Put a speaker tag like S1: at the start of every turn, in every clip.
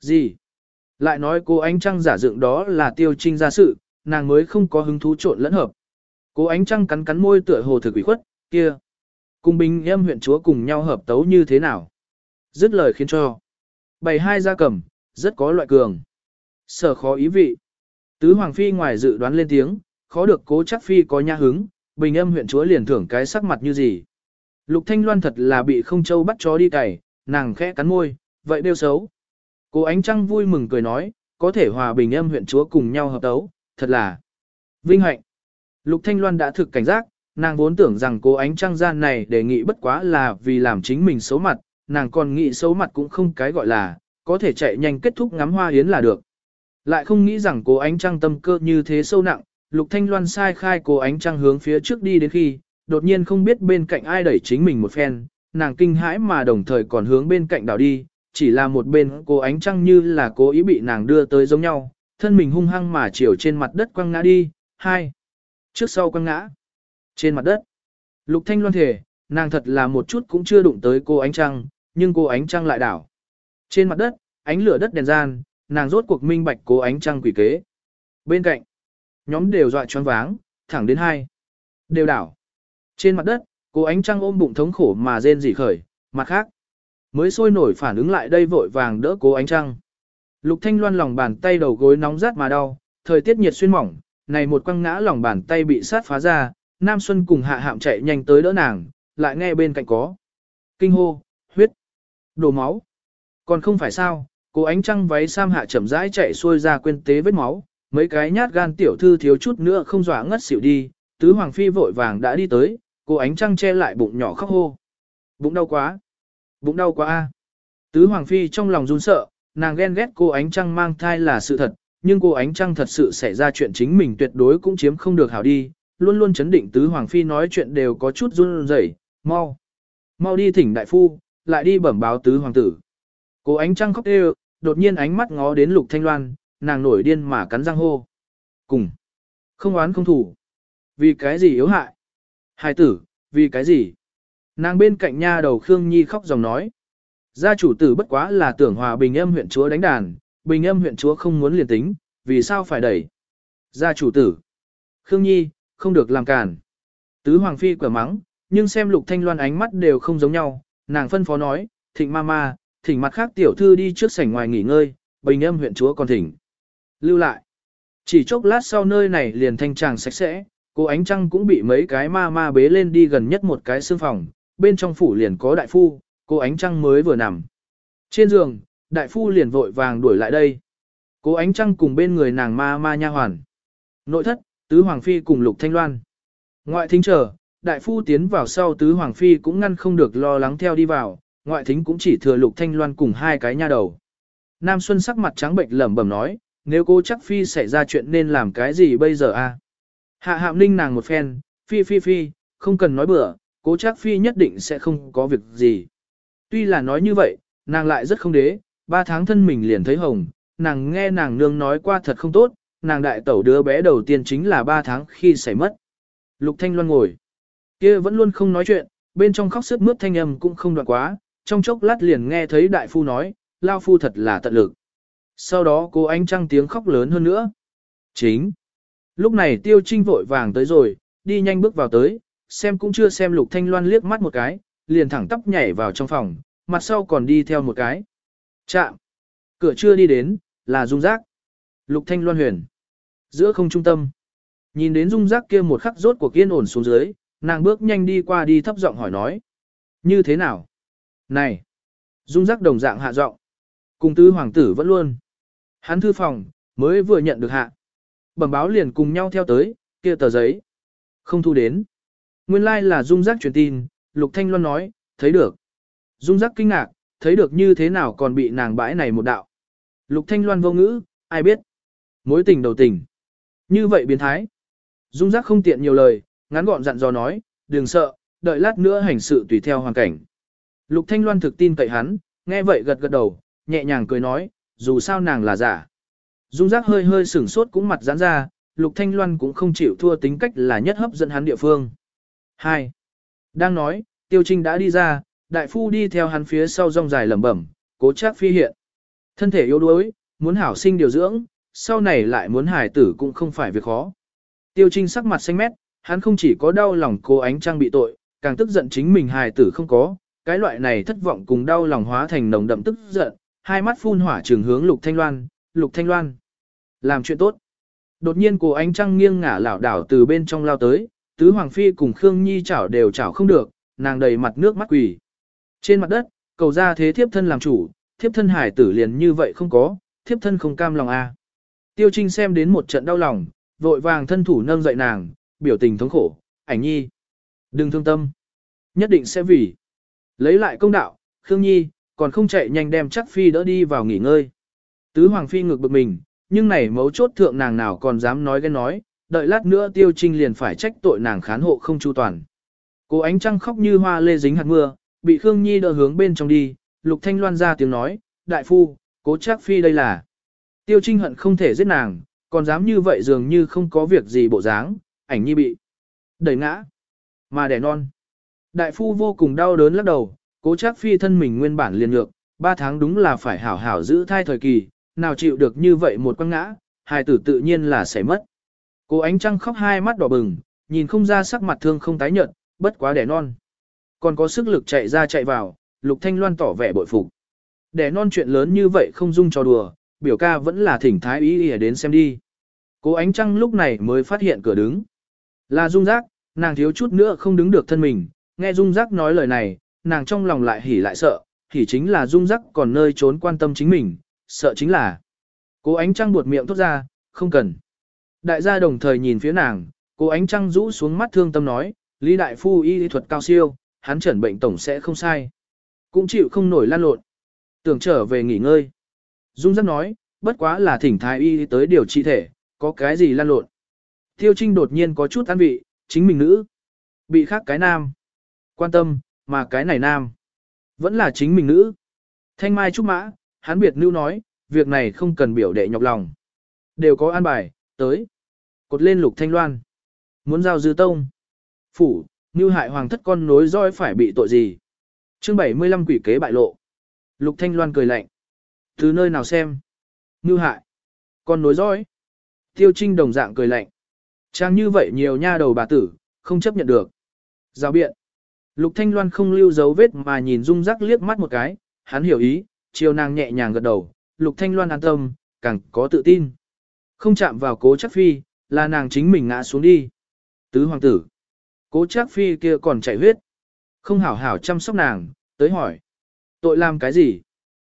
S1: Gì? Lại nói cô ánh trăng giả dựng đó là tiêu trinh ra sự, nàng mới không có hứng thú trộn lẫn hợp. Cô ánh trăng cắn cắn môi tựa hồ thực ủy khuất, kia. Cùng bình em huyện chúa cùng nhau hợp tấu như thế nào? Dứt lời khiến cho. Bày hai gia cầm, rất có loại cường. Sở khó ý vị. Tứ Hoàng Phi ngoài dự đoán lên tiếng, khó được cố chắc Phi có nha hứng, bình âm huyện chúa liền thưởng cái sắc mặt như gì. Lục Thanh Loan thật là bị không châu bắt chó đi cày, nàng khẽ cắn môi, vậy đều xấu. Cô Ánh Trăng vui mừng cười nói, có thể hòa bình âm huyện chúa cùng nhau hợp tấu, thật là vinh hạnh. Lục Thanh Loan đã thực cảnh giác, nàng vốn tưởng rằng cô Ánh Trăng gian này đề nghị bất quá là vì làm chính mình xấu mặt, nàng còn nghĩ xấu mặt cũng không cái gọi là, có thể chạy nhanh kết thúc ngắm hoa yến là được. Lại không nghĩ rằng cô Ánh Trăng tâm cơ như thế sâu nặng, Lục Thanh Loan sai khai cô Ánh Trăng hướng phía trước đi đến khi, đột nhiên không biết bên cạnh ai đẩy chính mình một phen, nàng kinh hãi mà đồng thời còn hướng bên cạnh đảo đi, chỉ là một bên cô ánh trăng như là cố ý bị nàng đưa tới giống nhau, thân mình hung hăng mà chiều trên mặt đất quăng ngã đi, hai, trước sau quăng ngã, trên mặt đất. Lục Thanh Loan thể, nàng thật là một chút cũng chưa đụng tới cô ánh trăng, nhưng cô ánh trăng lại đảo. Trên mặt đất, ánh lửa đất đèn gian, nàng rốt cuộc minh bạch cô ánh trăng quỷ kế. Bên cạnh, nhóm đều dọa choáng váng, thẳng đến hai, đều đảo. Trên mặt đất, cô ánh trăng ôm bụng thống khổ mà rên rỉ khởi, mặt khác. Mới sôi nổi phản ứng lại đây vội vàng đỡ cố ánh trăng. Lục Thanh Loan lòng bàn tay đầu gối nóng rát mà đau, thời tiết nhiệt xuyên mỏng, này một quăng ngã lòng bàn tay bị sát phá ra, Nam Xuân cùng hạ hạm chạy nhanh tới đỡ nàng, lại nghe bên cạnh có. Kinh hô, huyết, đổ máu. Còn không phải sao, cô ánh trăng váy sam hạ chậm rãi chạy xuôi ra quên tế vết máu, mấy cái nhát gan tiểu thư thiếu chút nữa không dọa ngất xỉu đi, tứ hoàng phi vội vàng đã đi tới, cô ánh trăng che lại bụng nhỏ khóc hô. Bụng đau quá. Bụng đau quá a. Tứ Hoàng Phi trong lòng run sợ, nàng ghen ghét cô ánh trăng mang thai là sự thật, nhưng cô ánh trăng thật sự xảy ra chuyện chính mình tuyệt đối cũng chiếm không được hảo đi, luôn luôn chấn định Tứ Hoàng Phi nói chuyện đều có chút run rẩy, mau. Mau đi thỉnh đại phu, lại đi bẩm báo Tứ Hoàng tử. Cô ánh trăng khóc đều, đột nhiên ánh mắt ngó đến Lục Thanh Loan, nàng nổi điên mà cắn răng hô. Cùng. Không oán không thủ. Vì cái gì yếu hại? hai tử, vì cái gì? Nàng bên cạnh nha đầu Khương Nhi khóc dòng nói. Gia chủ tử bất quá là tưởng hòa bình âm huyện chúa đánh đàn, bình âm huyện chúa không muốn liền tính, vì sao phải đẩy. Gia chủ tử. Khương Nhi, không được làm cản. Tứ Hoàng Phi quả mắng, nhưng xem lục thanh loan ánh mắt đều không giống nhau, nàng phân phó nói, thịnh ma ma, thỉnh mặt khác tiểu thư đi trước sảnh ngoài nghỉ ngơi, bình âm huyện chúa còn thỉnh. Lưu lại. Chỉ chốc lát sau nơi này liền thanh tràng sạch sẽ, cô ánh trăng cũng bị mấy cái ma ma bế lên đi gần nhất một cái xương phòng, bên trong phủ liền có đại phu, cô ánh trăng mới vừa nằm. Trên giường, đại phu liền vội vàng đuổi lại đây. Cô ánh trăng cùng bên người nàng ma ma nha hoàn. Nội thất, tứ hoàng phi cùng lục thanh loan. Ngoại thính chờ, đại phu tiến vào sau tứ hoàng phi cũng ngăn không được lo lắng theo đi vào, ngoại thính cũng chỉ thừa lục thanh loan cùng hai cái nha đầu. Nam Xuân sắc mặt trắng bệnh lẩm bẩm nói, nếu cô chắc phi xảy ra chuyện nên làm cái gì bây giờ a? Hạ hạm ninh nàng một phen, phi phi phi, không cần nói bừa, cố Trác phi nhất định sẽ không có việc gì. Tuy là nói như vậy, nàng lại rất không đế, ba tháng thân mình liền thấy hồng, nàng nghe nàng nương nói qua thật không tốt, nàng đại tẩu đứa bé đầu tiên chính là ba tháng khi xảy mất. Lục Thanh Loan ngồi, kia vẫn luôn không nói chuyện, bên trong khóc sướt mướt thanh âm cũng không đoạn quá, trong chốc lát liền nghe thấy đại phu nói, lao phu thật là tận lực. Sau đó cô anh trăng tiếng khóc lớn hơn nữa. Chính. Lúc này tiêu trinh vội vàng tới rồi, đi nhanh bước vào tới, xem cũng chưa xem Lục Thanh Loan liếc mắt một cái, liền thẳng tắp nhảy vào trong phòng, mặt sau còn đi theo một cái. Chạm. Cửa chưa đi đến, là dung giác. Lục Thanh Loan huyền. Giữa không trung tâm. Nhìn đến dung giác kia một khắc rốt của kiên ổn xuống dưới, nàng bước nhanh đi qua đi thấp giọng hỏi nói. Như thế nào? Này! Dung giác đồng dạng hạ giọng. Cùng tứ hoàng tử vẫn luôn. Hắn thư phòng, mới vừa nhận được hạ. Bẩm báo liền cùng nhau theo tới, kia tờ giấy. Không thu đến. Nguyên lai like là dung giác truyền tin, Lục Thanh Loan nói, thấy được. Dung giác kinh ngạc, thấy được như thế nào còn bị nàng bãi này một đạo. Lục Thanh Loan vô ngữ, ai biết. Mối tình đầu tình. Như vậy biến thái. Dung giác không tiện nhiều lời, ngắn gọn dặn dò nói, đừng sợ, đợi lát nữa hành sự tùy theo hoàn cảnh. Lục Thanh Loan thực tin cậy hắn, nghe vậy gật gật đầu, nhẹ nhàng cười nói, dù sao nàng là giả. Dung giác hơi hơi sửng sốt cũng mặt giãn ra, Lục Thanh Loan cũng không chịu thua tính cách là nhất hấp dẫn hắn địa phương. 2. Đang nói, Tiêu Trinh đã đi ra, đại phu đi theo hắn phía sau rong dài lẩm bẩm, cố chắc phi hiện. Thân thể yếu đuối, muốn hảo sinh điều dưỡng, sau này lại muốn hài tử cũng không phải việc khó. Tiêu Trinh sắc mặt xanh mét, hắn không chỉ có đau lòng cô ánh trang bị tội, càng tức giận chính mình hài tử không có, cái loại này thất vọng cùng đau lòng hóa thành nồng đậm tức giận, hai mắt phun hỏa trường hướng Lục Thanh Loan, Lục Thanh Loan. Làm chuyện tốt. Đột nhiên cô ánh trăng nghiêng ngả lảo đảo từ bên trong lao tới, tứ hoàng phi cùng Khương Nhi chảo đều chảo không được, nàng đầy mặt nước mắt quỷ. Trên mặt đất, cầu ra thế thiếp thân làm chủ, thiếp thân hải tử liền như vậy không có, thiếp thân không cam lòng a. À. Tiêu Trinh xem đến một trận đau lòng, vội vàng thân thủ nâng dậy nàng, biểu tình thống khổ, ảnh nhi. Đừng thương tâm. Nhất định sẽ vì. Lấy lại công đạo, Khương Nhi, còn không chạy nhanh đem chắc phi đỡ đi vào nghỉ ngơi. Tứ Hoàng Phi ngược bực mình, nhưng này mấu chốt thượng nàng nào còn dám nói ghen nói, đợi lát nữa Tiêu Trinh liền phải trách tội nàng khán hộ không chu toàn. Cô ánh trăng khóc như hoa lê dính hạt mưa, bị Khương Nhi đỡ hướng bên trong đi, Lục Thanh Loan ra tiếng nói, đại phu, cố Trác phi đây là. Tiêu Trinh hận không thể giết nàng, còn dám như vậy dường như không có việc gì bộ dáng, ảnh nhi bị đẩy ngã, mà đẻ non. Đại phu vô cùng đau đớn lắc đầu, cố Trác phi thân mình nguyên bản liền ngược, ba tháng đúng là phải hảo hảo giữ thai thời kỳ, nào chịu được như vậy một quăng ngã, hài tử tự nhiên là sẽ mất. Cô ánh trăng khóc hai mắt đỏ bừng, nhìn không ra sắc mặt thương không tái nhợt, bất quá đẻ non. Còn có sức lực chạy ra chạy vào, Lục Thanh Loan tỏ vẻ bội phục. Đẻ non chuyện lớn như vậy không dung cho đùa, biểu ca vẫn là thỉnh thái ý ỉa đến xem đi. Cố ánh trăng lúc này mới phát hiện cửa đứng. Là dung giác, nàng thiếu chút nữa không đứng được thân mình, nghe dung giác nói lời này, nàng trong lòng lại hỉ lại sợ, hỉ chính là dung giác còn nơi trốn quan tâm chính mình, sợ chính là. Cố ánh trăng buột miệng thốt ra, không cần. Đại gia đồng thời nhìn phía nàng, cô ánh trăng rũ xuống mắt thương tâm nói, Lý Đại Phu y thuật cao siêu, hắn chẩn bệnh tổng sẽ không sai. Cũng chịu không nổi lan lộn. Tưởng trở về nghỉ ngơi. Dung giác nói, bất quá là thỉnh thái y tới điều trị thể, có cái gì lan lộn. Tiêu Trinh đột nhiên có chút an vị, chính mình nữ. Bị khác cái nam. Quan tâm, mà cái này nam. Vẫn là chính mình nữ. Thanh Mai Trúc Mã, hắn biệt lưu nói, việc này không cần biểu đệ nhọc lòng. Đều có an bài, tới. Cột lên lục thanh loan. Muốn giao dư tông. Phủ, như hại hoàng thất con nối roi phải bị tội gì. chương 75 quỷ kế bại lộ. Lục thanh loan cười lạnh. Từ nơi nào xem? Như hại. Con nối roi. Tiêu Trinh đồng dạng cười lạnh. Trang như vậy nhiều nha đầu bà tử, không chấp nhận được. Giao biện. Lục Thanh Loan không lưu dấu vết mà nhìn Dung Giác liếc mắt một cái, hắn hiểu ý, chiều nàng nhẹ nhàng gật đầu, Lục Thanh Loan an tâm, càng có tự tin. Không chạm vào cố chắc phi, là nàng chính mình ngã xuống đi. Tứ hoàng tử. Cố chắc phi kia còn chạy huyết. Không hảo hảo chăm sóc nàng, tới hỏi. Tội làm cái gì?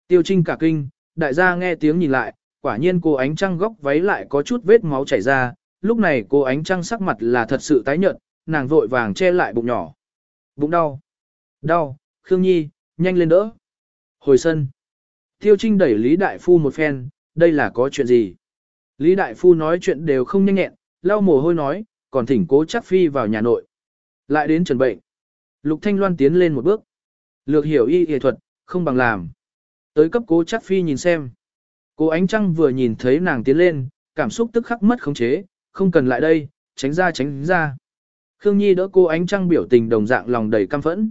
S1: Tiêu trinh cả kinh, đại gia nghe tiếng nhìn lại, quả nhiên cô ánh trăng góc váy lại có chút vết máu chảy ra, lúc này cô ánh trăng sắc mặt là thật sự tái nhợt, nàng vội vàng che lại bụng nhỏ. Bụng đau. Đau, Khương Nhi, nhanh lên đỡ. Hồi sân. Tiêu Trinh đẩy Lý Đại Phu một phen, đây là có chuyện gì? Lý Đại Phu nói chuyện đều không nhanh nhẹn, lau mồ hôi nói, còn thỉnh cố chắc phi vào nhà nội. Lại đến trần bệnh. Lục Thanh Loan tiến lên một bước. Lược hiểu y y thuật, không bằng làm. Tới cấp cố chắc phi nhìn xem. Cố ánh trăng vừa nhìn thấy nàng tiến lên, cảm xúc tức khắc mất khống chế, không cần lại đây, tránh ra tránh ra. Khương Nhi đỡ cô ánh trăng biểu tình đồng dạng lòng đầy căm phẫn.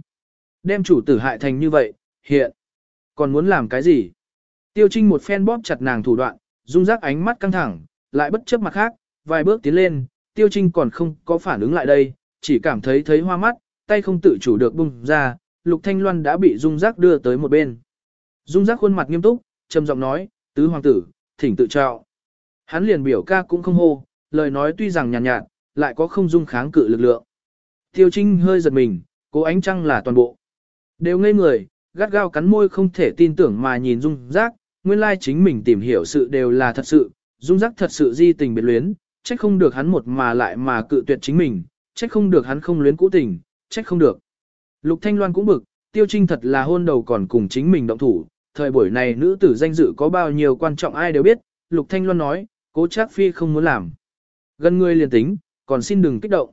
S1: Đem chủ tử hại thành như vậy, hiện. Còn muốn làm cái gì? Tiêu Trinh một phen bóp chặt nàng thủ đoạn, dung giác ánh mắt căng thẳng, lại bất chấp mặt khác, vài bước tiến lên, Tiêu Trinh còn không có phản ứng lại đây, chỉ cảm thấy thấy hoa mắt, tay không tự chủ được bung ra, Lục Thanh Loan đã bị dung giác đưa tới một bên. Dung giác khuôn mặt nghiêm túc, trầm giọng nói, tứ hoàng tử, thỉnh tự trạo. Hắn liền biểu ca cũng không hô, lời nói tuy rằng nhàn nhạt, nhạt, lại có không dung kháng cự lực lượng. Tiêu Trinh hơi giật mình, cố ánh trăng là toàn bộ. Đều ngây người, gắt gao cắn môi không thể tin tưởng mà nhìn dung giác, nguyên lai chính mình tìm hiểu sự đều là thật sự, dung giác thật sự di tình biệt luyến, trách không được hắn một mà lại mà cự tuyệt chính mình, trách không được hắn không luyến cũ tình, trách không được. Lục Thanh Loan cũng bực, tiêu trinh thật là hôn đầu còn cùng chính mình động thủ, thời buổi này nữ tử danh dự có bao nhiêu quan trọng ai đều biết, Lục Thanh Loan nói, cố chắc phi không muốn làm. Gần người liền tính, còn xin đừng kích động.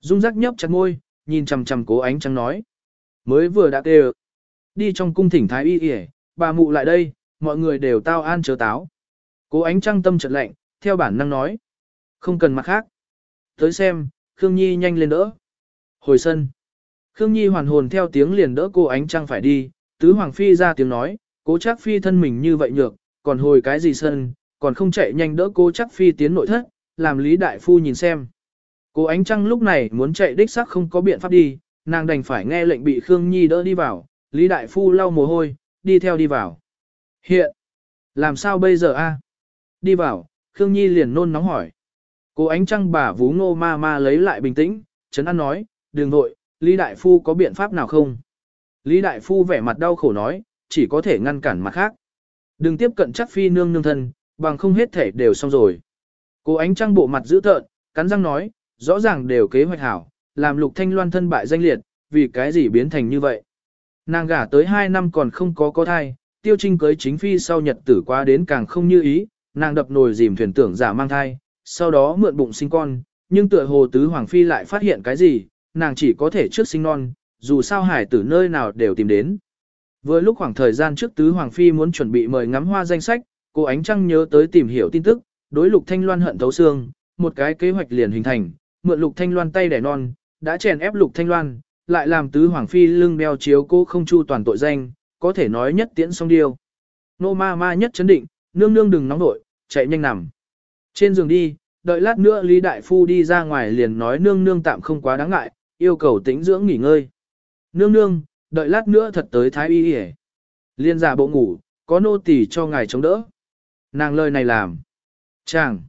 S1: Dung giác nhấp chặt môi, nhìn chằm chằm cố ánh trắng nói. Mới vừa đã kêu. Đi trong cung thỉnh thái y y, bà mụ lại đây, mọi người đều tao an chớ táo. Cố ánh trăng tâm trật lạnh, theo bản năng nói. Không cần mặt khác. Tới xem, Khương Nhi nhanh lên đỡ. Hồi sân. Khương Nhi hoàn hồn theo tiếng liền đỡ cô ánh trăng phải đi, tứ hoàng phi ra tiếng nói, cố chắc phi thân mình như vậy nhược, còn hồi cái gì sân, còn không chạy nhanh đỡ cô chắc phi tiến nội thất, làm Lý Đại Phu nhìn xem. Cô ánh trăng lúc này muốn chạy đích xác không có biện pháp đi, nàng đành phải nghe lệnh bị Khương Nhi đỡ đi vào, Lý Đại Phu lau mồ hôi, đi theo đi vào. Hiện, làm sao bây giờ a? Đi vào, Khương Nhi liền nôn nóng hỏi. Cô ánh trăng bà vú ngô ma ma lấy lại bình tĩnh, Trấn An nói, đừng vội, Lý Đại Phu có biện pháp nào không? Lý Đại Phu vẻ mặt đau khổ nói, chỉ có thể ngăn cản mặt khác. Đừng tiếp cận chắc phi nương nương thân, bằng không hết thể đều xong rồi. Cô ánh trăng bộ mặt dữ tợn, cắn răng nói, rõ ràng đều kế hoạch hảo, làm lục thanh loan thân bại danh liệt, vì cái gì biến thành như vậy. Nàng gả tới 2 năm còn không có có thai, tiêu trinh cưới chính phi sau nhật tử qua đến càng không như ý, nàng đập nồi dìm thuyền tưởng giả mang thai, sau đó mượn bụng sinh con, nhưng tựa hồ tứ hoàng phi lại phát hiện cái gì, nàng chỉ có thể trước sinh non, dù sao hải tử nơi nào đều tìm đến. Vừa lúc khoảng thời gian trước tứ hoàng phi muốn chuẩn bị mời ngắm hoa danh sách, cô ánh trăng nhớ tới tìm hiểu tin tức, đối lục thanh loan hận thấu xương, một cái kế hoạch liền hình thành, mượn lục thanh loan tay đẻ non, đã chèn ép lục thanh loan, lại làm tứ hoàng phi lưng đeo chiếu cô không chu toàn tội danh, có thể nói nhất tiễn song điêu. Nô ma ma nhất chấn định, nương nương đừng nóng nội, chạy nhanh nằm. Trên giường đi, đợi lát nữa Lý Đại Phu đi ra ngoài liền nói nương nương tạm không quá đáng ngại, yêu cầu tĩnh dưỡng nghỉ ngơi. Nương nương, đợi lát nữa thật tới thái y hề. Liên giả bộ ngủ, có nô tỳ cho ngài chống đỡ. Nàng lời này làm. Chàng.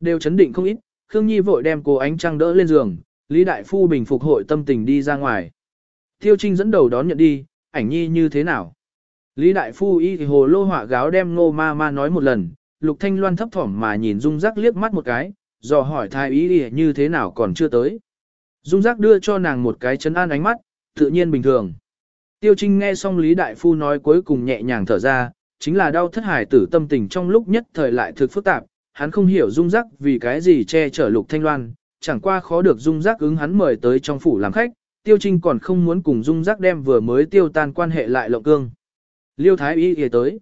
S1: Đều chấn định không ít, Khương Nhi vội đem cô ánh trăng đỡ lên giường, Lý Đại Phu bình phục hội tâm tình đi ra ngoài. Tiêu Trinh dẫn đầu đón nhận đi, ảnh nhi như thế nào? Lý Đại Phu y thì hồ lô họa gáo đem ngô ma ma nói một lần, Lục Thanh Loan thấp thỏm mà nhìn Dung Giác liếc mắt một cái, dò hỏi thái y như thế nào còn chưa tới. Dung Giác đưa cho nàng một cái chấn an ánh mắt, tự nhiên bình thường. Tiêu Trinh nghe xong Lý Đại Phu nói cuối cùng nhẹ nhàng thở ra, chính là đau thất hải tử tâm tình trong lúc nhất thời lại thực phức tạp, hắn không hiểu Dung Giác vì cái gì che chở Lục Thanh Loan, chẳng qua khó được Dung Giác ứng hắn mời tới trong phủ làm khách, Tiêu Trinh còn không muốn cùng Dung Giác đem vừa mới tiêu tan quan hệ lại lộng cương. Liêu Thái Y Y tới.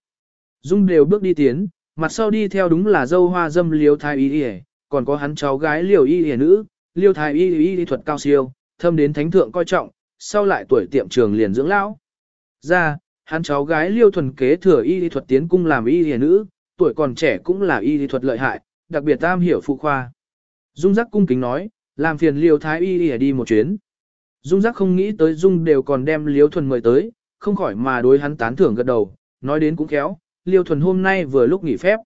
S1: Dung đều bước đi tiến, mặt sau đi theo đúng là dâu hoa dâm Liêu Thái Y Y, còn có hắn cháu gái Liêu Y Y nữ, Liêu Thái Y Y thuật cao siêu, thâm đến thánh thượng coi trọng, sau lại tuổi tiệm trường liền dưỡng lão. Ra, hắn cháu gái Liêu thuần kế thừa Y Y thuật tiến cung làm Y Y nữ, tuổi còn trẻ cũng là Y Y thuật lợi hại, đặc biệt tam hiểu phụ khoa. Dung giác cung kính nói, làm phiền Liêu Thái Y Y đi một chuyến. Dung giác không nghĩ tới Dung đều còn đem Liêu thuần mời tới, không khỏi mà đối hắn tán thưởng gật đầu, nói đến cũng khéo, Liêu thuần hôm nay vừa lúc nghỉ phép.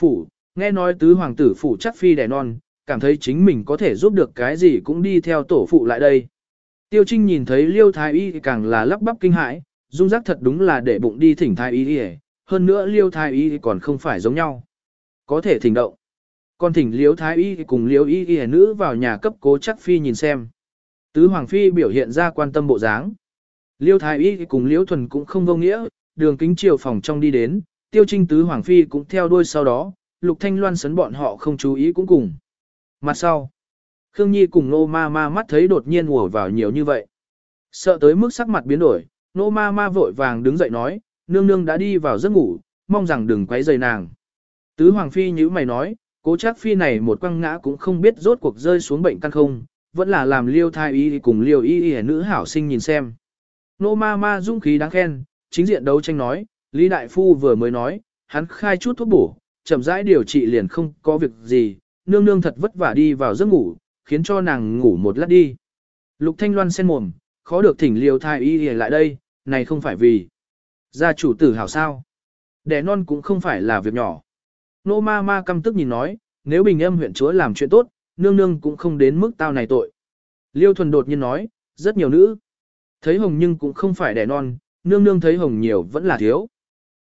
S1: Phủ, nghe nói tứ hoàng tử phủ chắc phi đẻ non, cảm thấy chính mình có thể giúp được cái gì cũng đi theo tổ phụ lại đây. Tiêu Trinh nhìn thấy Liêu Thái Y càng là lắp bắp kinh hãi, dung giác thật đúng là để bụng đi thỉnh Thái Y đi. hơn nữa Liêu Thái Y còn không phải giống nhau. Có thể thỉnh động. Còn thỉnh Liêu Thái Y cùng Liêu Y Y nữ vào nhà cấp cố chắc phi nhìn xem. Tứ Hoàng Phi biểu hiện ra quan tâm bộ dáng. Liêu Thái Y cùng Liễu Thuần cũng không vô nghĩa, đường kính chiều phòng trong đi đến, Tiêu Trinh Tứ Hoàng Phi cũng theo đuôi sau đó, Lục Thanh Loan sấn bọn họ không chú ý cũng cùng. Mặt sau, Khương Nhi cùng Nô Ma Ma mắt thấy đột nhiên ùa vào nhiều như vậy. Sợ tới mức sắc mặt biến đổi, Nô Ma Ma vội vàng đứng dậy nói, nương nương đã đi vào giấc ngủ, mong rằng đừng quấy rầy nàng. Tứ Hoàng Phi như mày nói, cố chắc Phi này một quăng ngã cũng không biết rốt cuộc rơi xuống bệnh căn không, vẫn là làm liêu thai y cùng liêu y y nữ hảo sinh nhìn xem. Nô Ma Ma dũng khí đáng khen, chính diện đấu tranh nói, Lý Đại Phu vừa mới nói, hắn khai chút thuốc bổ, chậm rãi điều trị liền không có việc gì, nương nương thật vất vả đi vào giấc ngủ, khiến cho nàng ngủ một lát đi. Lục Thanh Loan sen mồm, khó được thỉnh liều thai y lại đây, này không phải vì gia chủ tử hảo sao. Đẻ non cũng không phải là việc nhỏ. Nô ma ma căm tức nhìn nói, nếu bình âm huyện chúa làm chuyện tốt, nương nương cũng không đến mức tao này tội. Liêu thuần đột nhiên nói, rất nhiều nữ. Thấy hồng nhưng cũng không phải đẻ non, nương nương thấy hồng nhiều vẫn là thiếu.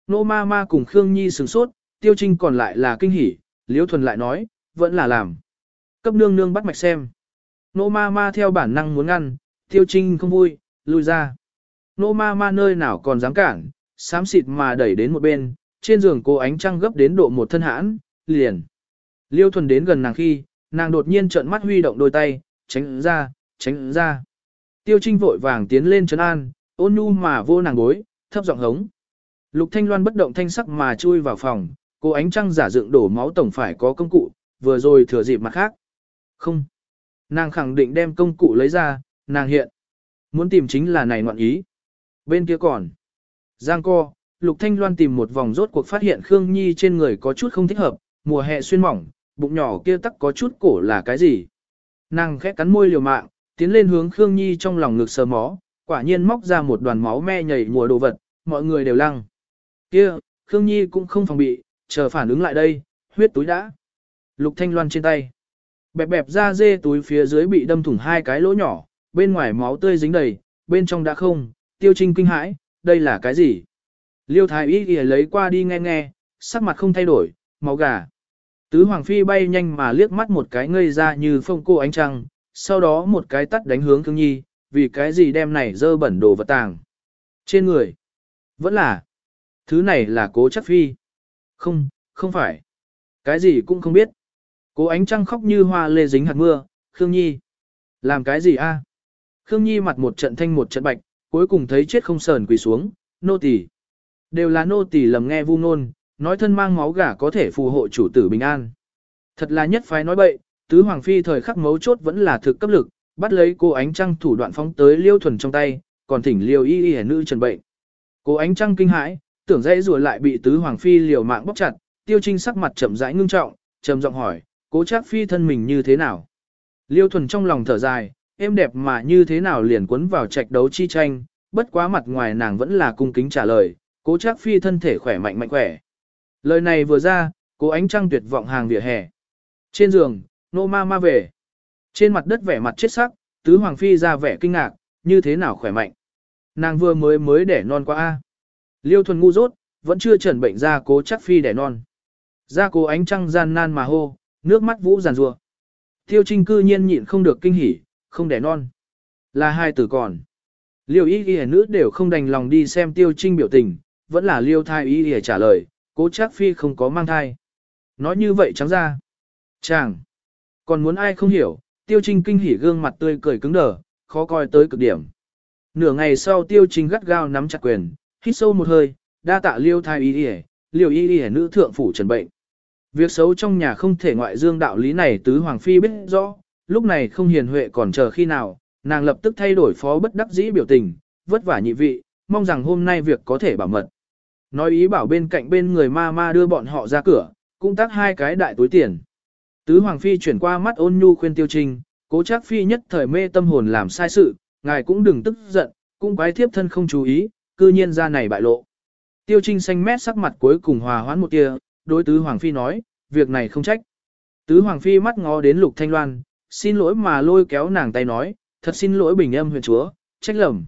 S1: Nô ma ma cùng Khương Nhi sừng sốt, tiêu trinh còn lại là kinh hỉ, liêu thuần lại nói, vẫn là làm. Cấp nương nương bắt mạch xem. Nô ma ma theo bản năng muốn ngăn, tiêu trinh không vui, lui ra. Nô ma ma nơi nào còn dám cản, xám xịt mà đẩy đến một bên, trên giường cô ánh trăng gấp đến độ một thân hãn, liền. Liêu thuần đến gần nàng khi, nàng đột nhiên trợn mắt huy động đôi tay, tránh ra, tránh ra. Tiêu trinh vội vàng tiến lên trấn an, ôn nhu mà vô nàng bối, thấp giọng hống. Lục thanh loan bất động thanh sắc mà chui vào phòng, cô ánh trăng giả dựng đổ máu tổng phải có công cụ, vừa rồi thừa dịp mặt khác. Không. Nàng khẳng định đem công cụ lấy ra, nàng hiện. Muốn tìm chính là này ngoạn ý. Bên kia còn. Giang co, Lục Thanh Loan tìm một vòng rốt cuộc phát hiện Khương Nhi trên người có chút không thích hợp, mùa hè xuyên mỏng, bụng nhỏ kia tắc có chút cổ là cái gì. Nàng khẽ cắn môi liều mạng, tiến lên hướng Khương Nhi trong lòng ngực sờ mó, quả nhiên móc ra một đoàn máu me nhảy mùa đồ vật, mọi người đều lăng. Kia, Khương Nhi cũng không phòng bị, chờ phản ứng lại đây, huyết túi đã. Lục Thanh Loan trên tay. Bẹp bẹp ra dê túi phía dưới bị đâm thủng hai cái lỗ nhỏ, bên ngoài máu tươi dính đầy, bên trong đã không, tiêu trinh kinh hãi, đây là cái gì? Liêu thái y lấy qua đi nghe nghe, sắc mặt không thay đổi, máu gà. Tứ Hoàng Phi bay nhanh mà liếc mắt một cái ngây ra như phong cô ánh trăng, sau đó một cái tắt đánh hướng Khương Nhi, vì cái gì đem này dơ bẩn đồ vật tàng. Trên người, vẫn là, thứ này là cố chắc Phi. Không, không phải. Cái gì cũng không biết. Cố ánh trăng khóc như hoa lê dính hạt mưa, Khương Nhi. Làm cái gì a? Khương Nhi mặt một trận thanh một trận bạch, cuối cùng thấy chết không sờn quỳ xuống, nô tỳ. Đều là nô tỳ lầm nghe vu ngôn nói thân mang máu gà có thể phù hộ chủ tử bình an. Thật là nhất phái nói bậy, tứ hoàng phi thời khắc mấu chốt vẫn là thực cấp lực, bắt lấy cô ánh trăng thủ đoạn phóng tới liêu thuần trong tay, còn thỉnh liêu y y hẻ nữ trần bệnh. Cô ánh trăng kinh hãi, tưởng dãy rùa lại bị tứ hoàng phi liều mạng bóc chặt, tiêu trinh sắc mặt chậm rãi ngưng trọng, trầm giọng hỏi, cố chắc phi thân mình như thế nào? Liêu thuần trong lòng thở dài, em đẹp mà như thế nào liền cuốn vào trạch đấu chi tranh, bất quá mặt ngoài nàng vẫn là cung kính trả lời, cố chắc phi thân thể khỏe mạnh mạnh khỏe. Lời này vừa ra, cố ánh trăng tuyệt vọng hàng vỉa hè. Trên giường, nô ma ma về. Trên mặt đất vẻ mặt chết sắc, tứ hoàng phi ra vẻ kinh ngạc, như thế nào khỏe mạnh. Nàng vừa mới mới đẻ non qua A. Liêu thuần ngu dốt, vẫn chưa trần bệnh ra cố chắc phi đẻ non. Ra cố ánh trăng gian nan mà hô, nước mắt vũ giàn rùa. Tiêu trinh cư nhiên nhịn không được kinh hỉ, không đẻ non. Là hai tử còn. Liêu y ghi nữ đều không đành lòng đi xem tiêu trinh biểu tình, vẫn là liêu thai y ghi trả lời, cố Trác phi không có mang thai. Nói như vậy trắng ra. Chàng. Còn muốn ai không hiểu, tiêu trinh kinh hỉ gương mặt tươi cười cứng đờ, khó coi tới cực điểm. Nửa ngày sau tiêu trinh gắt gao nắm chặt quyền, hít sâu một hơi, đa tạ liêu thai y ghi, liêu y ghi nữ thượng phủ trần bệnh. Việc xấu trong nhà không thể ngoại dương đạo lý này tứ hoàng phi biết rõ, lúc này không hiền huệ còn chờ khi nào, nàng lập tức thay đổi phó bất đắc dĩ biểu tình, vất vả nhị vị, mong rằng hôm nay việc có thể bảo mật. Nói ý bảo bên cạnh bên người ma ma đưa bọn họ ra cửa, cũng tác hai cái đại túi tiền. Tứ Hoàng Phi chuyển qua mắt ôn nhu khuyên tiêu trình, cố chắc Phi nhất thời mê tâm hồn làm sai sự, ngài cũng đừng tức giận, cũng quái thiếp thân không chú ý, cư nhiên ra này bại lộ. Tiêu Trinh xanh mét sắc mặt cuối cùng hòa hoãn một tia, đối tứ Hoàng Phi nói, việc này không trách. Tứ Hoàng Phi mắt ngó đến Lục Thanh Loan, xin lỗi mà lôi kéo nàng tay nói, thật xin lỗi bình âm huyền chúa, trách lầm.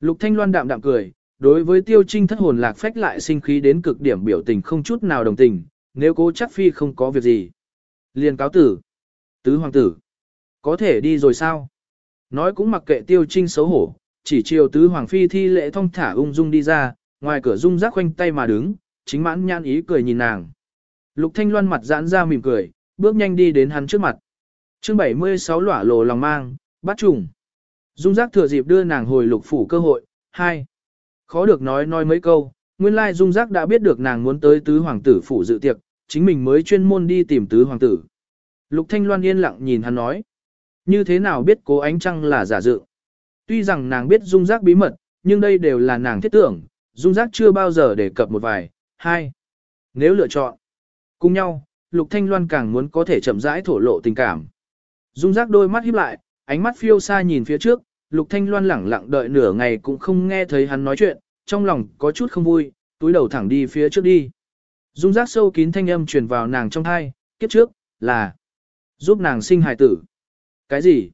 S1: Lục Thanh Loan đạm đạm cười, đối với tiêu trinh thất hồn lạc phách lại sinh khí đến cực điểm biểu tình không chút nào đồng tình, nếu cố chắc phi không có việc gì. liền cáo tử. Tứ hoàng tử. Có thể đi rồi sao? Nói cũng mặc kệ tiêu trinh xấu hổ, chỉ chiều tứ hoàng phi thi lễ thong thả ung dung đi ra, ngoài cửa dung rác khoanh tay mà đứng, chính mãn nhan ý cười nhìn nàng. Lục thanh loan mặt giãn ra mỉm cười, bước nhanh đi đến hắn trước mặt. chương 76 lỏa lồ lòng mang, bắt trùng. Dung giác thừa dịp đưa nàng hồi lục phủ cơ hội. Hai. Khó được nói nói mấy câu, nguyên lai dung giác đã biết được nàng muốn tới tứ hoàng tử phủ dự tiệc, chính mình mới chuyên môn đi tìm tứ hoàng tử. Lục Thanh Loan yên lặng nhìn hắn nói. Như thế nào biết cố ánh trăng là giả dự? Tuy rằng nàng biết dung giác bí mật, nhưng đây đều là nàng thiết tưởng, dung giác chưa bao giờ đề cập một vài. Hai. Nếu lựa chọn cùng nhau, Lục Thanh Loan càng muốn có thể chậm rãi thổ lộ tình cảm. Dung giác đôi mắt híp lại, ánh mắt phiêu xa nhìn phía trước, Lục Thanh Loan lẳng lặng đợi nửa ngày cũng không nghe thấy hắn nói chuyện, trong lòng có chút không vui, túi đầu thẳng đi phía trước đi. Dung giác sâu kín thanh âm truyền vào nàng trong thai, kiếp trước, là giúp nàng sinh hài tử. Cái gì?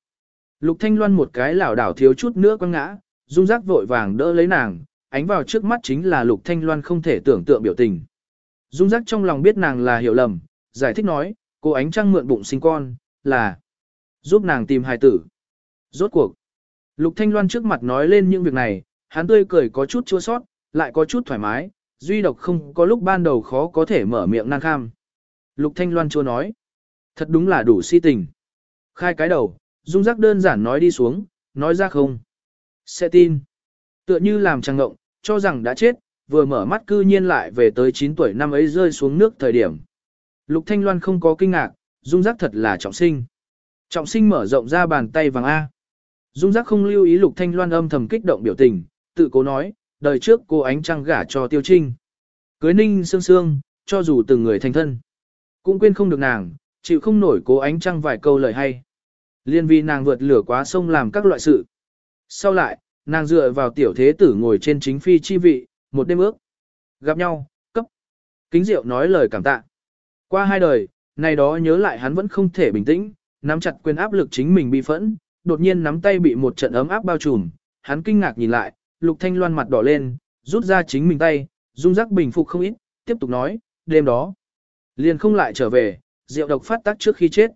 S1: Lục Thanh Loan một cái lảo đảo thiếu chút nữa quăng ngã, Dung giác vội vàng đỡ lấy nàng, ánh vào trước mắt chính là Lục Thanh Loan không thể tưởng tượng biểu tình. Dung giác trong lòng biết nàng là hiểu lầm, giải thích nói, cô ánh trăng mượn bụng sinh con, là giúp nàng tìm hài tử. Rốt cuộc. Lục Thanh Loan trước mặt nói lên những việc này, hắn tươi cười có chút chua sót, lại có chút thoải mái, duy độc không có lúc ban đầu khó có thể mở miệng năng kham. Lục Thanh Loan chua nói, thật đúng là đủ si tình. Khai cái đầu, dung giác đơn giản nói đi xuống, nói ra không. Sẽ tin. Tựa như làm trăng ngộng, cho rằng đã chết, vừa mở mắt cư nhiên lại về tới 9 tuổi năm ấy rơi xuống nước thời điểm. Lục Thanh Loan không có kinh ngạc, dung giác thật là trọng sinh. Trọng sinh mở rộng ra bàn tay vàng A. Dung giác không lưu ý lục thanh loan âm thầm kích động biểu tình, tự cố nói, đời trước cô ánh trăng gả cho Tiêu Trinh. Cưới ninh sương sương, cho dù từng người thành thân. Cũng quên không được nàng, chịu không nổi cố ánh trăng vài câu lời hay. Liên vì nàng vượt lửa quá sông làm các loại sự. Sau lại, nàng dựa vào tiểu thế tử ngồi trên chính phi chi vị, một đêm ước. Gặp nhau, cấp. Kính diệu nói lời cảm tạ. Qua hai đời, này đó nhớ lại hắn vẫn không thể bình tĩnh, nắm chặt quyền áp lực chính mình bị phẫn, đột nhiên nắm tay bị một trận ấm áp bao trùm, hắn kinh ngạc nhìn lại, Lục Thanh Loan mặt đỏ lên, rút ra chính mình tay, dung giác bình phục không ít, tiếp tục nói, đêm đó, liền không lại trở về, rượu độc phát tác trước khi chết.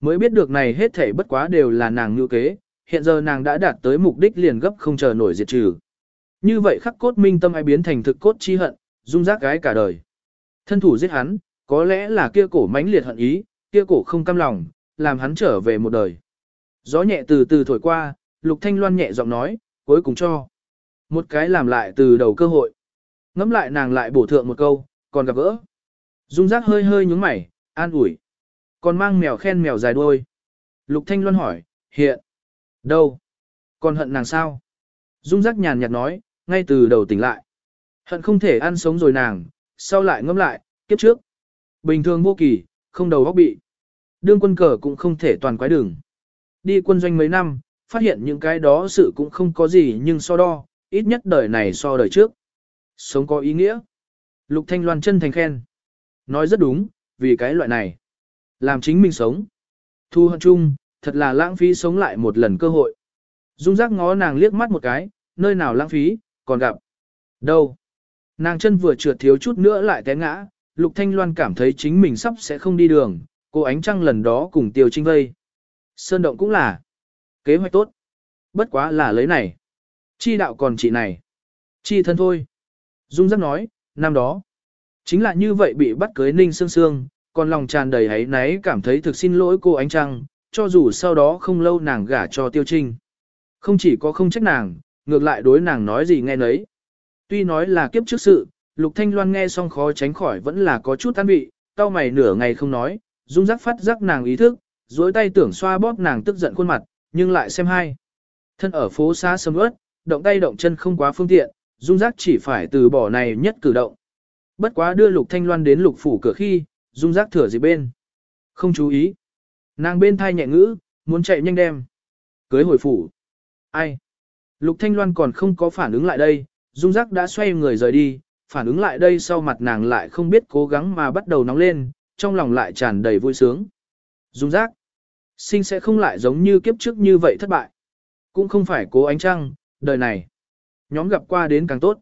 S1: Mới biết được này hết thảy bất quá đều là nàng như kế, hiện giờ nàng đã đạt tới mục đích liền gấp không chờ nổi diệt trừ. Như vậy khắc cốt minh tâm ai biến thành thực cốt chi hận, dung giác gái cả đời. Thân thủ giết hắn, có lẽ là kia cổ mãnh liệt hận ý, kia cổ không cam lòng, làm hắn trở về một đời. Gió nhẹ từ từ thổi qua, Lục Thanh Loan nhẹ giọng nói, cuối cùng cho. Một cái làm lại từ đầu cơ hội. Ngắm lại nàng lại bổ thượng một câu, còn gặp gỡ. Dung giác hơi hơi nhúng mày, an ủi. Còn mang mèo khen mèo dài đuôi. Lục Thanh Loan hỏi, hiện. Đâu? Còn hận nàng sao? Dung giác nhàn nhạt nói, ngay từ đầu tỉnh lại. Hận không thể ăn sống rồi nàng, sau lại ngâm lại, kiếp trước. Bình thường vô kỳ, không đầu óc bị. Đương quân cờ cũng không thể toàn quái đường. Đi quân doanh mấy năm, phát hiện những cái đó sự cũng không có gì nhưng so đo, ít nhất đời này so đời trước. Sống có ý nghĩa. Lục Thanh Loan chân thành khen. Nói rất đúng, vì cái loại này. Làm chính mình sống. Thu hận chung, thật là lãng phí sống lại một lần cơ hội. Dung giác ngó nàng liếc mắt một cái, nơi nào lãng phí, còn gặp. Đâu? Nàng chân vừa trượt thiếu chút nữa lại té ngã, Lục Thanh Loan cảm thấy chính mình sắp sẽ không đi đường, cô ánh trăng lần đó cùng tiêu trinh vây. Sơn động cũng là kế hoạch tốt. Bất quá là lấy này. Chi đạo còn chị này. Chi thân thôi. Dung giác nói, năm đó. Chính là như vậy bị bắt cưới ninh sương sương, còn lòng tràn đầy hấy náy cảm thấy thực xin lỗi cô ánh trăng, cho dù sau đó không lâu nàng gả cho tiêu trinh. Không chỉ có không trách nàng, ngược lại đối nàng nói gì nghe nấy. Tuy nói là kiếp trước sự, Lục Thanh Loan nghe xong khó tránh khỏi vẫn là có chút tan vị, tao mày nửa ngày không nói, dung giác phát giác nàng ý thức, duỗi tay tưởng xoa bóp nàng tức giận khuôn mặt, nhưng lại xem hai. Thân ở phố xa sầm ướt, động tay động chân không quá phương tiện, dung giác chỉ phải từ bỏ này nhất cử động. Bất quá đưa Lục Thanh Loan đến lục phủ cửa khi, dung giác thửa gì bên. Không chú ý. Nàng bên thai nhẹ ngữ, muốn chạy nhanh đem. Cưới hồi phủ. Ai? Lục Thanh Loan còn không có phản ứng lại đây, dung giác đã xoay người rời đi, phản ứng lại đây sau mặt nàng lại không biết cố gắng mà bắt đầu nóng lên, trong lòng lại tràn đầy vui sướng. Dung giác, sinh sẽ không lại giống như kiếp trước như vậy thất bại. Cũng không phải cố ánh trăng, đời này. Nhóm gặp qua đến càng tốt.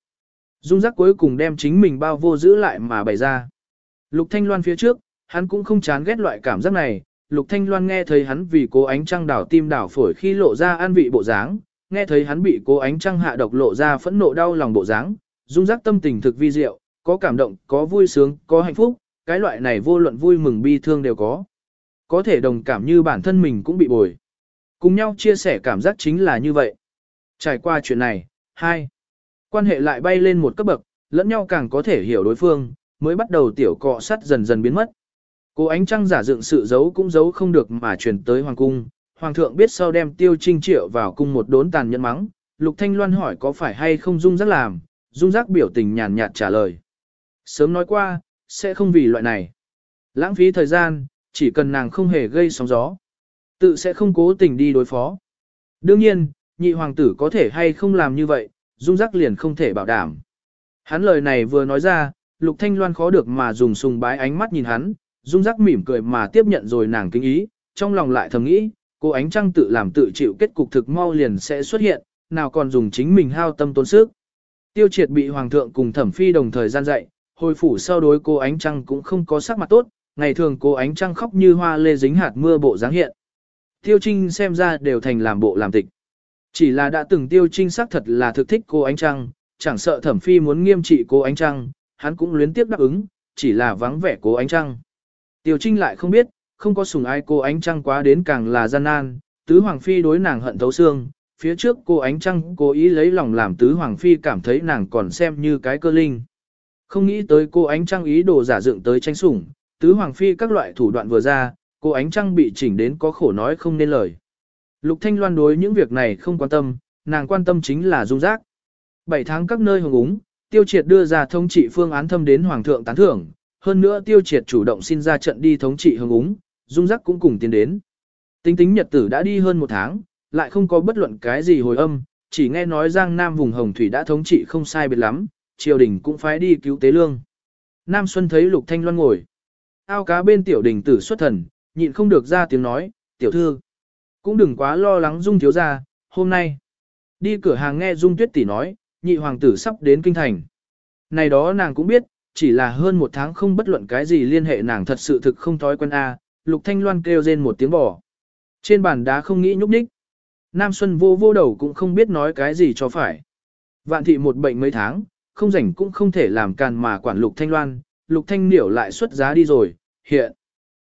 S1: Dung giác cuối cùng đem chính mình bao vô giữ lại mà bày ra. Lục Thanh Loan phía trước, hắn cũng không chán ghét loại cảm giác này. Lục Thanh Loan nghe thấy hắn vì cố ánh trăng đảo tim đảo phổi khi lộ ra an vị bộ dáng, nghe thấy hắn bị cố ánh trăng hạ độc lộ ra phẫn nộ đau lòng bộ dáng, dung giác tâm tình thực vi diệu, có cảm động, có vui sướng, có hạnh phúc, cái loại này vô luận vui mừng bi thương đều có. Có thể đồng cảm như bản thân mình cũng bị bồi. Cùng nhau chia sẻ cảm giác chính là như vậy. Trải qua chuyện này, hai, quan hệ lại bay lên một cấp bậc, lẫn nhau càng có thể hiểu đối phương, mới bắt đầu tiểu cọ sắt dần dần biến mất. Cô ánh trăng giả dựng sự giấu cũng giấu không được mà truyền tới hoàng cung. Hoàng thượng biết sau đem tiêu trinh triệu vào cung một đốn tàn nhẫn mắng. Lục Thanh Loan hỏi có phải hay không dung giác làm, dung giác biểu tình nhàn nhạt trả lời. Sớm nói qua, sẽ không vì loại này. Lãng phí thời gian, chỉ cần nàng không hề gây sóng gió. Tự sẽ không cố tình đi đối phó. Đương nhiên, nhị hoàng tử có thể hay không làm như vậy, dung giác liền không thể bảo đảm. Hắn lời này vừa nói ra, lục thanh loan khó được mà dùng sùng bái ánh mắt nhìn hắn, dung giác mỉm cười mà tiếp nhận rồi nàng kinh ý, trong lòng lại thầm nghĩ, cô ánh trăng tự làm tự chịu kết cục thực mau liền sẽ xuất hiện, nào còn dùng chính mình hao tâm tốn sức. Tiêu triệt bị hoàng thượng cùng thẩm phi đồng thời gian dạy, hồi phủ sau đối cô ánh trăng cũng không có sắc mặt tốt, ngày thường cô ánh trăng khóc như hoa lê dính hạt mưa bộ dáng hiện. Tiêu trinh xem ra đều thành làm bộ làm tịch. Chỉ là đã từng tiêu trinh xác thật là thực thích cô ánh trăng, chẳng sợ thẩm phi muốn nghiêm trị cô ánh trăng, hắn cũng luyến tiếp đáp ứng, chỉ là vắng vẻ cô ánh trăng. Tiêu trinh lại không biết, không có sùng ai cô ánh trăng quá đến càng là gian nan, tứ hoàng phi đối nàng hận thấu xương, phía trước cô ánh trăng cố ý lấy lòng làm tứ hoàng phi cảm thấy nàng còn xem như cái cơ linh. Không nghĩ tới cô ánh trăng ý đồ giả dựng tới tranh sủng, tứ hoàng phi các loại thủ đoạn vừa ra, cô ánh trăng bị chỉnh đến có khổ nói không nên lời. Lục Thanh Loan đối những việc này không quan tâm, nàng quan tâm chính là dung giác. bảy tháng các nơi hồng úng, tiêu triệt đưa ra thống trị phương án thâm đến hoàng thượng tán thưởng, hơn nữa tiêu triệt chủ động xin ra trận đi thống trị hồng úng, dung giác cũng cùng tiến đến. Tính tính nhật tử đã đi hơn một tháng, lại không có bất luận cái gì hồi âm, chỉ nghe nói Giang Nam vùng Hồng Thủy đã thống trị không sai biệt lắm, triều đình cũng phải đi cứu tế lương. Nam Xuân thấy Lục Thanh Loan ngồi. Ao cá bên tiểu đình tử xuất thần, nhịn không được ra tiếng nói, tiểu thư. Cũng đừng quá lo lắng Dung thiếu gia, hôm nay. Đi cửa hàng nghe Dung tuyết tỷ nói, nhị hoàng tử sắp đến kinh thành. Này đó nàng cũng biết, chỉ là hơn một tháng không bất luận cái gì liên hệ nàng thật sự thực không thói quen a. Lục Thanh Loan kêu rên một tiếng bỏ. Trên bàn đá không nghĩ nhúc nhích. Nam Xuân vô vô đầu cũng không biết nói cái gì cho phải. Vạn thị một bệnh mấy tháng, không rảnh cũng không thể làm càn mà quản Lục Thanh Loan, Lục Thanh Niểu lại xuất giá đi rồi, hiện.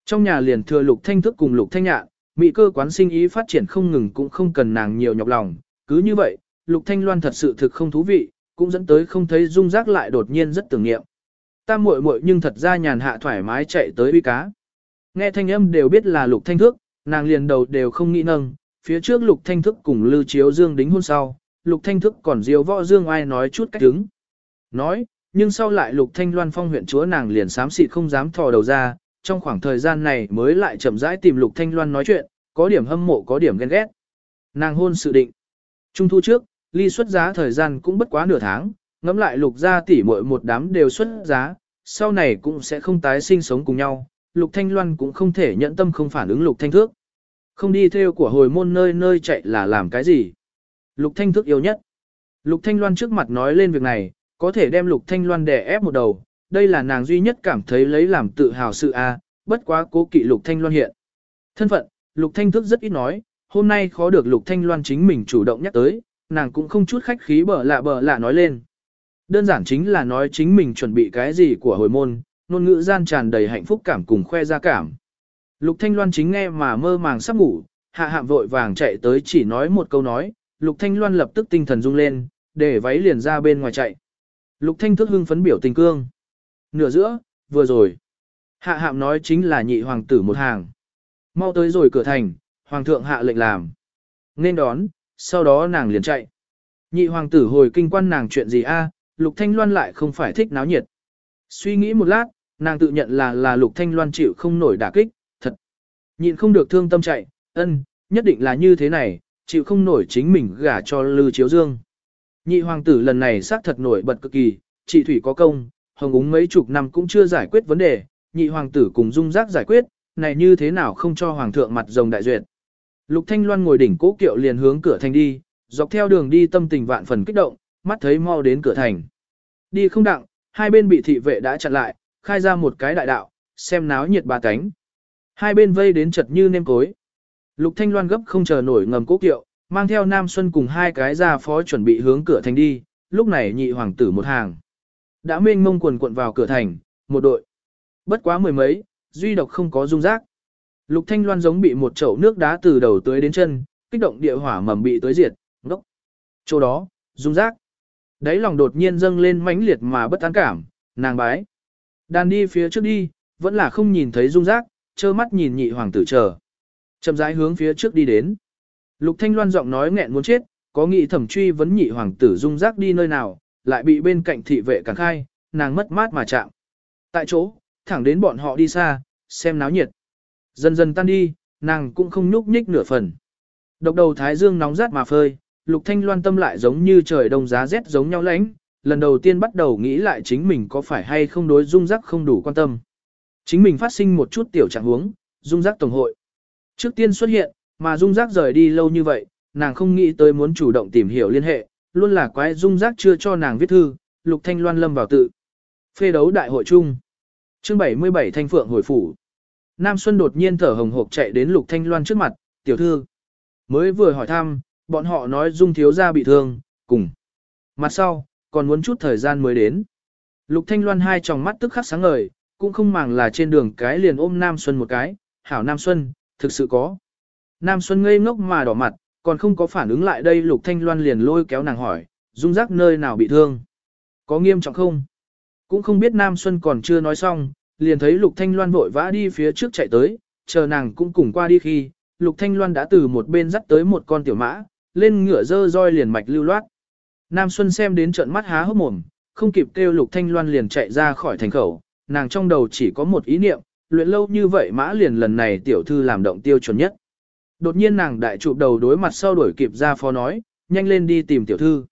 S1: Trong nhà liền thừa Lục Thanh thức cùng Lục Thanh nhạn, mỹ cơ quán sinh ý phát triển không ngừng cũng không cần nàng nhiều nhọc lòng, cứ như vậy, Lục Thanh Loan thật sự thực không thú vị, cũng dẫn tới không thấy dung giác lại đột nhiên rất tưởng niệm. Ta muội muội nhưng thật ra nhàn hạ thoải mái chạy tới uy cá. Nghe thanh âm đều biết là Lục Thanh Thức, nàng liền đầu đều không nghĩ nâng, phía trước Lục Thanh Thức cùng Lưu Chiếu Dương đính hôn sau, Lục Thanh Thức còn diêu võ Dương ai nói chút cách đứng. Nói, nhưng sau lại Lục Thanh Loan phong huyện chúa nàng liền sám xịt không dám thò đầu ra, trong khoảng thời gian này mới lại chậm rãi tìm Lục Thanh Loan nói chuyện, có điểm hâm mộ có điểm ghen ghét. Nàng hôn sự định. Trung thu trước, ly xuất giá thời gian cũng bất quá nửa tháng, ngắm lại Lục gia tỷ muội một đám đều xuất giá, sau này cũng sẽ không tái sinh sống cùng nhau. Lục Thanh Loan cũng không thể nhận tâm không phản ứng Lục Thanh Thước. Không đi theo của hồi môn nơi nơi chạy là làm cái gì. Lục Thanh Thước yêu nhất. Lục Thanh Loan trước mặt nói lên việc này, có thể đem Lục Thanh Loan đè ép một đầu, đây là nàng duy nhất cảm thấy lấy làm tự hào sự a, bất quá cố kỵ Lục Thanh Loan hiện. Thân phận, Lục Thanh thức rất ít nói, hôm nay khó được Lục Thanh Loan chính mình chủ động nhắc tới, nàng cũng không chút khách khí bở lạ bở lạ nói lên. Đơn giản chính là nói chính mình chuẩn bị cái gì của hồi môn, ngôn ngữ gian tràn đầy hạnh phúc cảm cùng khoe ra cảm. Lục Thanh Loan chính nghe mà mơ màng sắp ngủ, hạ hạm vội vàng chạy tới chỉ nói một câu nói, Lục Thanh Loan lập tức tinh thần rung lên, để váy liền ra bên ngoài chạy. Lục Thanh thức hưng phấn biểu tình cương. Nửa giữa, vừa rồi. Hạ hạm nói chính là nhị hoàng tử một hàng. Mau tới rồi cửa thành, hoàng thượng hạ lệnh làm. Nên đón, sau đó nàng liền chạy. Nhị hoàng tử hồi kinh quan nàng chuyện gì a? Lục Thanh Loan lại không phải thích náo nhiệt. Suy nghĩ một lát, nàng tự nhận là là Lục Thanh Loan chịu không nổi đả kích, thật. Nhịn không được thương tâm chạy, ân, nhất định là như thế này, chịu không nổi chính mình gả cho Lư Chiếu Dương. Nhị hoàng tử lần này xác thật nổi bật cực kỳ, trị thủy có công, hồng úng mấy chục năm cũng chưa giải quyết vấn đề, nhị hoàng tử cùng dung giác giải quyết, này như thế nào không cho hoàng thượng mặt rồng đại duyệt. Lục Thanh Loan ngồi đỉnh cố kiệu liền hướng cửa thành đi, dọc theo đường đi tâm tình vạn phần kích động, mắt thấy mau đến cửa thành. Đi không đặng, hai bên bị thị vệ đã chặn lại, khai ra một cái đại đạo, xem náo nhiệt ba cánh. Hai bên vây đến chật như nêm cối. Lục Thanh Loan gấp không chờ nổi ngầm cố kiệu, mang theo Nam Xuân cùng hai cái gia phó chuẩn bị hướng cửa thành đi, lúc này nhị hoàng tử một hàng. Đã mênh mông quần cuộn vào cửa thành, một đội. Bất quá mười mấy, duy độc không có dung rác. Lục Thanh Loan giống bị một chậu nước đá từ đầu tới đến chân, kích động địa hỏa mầm bị tới diệt, ngốc. Chỗ đó, dung rác. Đấy lòng đột nhiên dâng lên mãnh liệt mà bất an cảm, nàng bái. Đàn đi phía trước đi, vẫn là không nhìn thấy dung rác, trơ mắt nhìn nhị hoàng tử chờ. Chậm rãi hướng phía trước đi đến. Lục Thanh Loan giọng nói nghẹn muốn chết, có nghị thẩm truy vấn nhị hoàng tử dung rác đi nơi nào, lại bị bên cạnh thị vệ cản khai, nàng mất mát mà chạm. Tại chỗ, thẳng đến bọn họ đi xa, xem náo nhiệt. Dần dần tan đi, nàng cũng không nhúc nhích nửa phần. Độc đầu thái dương nóng rát mà phơi, lục thanh loan tâm lại giống như trời đông giá rét giống nhau lạnh, lần đầu tiên bắt đầu nghĩ lại chính mình có phải hay không đối dung rắc không đủ quan tâm. Chính mình phát sinh một chút tiểu trạng huống, dung rắc tổng hội. Trước tiên xuất hiện, mà dung rắc rời đi lâu như vậy, nàng không nghĩ tới muốn chủ động tìm hiểu liên hệ, luôn là quái dung rắc chưa cho nàng viết thư, lục thanh loan lâm vào tự. Phê đấu đại hội chung. Chương 77 Thanh Phượng hồi phủ. Nam Xuân đột nhiên thở hồng hộc chạy đến Lục Thanh Loan trước mặt, tiểu thư. Mới vừa hỏi thăm, bọn họ nói Dung thiếu gia bị thương, cùng. Mặt sau, còn muốn chút thời gian mới đến. Lục Thanh Loan hai tròng mắt tức khắc sáng ngời, cũng không màng là trên đường cái liền ôm Nam Xuân một cái, hảo Nam Xuân, thực sự có. Nam Xuân ngây ngốc mà đỏ mặt, còn không có phản ứng lại đây Lục Thanh Loan liền lôi kéo nàng hỏi, Dung giác nơi nào bị thương? Có nghiêm trọng không? Cũng không biết Nam Xuân còn chưa nói xong, liền thấy Lục Thanh Loan vội vã đi phía trước chạy tới, chờ nàng cũng cùng qua đi khi, Lục Thanh Loan đã từ một bên dắt tới một con tiểu mã, lên ngựa dơ roi liền mạch lưu loát. Nam Xuân xem đến trợn mắt há hốc mồm, không kịp kêu Lục Thanh Loan liền chạy ra khỏi thành khẩu, nàng trong đầu chỉ có một ý niệm, luyện lâu như vậy mã liền lần này tiểu thư làm động tiêu chuẩn nhất. Đột nhiên nàng đại chụp đầu đối mặt sau đuổi kịp ra phó nói, nhanh lên đi tìm tiểu thư.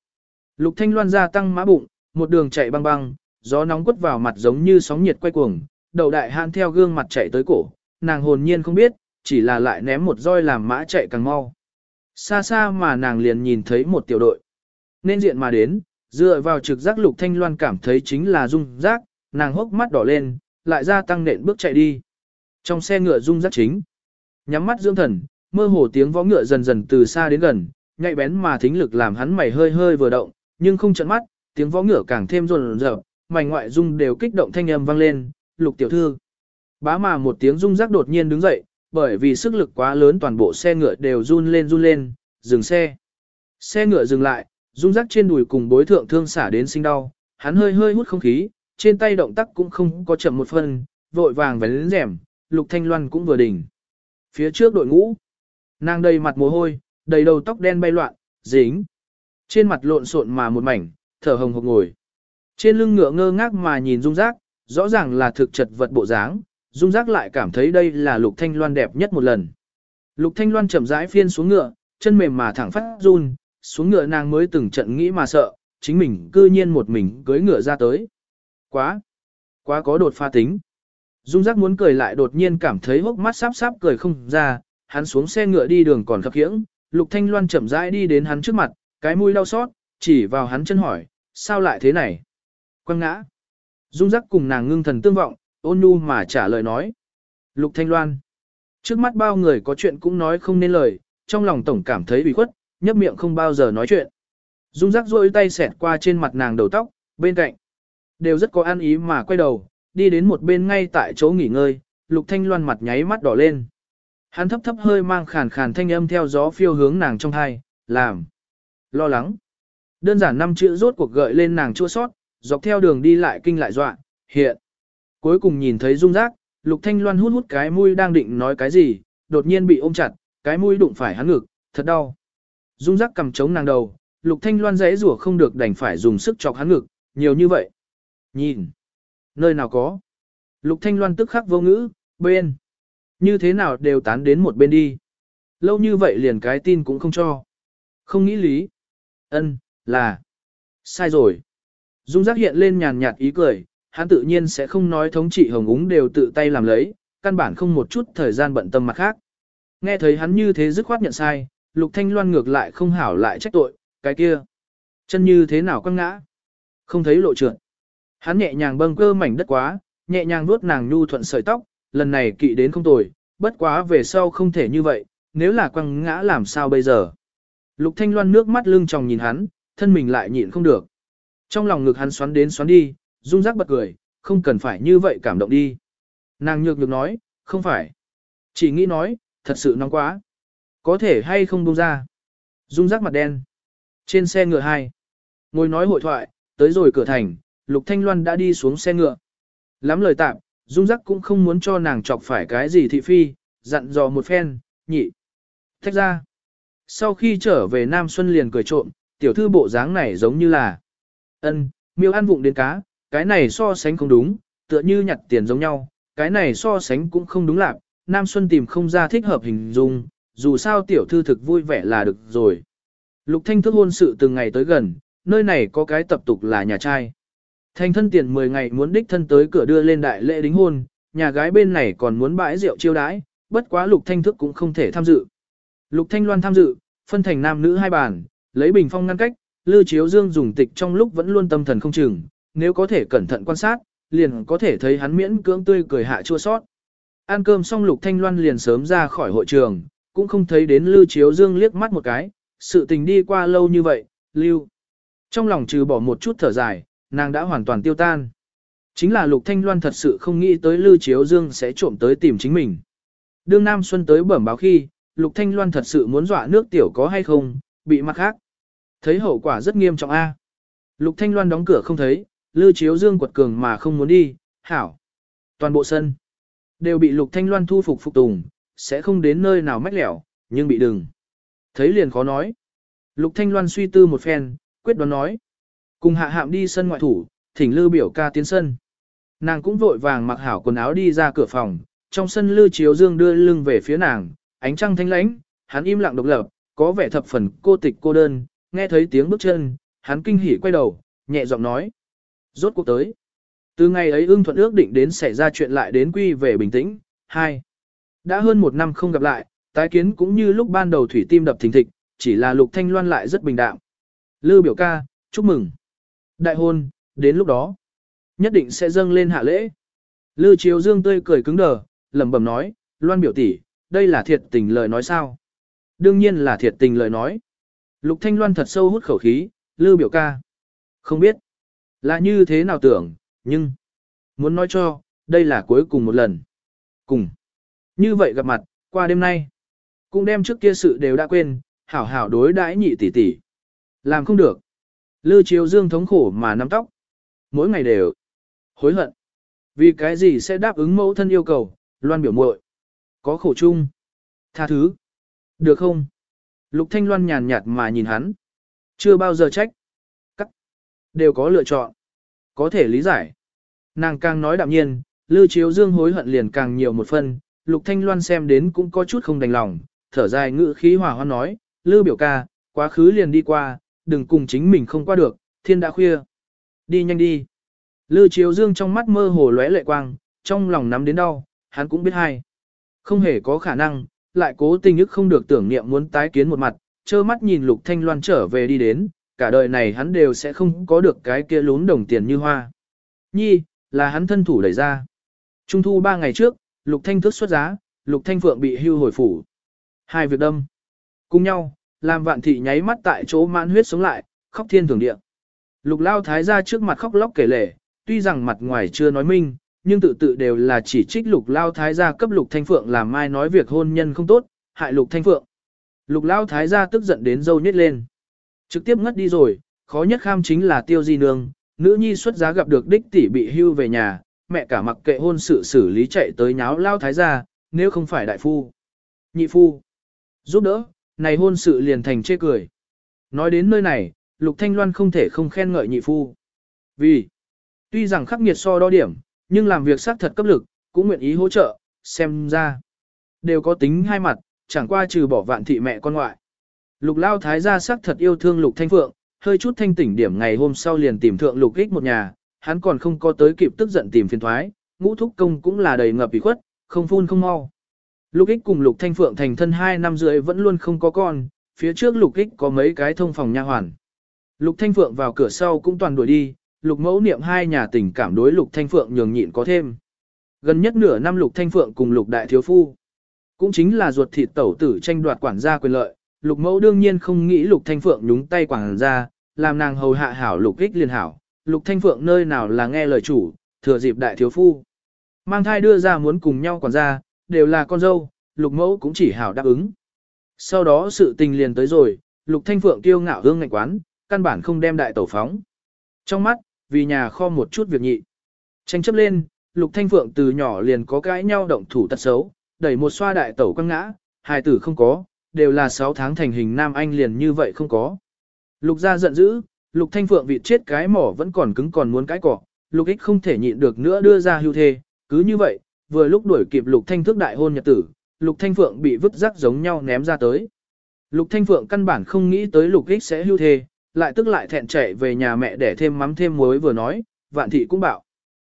S1: Lục Thanh Loan gia tăng mã bụng, một đường chạy băng băng, gió nóng quất vào mặt giống như sóng nhiệt quay cuồng, đầu đại hạn theo gương mặt chạy tới cổ, nàng hồn nhiên không biết, chỉ là lại ném một roi làm mã chạy càng mau. Xa xa mà nàng liền nhìn thấy một tiểu đội. Nên diện mà đến, dựa vào trực giác lục thanh loan cảm thấy chính là dung giác, nàng hốc mắt đỏ lên, lại ra tăng nện bước chạy đi. Trong xe ngựa dung giác chính, nhắm mắt dưỡng thần, mơ hồ tiếng vó ngựa dần dần từ xa đến gần, nhạy bén mà thính lực làm hắn mày hơi hơi vừa động, nhưng không chợt mắt, tiếng vó ngựa càng thêm rộn rợn, mày ngoại dung đều kích động thanh âm vang lên, "Lục tiểu thư." Bá mà một tiếng rung rắc đột nhiên đứng dậy, bởi vì sức lực quá lớn toàn bộ xe ngựa đều run lên run lên, dừng xe. Xe ngựa dừng lại, rung rắc trên đùi cùng bối thượng thương xả đến sinh đau, hắn hơi hơi hút không khí, trên tay động tác cũng không có chậm một phần, vội vàng vén rèm, Lục Thanh Loan cũng vừa đỉnh. Phía trước đội ngũ, nàng đầy mặt mồ hôi, đầy đầu tóc đen bay loạn, dính. Trên mặt lộn xộn mà một mảnh, thở hồng hộc ngồi. Trên lưng ngựa ngơ ngác mà nhìn Dung Giác, rõ ràng là thực chật vật bộ dáng, Dung Giác lại cảm thấy đây là Lục Thanh Loan đẹp nhất một lần. Lục Thanh Loan chậm rãi phiên xuống ngựa, chân mềm mà thẳng phát run, xuống ngựa nàng mới từng trận nghĩ mà sợ, chính mình cư nhiên một mình cưỡi ngựa ra tới. Quá, quá có đột pha tính. Dung Giác muốn cười lại đột nhiên cảm thấy hốc mắt sáp sáp cười không ra, hắn xuống xe ngựa đi đường còn khập khiễng, Lục Thanh Loan chậm rãi đi đến hắn trước mặt, cái mũi đau xót, chỉ vào hắn chân hỏi, sao lại thế này? Quăng ngã. Dung Giác cùng nàng ngưng thần tương vọng, ôn nhu mà trả lời nói. Lục Thanh Loan. Trước mắt bao người có chuyện cũng nói không nên lời, trong lòng tổng cảm thấy ủy khuất, nhấp miệng không bao giờ nói chuyện. Dung Giác rôi tay xẹt qua trên mặt nàng đầu tóc, bên cạnh. Đều rất có an ý mà quay đầu, đi đến một bên ngay tại chỗ nghỉ ngơi, Lục Thanh Loan mặt nháy mắt đỏ lên. Hắn thấp thấp hơi mang khàn khàn thanh âm theo gió phiêu hướng nàng trong hai, làm. Lo lắng. Đơn giản năm chữ rốt cuộc gợi lên nàng chua sót, dọc theo đường đi lại kinh lại dọa, hiện. Cuối cùng nhìn thấy dung giác, Lục Thanh Loan hút hút cái mũi đang định nói cái gì, đột nhiên bị ôm chặt, cái mũi đụng phải hắn ngực, thật đau. Dung giác cầm chống nàng đầu, Lục Thanh Loan dãy rủa không được đành phải dùng sức chọc hắn ngực, nhiều như vậy. Nhìn, nơi nào có. Lục Thanh Loan tức khắc vô ngữ, bên. Như thế nào đều tán đến một bên đi. Lâu như vậy liền cái tin cũng không cho. Không nghĩ lý. Ân, là. Sai rồi. Dung giác hiện lên nhàn nhạt ý cười, hắn tự nhiên sẽ không nói thống trị hồng úng đều tự tay làm lấy, căn bản không một chút thời gian bận tâm mặt khác. Nghe thấy hắn như thế dứt khoát nhận sai, Lục Thanh Loan ngược lại không hảo lại trách tội, cái kia. Chân như thế nào quăng ngã? Không thấy lộ trượt. Hắn nhẹ nhàng bâng cơ mảnh đất quá, nhẹ nhàng vuốt nàng nhu thuận sợi tóc, lần này kỵ đến không tồi, bất quá về sau không thể như vậy, nếu là quăng ngã làm sao bây giờ? Lục Thanh Loan nước mắt lưng tròng nhìn hắn, thân mình lại nhịn không được. Trong lòng ngực hắn xoắn đến xoắn đi, Dung giác bật cười, không cần phải như vậy cảm động đi. Nàng nhược được nói, không phải. Chỉ nghĩ nói, thật sự nóng quá. Có thể hay không buông ra. Dung giác mặt đen. Trên xe ngựa hai. Ngồi nói hội thoại, tới rồi cửa thành, Lục Thanh Loan đã đi xuống xe ngựa. Lắm lời tạm, Dung giác cũng không muốn cho nàng chọc phải cái gì thị phi, dặn dò một phen, nhị. Thách ra. Sau khi trở về Nam Xuân liền cười trộm, tiểu thư bộ dáng này giống như là ân miêu ăn vụng đến cá, cái này so sánh không đúng, tựa như nhặt tiền giống nhau, cái này so sánh cũng không đúng lạc, Nam Xuân tìm không ra thích hợp hình dung, dù sao tiểu thư thực vui vẻ là được rồi. Lục Thanh thức hôn sự từng ngày tới gần, nơi này có cái tập tục là nhà trai. Thành thân tiền 10 ngày muốn đích thân tới cửa đưa lên đại lễ đính hôn, nhà gái bên này còn muốn bãi rượu chiêu đãi, bất quá Lục Thanh thức cũng không thể tham dự. Lục Thanh Loan tham dự, phân thành nam nữ hai bàn, lấy bình phong ngăn cách, Lư Chiếu Dương dùng tịch trong lúc vẫn luôn tâm thần không chừng, nếu có thể cẩn thận quan sát, liền có thể thấy hắn miễn cưỡng tươi cười hạ chua sót. Ăn cơm xong Lục Thanh Loan liền sớm ra khỏi hội trường, cũng không thấy đến Lưu Chiếu Dương liếc mắt một cái, sự tình đi qua lâu như vậy, Lưu. Trong lòng trừ bỏ một chút thở dài, nàng đã hoàn toàn tiêu tan. Chính là Lục Thanh Loan thật sự không nghĩ tới Lưu Chiếu Dương sẽ trộm tới tìm chính mình. Đương Nam Xuân tới bẩm báo khi, Lục Thanh Loan thật sự muốn dọa nước tiểu có hay không, bị mặt khác. Thấy hậu quả rất nghiêm trọng a. Lục Thanh Loan đóng cửa không thấy, Lư Chiếu Dương quật cường mà không muốn đi, hảo. Toàn bộ sân đều bị Lục Thanh Loan thu phục phục tùng, sẽ không đến nơi nào mách lẻo, nhưng bị đừng. Thấy liền khó nói. Lục Thanh Loan suy tư một phen, quyết đoán nói. Cùng hạ hạm đi sân ngoại thủ, thỉnh Lư biểu ca tiến sân. Nàng cũng vội vàng mặc hảo quần áo đi ra cửa phòng, trong sân Lư Chiếu Dương đưa lưng về phía nàng, ánh trăng thanh lãnh, hắn im lặng độc lập, có vẻ thập phần cô tịch cô đơn, nghe thấy tiếng bước chân, hắn kinh hỉ quay đầu, nhẹ giọng nói. Rốt cuộc tới. Từ ngày ấy ưng thuận ước định đến xảy ra chuyện lại đến quy về bình tĩnh. hai Đã hơn một năm không gặp lại, tái kiến cũng như lúc ban đầu thủy tim đập thình thịch, chỉ là lục thanh loan lại rất bình đạm. Lư biểu ca, chúc mừng. Đại hôn, đến lúc đó, nhất định sẽ dâng lên hạ lễ. Lư chiếu dương tươi cười cứng đờ, lẩm bẩm nói, loan biểu tỷ, đây là thiệt tình lời nói sao? Đương nhiên là thiệt tình lời nói. Lục thanh loan thật sâu hút khẩu khí, lư biểu ca. Không biết, là như thế nào tưởng, nhưng, muốn nói cho, đây là cuối cùng một lần. Cùng. Như vậy gặp mặt, qua đêm nay, cũng đem trước kia sự đều đã quên, hảo hảo đối đãi nhị tỷ tỷ. Làm không được. Lư chiếu dương thống khổ mà nắm tóc. Mỗi ngày đều hối hận. Vì cái gì sẽ đáp ứng mẫu thân yêu cầu, loan biểu muội Có khổ chung. Tha thứ. Được không? Lục Thanh Loan nhàn nhạt mà nhìn hắn. Chưa bao giờ trách. Cắt. Đều có lựa chọn. Có thể lý giải. Nàng càng nói đạm nhiên, Lư Chiếu Dương hối hận liền càng nhiều một phần. Lục Thanh Loan xem đến cũng có chút không đành lòng, thở dài ngữ khí hòa hoan nói, Lư biểu ca, quá khứ liền đi qua, đừng cùng chính mình không qua được, thiên đã khuya. Đi nhanh đi. Lư Chiếu Dương trong mắt mơ hồ lóe lệ quang, trong lòng nắm đến đau, hắn cũng biết hay. Không hề có khả năng, lại cố tình ức không được tưởng niệm muốn tái kiến một mặt, trơ mắt nhìn Lục Thanh Loan trở về đi đến, cả đời này hắn đều sẽ không có được cái kia lún đồng tiền như hoa. Nhi, là hắn thân thủ đẩy ra. Trung thu ba ngày trước, Lục Thanh thức xuất giá, Lục Thanh Phượng bị hưu hồi phủ. Hai việc đâm. Cùng nhau, làm vạn thị nháy mắt tại chỗ mãn huyết sống lại, khóc thiên thường địa. Lục lao thái ra trước mặt khóc lóc kể lể, tuy rằng mặt ngoài chưa nói minh, nhưng tự tự đều là chỉ trích lục lao thái gia cấp lục thanh phượng làm mai nói việc hôn nhân không tốt, hại lục thanh phượng. Lục lao thái gia tức giận đến dâu nhét lên. Trực tiếp ngất đi rồi, khó nhất kham chính là tiêu di nương, nữ nhi xuất giá gặp được đích tỷ bị hưu về nhà, mẹ cả mặc kệ hôn sự xử lý chạy tới nháo lao thái gia, nếu không phải đại phu. Nhị phu. Giúp đỡ, này hôn sự liền thành chê cười. Nói đến nơi này, Lục Thanh Loan không thể không khen ngợi nhị phu. Vì, tuy rằng khắc nghiệt so đo điểm, nhưng làm việc xác thật cấp lực, cũng nguyện ý hỗ trợ, xem ra. Đều có tính hai mặt, chẳng qua trừ bỏ vạn thị mẹ con ngoại. Lục lao thái gia xác thật yêu thương lục thanh phượng, hơi chút thanh tỉnh điểm ngày hôm sau liền tìm thượng lục ích một nhà, hắn còn không có tới kịp tức giận tìm phiền thoái, ngũ thúc công cũng là đầy ngập ủy khuất, không phun không mau. Lục ích cùng lục thanh phượng thành thân hai năm rưỡi vẫn luôn không có con, phía trước lục ích có mấy cái thông phòng nha hoàn. Lục thanh phượng vào cửa sau cũng toàn đuổi đi, lục mẫu niệm hai nhà tình cảm đối lục thanh phượng nhường nhịn có thêm. Gần nhất nửa năm lục thanh phượng cùng lục đại thiếu phu. Cũng chính là ruột thịt tẩu tử tranh đoạt quản gia quyền lợi, lục mẫu đương nhiên không nghĩ lục thanh phượng nhúng tay quản gia, làm nàng hầu hạ hảo lục ích liên hảo. Lục thanh phượng nơi nào là nghe lời chủ, thừa dịp đại thiếu phu. Mang thai đưa ra muốn cùng nhau quản gia, đều là con dâu, lục mẫu cũng chỉ hảo đáp ứng. Sau đó sự tình liền tới rồi, lục thanh phượng tiêu ngạo hương ngạch quán, căn bản không đem đại tẩu phóng. Trong mắt, vì nhà kho một chút việc nhị. Tranh chấp lên, Lục Thanh Phượng từ nhỏ liền có cãi nhau động thủ tật xấu, đẩy một xoa đại tẩu quăng ngã, hài tử không có, đều là 6 tháng thành hình nam anh liền như vậy không có. Lục gia giận dữ, Lục Thanh Phượng vịt chết cái mỏ vẫn còn cứng còn muốn cãi cỏ, Lục ích không thể nhịn được nữa đưa ra hưu thê, cứ như vậy, vừa lúc đuổi kịp Lục Thanh Thước đại hôn nhật tử, Lục Thanh Phượng bị vứt rác giống nhau ném ra tới. Lục Thanh Phượng căn bản không nghĩ tới Lục ích sẽ hưu thê, lại tức lại thẹn chạy về nhà mẹ để thêm mắm thêm muối vừa nói, vạn thị cũng bảo.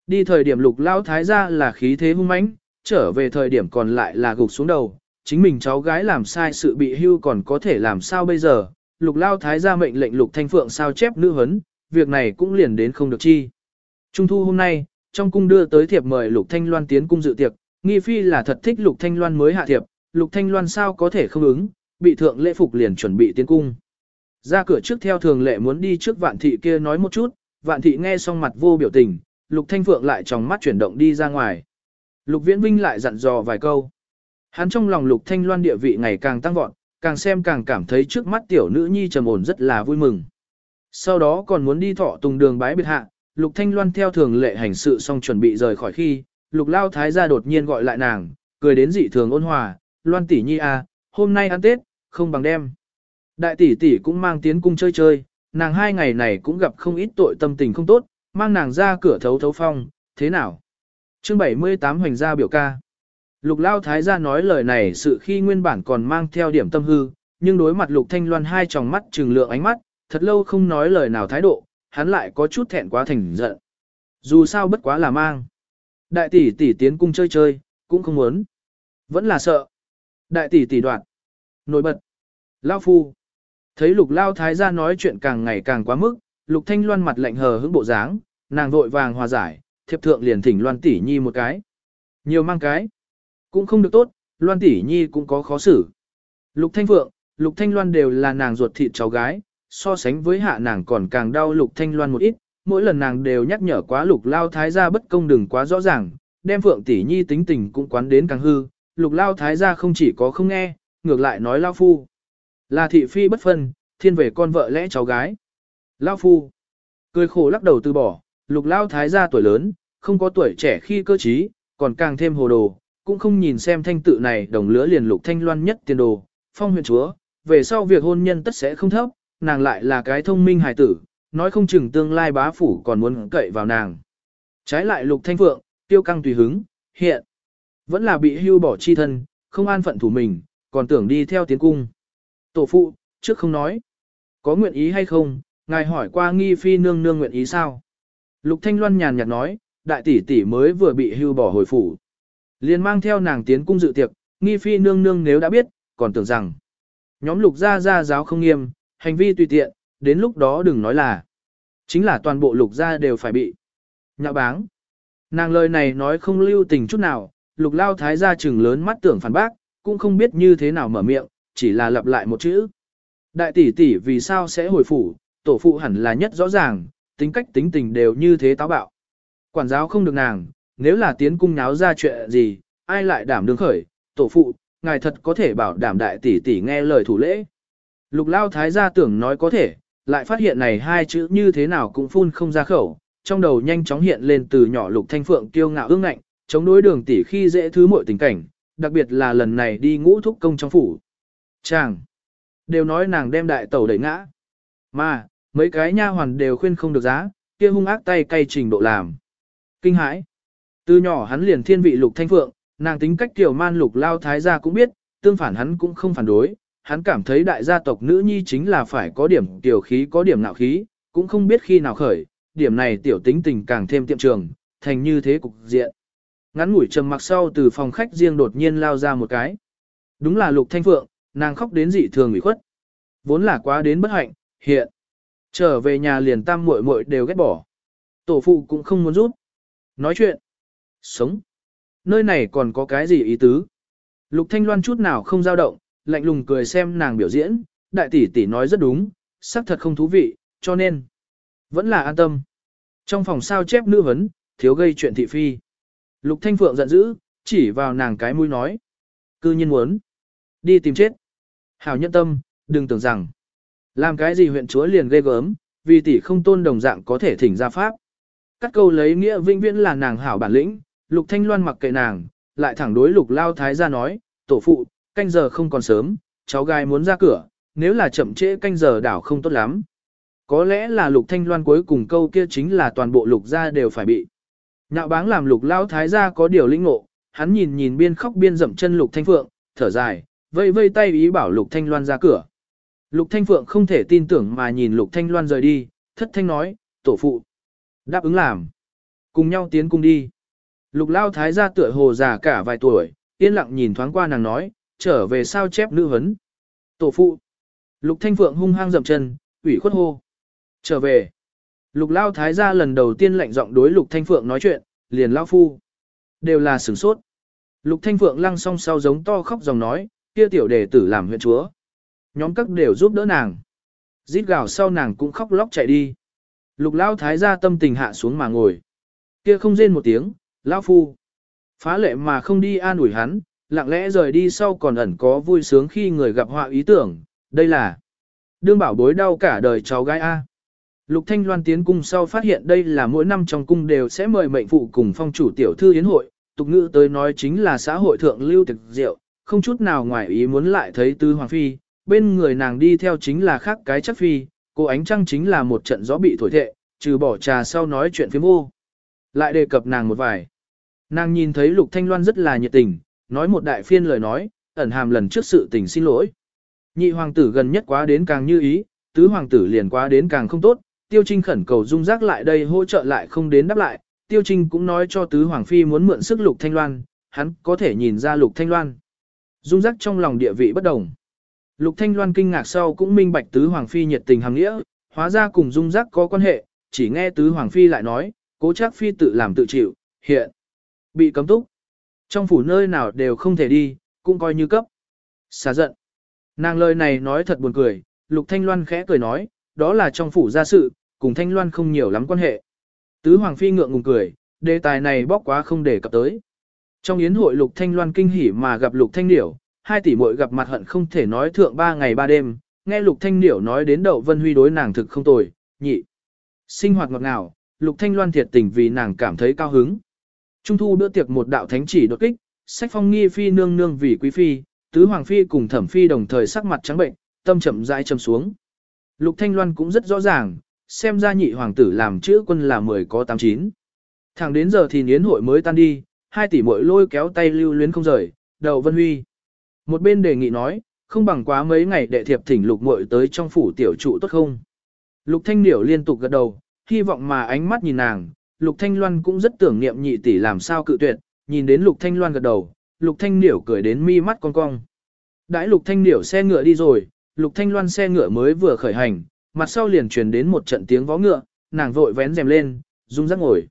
S1: Đi thời điểm lục lao thái ra là khí thế hung mãnh, trở về thời điểm còn lại là gục xuống đầu, chính mình cháu gái làm sai sự bị hưu còn có thể làm sao bây giờ, lục lao thái ra mệnh lệnh lục thanh phượng sao chép nữ hấn, việc này cũng liền đến không được chi. Trung thu hôm nay, trong cung đưa tới thiệp mời lục thanh loan tiến cung dự tiệc, nghi phi là thật thích lục thanh loan mới hạ thiệp, lục thanh loan sao có thể không ứng, bị thượng lễ phục liền chuẩn bị tiến cung. Ra cửa trước theo thường lệ muốn đi trước vạn thị kia nói một chút, vạn thị nghe xong mặt vô biểu tình, lục thanh phượng lại trong mắt chuyển động đi ra ngoài. Lục viễn vinh lại dặn dò vài câu. Hắn trong lòng lục thanh loan địa vị ngày càng tăng vọt, càng xem càng cảm thấy trước mắt tiểu nữ nhi trầm ổn rất là vui mừng. Sau đó còn muốn đi thọ tùng đường bái biệt hạ, lục thanh loan theo thường lệ hành sự xong chuẩn bị rời khỏi khi, lục lao thái gia đột nhiên gọi lại nàng, cười đến dị thường ôn hòa, loan tỷ nhi à, hôm nay ăn tết, không bằng đêm. Đại tỷ tỷ cũng mang tiến cung chơi chơi, nàng hai ngày này cũng gặp không ít tội tâm tình không tốt, mang nàng ra cửa thấu thấu phong, thế nào? Chương 78 hoành gia biểu ca. Lục Lao Thái gia nói lời này sự khi nguyên bản còn mang theo điểm tâm hư, nhưng đối mặt Lục Thanh Loan hai tròng mắt trừng lượng ánh mắt, thật lâu không nói lời nào thái độ, hắn lại có chút thẹn quá thành giận. Dù sao bất quá là mang. Đại tỷ tỷ tiến cung chơi chơi, cũng không muốn. Vẫn là sợ. Đại tỷ tỷ đoạn. Nổi bật. Lao phu. Thấy lục lao thái gia nói chuyện càng ngày càng quá mức, lục thanh loan mặt lạnh hờ hững bộ dáng, nàng vội vàng hòa giải, thiệp thượng liền thỉnh loan tỷ nhi một cái. Nhiều mang cái. Cũng không được tốt, loan tỷ nhi cũng có khó xử. Lục thanh phượng, lục thanh loan đều là nàng ruột thịt cháu gái, so sánh với hạ nàng còn càng đau lục thanh loan một ít, mỗi lần nàng đều nhắc nhở quá lục lao thái gia bất công đừng quá rõ ràng, đem phượng tỷ nhi tính tình cũng quán đến càng hư, lục lao thái gia không chỉ có không nghe, ngược lại nói lao phu. Là thị phi bất phân, thiên về con vợ lẽ cháu gái. Lao phu. Cười khổ lắc đầu từ bỏ, lục lao thái gia tuổi lớn, không có tuổi trẻ khi cơ trí, còn càng thêm hồ đồ, cũng không nhìn xem thanh tự này đồng lứa liền lục thanh loan nhất tiền đồ, phong huyền chúa, về sau việc hôn nhân tất sẽ không thấp, nàng lại là cái thông minh hài tử, nói không chừng tương lai bá phủ còn muốn cậy vào nàng. Trái lại lục thanh phượng, tiêu căng tùy hứng, hiện, vẫn là bị hưu bỏ chi thân, không an phận thủ mình, còn tưởng đi theo tiến cung. Tổ phụ, trước không nói, có nguyện ý hay không, ngài hỏi qua nghi phi nương nương nguyện ý sao? Lục thanh loan nhàn nhạt nói, đại tỷ tỷ mới vừa bị hưu bỏ hồi phủ. liền mang theo nàng tiến cung dự tiệc, nghi phi nương nương nếu đã biết, còn tưởng rằng, nhóm lục gia gia giáo không nghiêm, hành vi tùy tiện, đến lúc đó đừng nói là. Chính là toàn bộ lục gia đều phải bị. Nhạo báng. Nàng lời này nói không lưu tình chút nào, lục lao thái gia trừng lớn mắt tưởng phản bác, cũng không biết như thế nào mở miệng, chỉ là lặp lại một chữ. Đại tỷ tỷ vì sao sẽ hồi phủ, tổ phụ hẳn là nhất rõ ràng, tính cách tính tình đều như thế táo bạo. Quản giáo không được nàng, nếu là tiến cung náo ra chuyện gì, ai lại đảm đương khởi, tổ phụ, ngài thật có thể bảo đảm đại tỷ tỷ nghe lời thủ lễ. Lục lao thái gia tưởng nói có thể, lại phát hiện này hai chữ như thế nào cũng phun không ra khẩu, trong đầu nhanh chóng hiện lên từ nhỏ lục thanh phượng kiêu ngạo ương ngạnh, chống đối đường tỷ khi dễ thứ mọi tình cảnh, đặc biệt là lần này đi ngũ thúc công trong phủ. Chàng, đều nói nàng đem đại tẩu đẩy ngã. Mà, mấy cái nha hoàn đều khuyên không được giá, kia hung ác tay cay trình độ làm. Kinh hãi. Từ nhỏ hắn liền thiên vị lục thanh phượng, nàng tính cách kiểu man lục lao thái gia cũng biết, tương phản hắn cũng không phản đối, hắn cảm thấy đại gia tộc nữ nhi chính là phải có điểm tiểu khí có điểm nạo khí, cũng không biết khi nào khởi, điểm này tiểu tính tình càng thêm tiệm trường, thành như thế cục diện. Ngắn ngủi trầm mặc sau từ phòng khách riêng đột nhiên lao ra một cái. Đúng là Lục Thanh Phượng, nàng khóc đến dị thường ủy khuất. Vốn là quá đến bất hạnh, hiện. Trở về nhà liền tam muội muội đều ghét bỏ. Tổ phụ cũng không muốn rút. Nói chuyện. Sống. Nơi này còn có cái gì ý tứ? Lục Thanh Loan chút nào không dao động, lạnh lùng cười xem nàng biểu diễn, đại tỷ tỷ nói rất đúng, xác thật không thú vị, cho nên vẫn là an tâm. Trong phòng sao chép nữ vấn, thiếu gây chuyện thị phi. Lục Thanh Phượng giận dữ, chỉ vào nàng cái mũi nói. Cư nhiên muốn. Đi tìm chết. Hảo nhân tâm, đừng tưởng rằng. Làm cái gì huyện chúa liền ghê gớm, vì tỷ không tôn đồng dạng có thể thỉnh ra pháp. Cắt câu lấy nghĩa vinh viễn là nàng hảo bản lĩnh, Lục Thanh Loan mặc kệ nàng, lại thẳng đối Lục Lao Thái ra nói, tổ phụ, canh giờ không còn sớm, cháu gái muốn ra cửa, nếu là chậm trễ canh giờ đảo không tốt lắm. Có lẽ là lục thanh loan cuối cùng câu kia chính là toàn bộ lục gia đều phải bị. Nhạo báng làm lục lao thái gia có điều linh ngộ, hắn nhìn nhìn biên khóc biên dậm chân lục thanh phượng, thở dài, vây vây tay ý bảo lục thanh loan ra cửa. Lục thanh phượng không thể tin tưởng mà nhìn lục thanh loan rời đi, thất thanh nói, tổ phụ. Đáp ứng làm. Cùng nhau tiến cung đi. Lục lao thái gia tựa hồ già cả vài tuổi, yên lặng nhìn thoáng qua nàng nói, trở về sao chép nữ vấn. Tổ phụ. Lục Thanh Phượng hung hăng dậm chân, ủy khuất hô. Trở về. Lục Lao Thái gia lần đầu tiên lạnh giọng đối Lục Thanh Phượng nói chuyện, liền Lao Phu. Đều là sửng sốt. Lục Thanh Phượng lăng song sau giống to khóc dòng nói, kia tiểu đệ tử làm huyện chúa. Nhóm các đều giúp đỡ nàng. Rít gào sau nàng cũng khóc lóc chạy đi. Lục Lao Thái gia tâm tình hạ xuống mà ngồi. Kia không rên một tiếng, Lao Phu. Phá lệ mà không đi an ủi hắn, lặng lẽ rời đi sau còn ẩn có vui sướng khi người gặp họa ý tưởng, đây là đương bảo bối đau cả đời cháu gái A. Lục Thanh Loan tiến cung sau phát hiện đây là mỗi năm trong cung đều sẽ mời mệnh phụ cùng phong chủ tiểu thư yến hội, tục ngữ tới nói chính là xã hội thượng lưu thực diệu, không chút nào ngoài ý muốn lại thấy tứ hoàng phi, bên người nàng đi theo chính là khác cái chắc phi, Cô ánh trăng chính là một trận gió bị thổi thệ, trừ bỏ trà sau nói chuyện phiếm ô. Lại đề cập nàng một vài. Nàng nhìn thấy Lục Thanh Loan rất là nhiệt tình, nói một đại phiên lời nói, ẩn hàm lần trước sự tình xin lỗi. Nhị hoàng tử gần nhất quá đến càng như ý, tứ hoàng tử liền quá đến càng không tốt, Tiêu Trinh khẩn cầu dung giác lại đây hỗ trợ lại không đến đáp lại, Tiêu Trinh cũng nói cho tứ hoàng phi muốn mượn sức Lục Thanh Loan, hắn có thể nhìn ra Lục Thanh Loan. Dung giác trong lòng địa vị bất đồng. Lục Thanh Loan kinh ngạc sau cũng minh bạch tứ hoàng phi nhiệt tình hàng nghĩa, hóa ra cùng dung giác có quan hệ, chỉ nghe tứ hoàng phi lại nói, cố chắc phi tự làm tự chịu, hiện bị cấm túc. Trong phủ nơi nào đều không thể đi, cũng coi như cấp. Xả giận. Nàng lời này nói thật buồn cười, Lục Thanh Loan khẽ cười nói, đó là trong phủ gia sự, cùng Thanh Loan không nhiều lắm quan hệ. Tứ Hoàng Phi ngượng ngùng cười, đề tài này bóc quá không để cập tới. Trong yến hội Lục Thanh Loan kinh hỉ mà gặp Lục Thanh Điểu, hai tỷ muội gặp mặt hận không thể nói thượng ba ngày ba đêm, nghe Lục Thanh Điểu nói đến đậu Vân Huy đối nàng thực không tồi, nhị. Sinh hoạt ngọt ngào, Lục Thanh Loan thiệt tình vì nàng cảm thấy cao hứng. Trung thu bữa tiệc một đạo thánh chỉ đột kích, sách phong nghi phi nương nương vì quý phi, tứ hoàng phi cùng thẩm phi đồng thời sắc mặt trắng bệnh, tâm chậm rãi châm xuống. Lục Thanh Loan cũng rất rõ ràng, xem ra nhị hoàng tử làm chữ quân là 10 có 89. Thẳng đến giờ thì niến hội mới tan đi, hai tỷ muội lôi kéo tay lưu luyến không rời, đầu Vân Huy. Một bên đề nghị nói, không bằng quá mấy ngày đệ thiệp thỉnh lục muội tới trong phủ tiểu trụ tốt không. Lục Thanh Điểu liên tục gật đầu, hy vọng mà ánh mắt nhìn nàng, Lục Thanh Loan cũng rất tưởng niệm nhị tỷ làm sao cự tuyệt, nhìn đến Lục Thanh Loan gật đầu, Lục Thanh Điểu cười đến mi mắt cong cong. Đãi Lục Thanh Điểu xe ngựa đi rồi, Lục Thanh Loan xe ngựa mới vừa khởi hành, mặt sau liền truyền đến một trận tiếng vó ngựa, nàng vội vén rèm lên, rung rắc ngồi.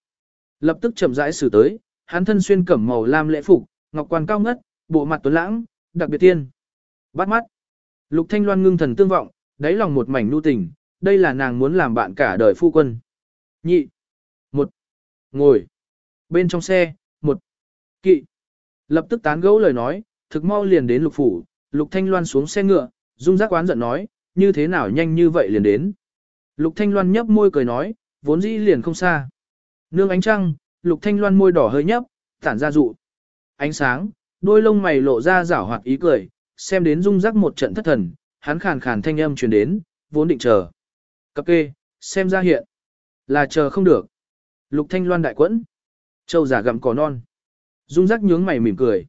S1: Lập tức chậm rãi xử tới, hắn thân xuyên cẩm màu lam lễ phục, ngọc quan cao ngất, bộ mặt tuấn lãng, đặc biệt tiên. Bắt mắt. Lục Thanh Loan ngưng thần tương vọng, đáy lòng một mảnh nu tình, đây là nàng muốn làm bạn cả đời phu quân. Nhị. Ngồi. Bên trong xe, một. Kỵ. Lập tức tán gẫu lời nói, thực mau liền đến lục phủ, lục thanh loan xuống xe ngựa, dung giác quán giận nói, như thế nào nhanh như vậy liền đến. Lục thanh loan nhấp môi cười nói, vốn dĩ liền không xa. Nương ánh trăng, lục thanh loan môi đỏ hơi nhấp, tản ra dụ. Ánh sáng, đôi lông mày lộ ra rảo hoạt ý cười, xem đến dung giác một trận thất thần, hắn khàn khàn thanh âm truyền đến, vốn định chờ. Cập kê, xem ra hiện. Là chờ không được. Lục thanh loan đại quẫn. Châu giả gặm cỏ non. Dung giác nhướng mày mỉm cười.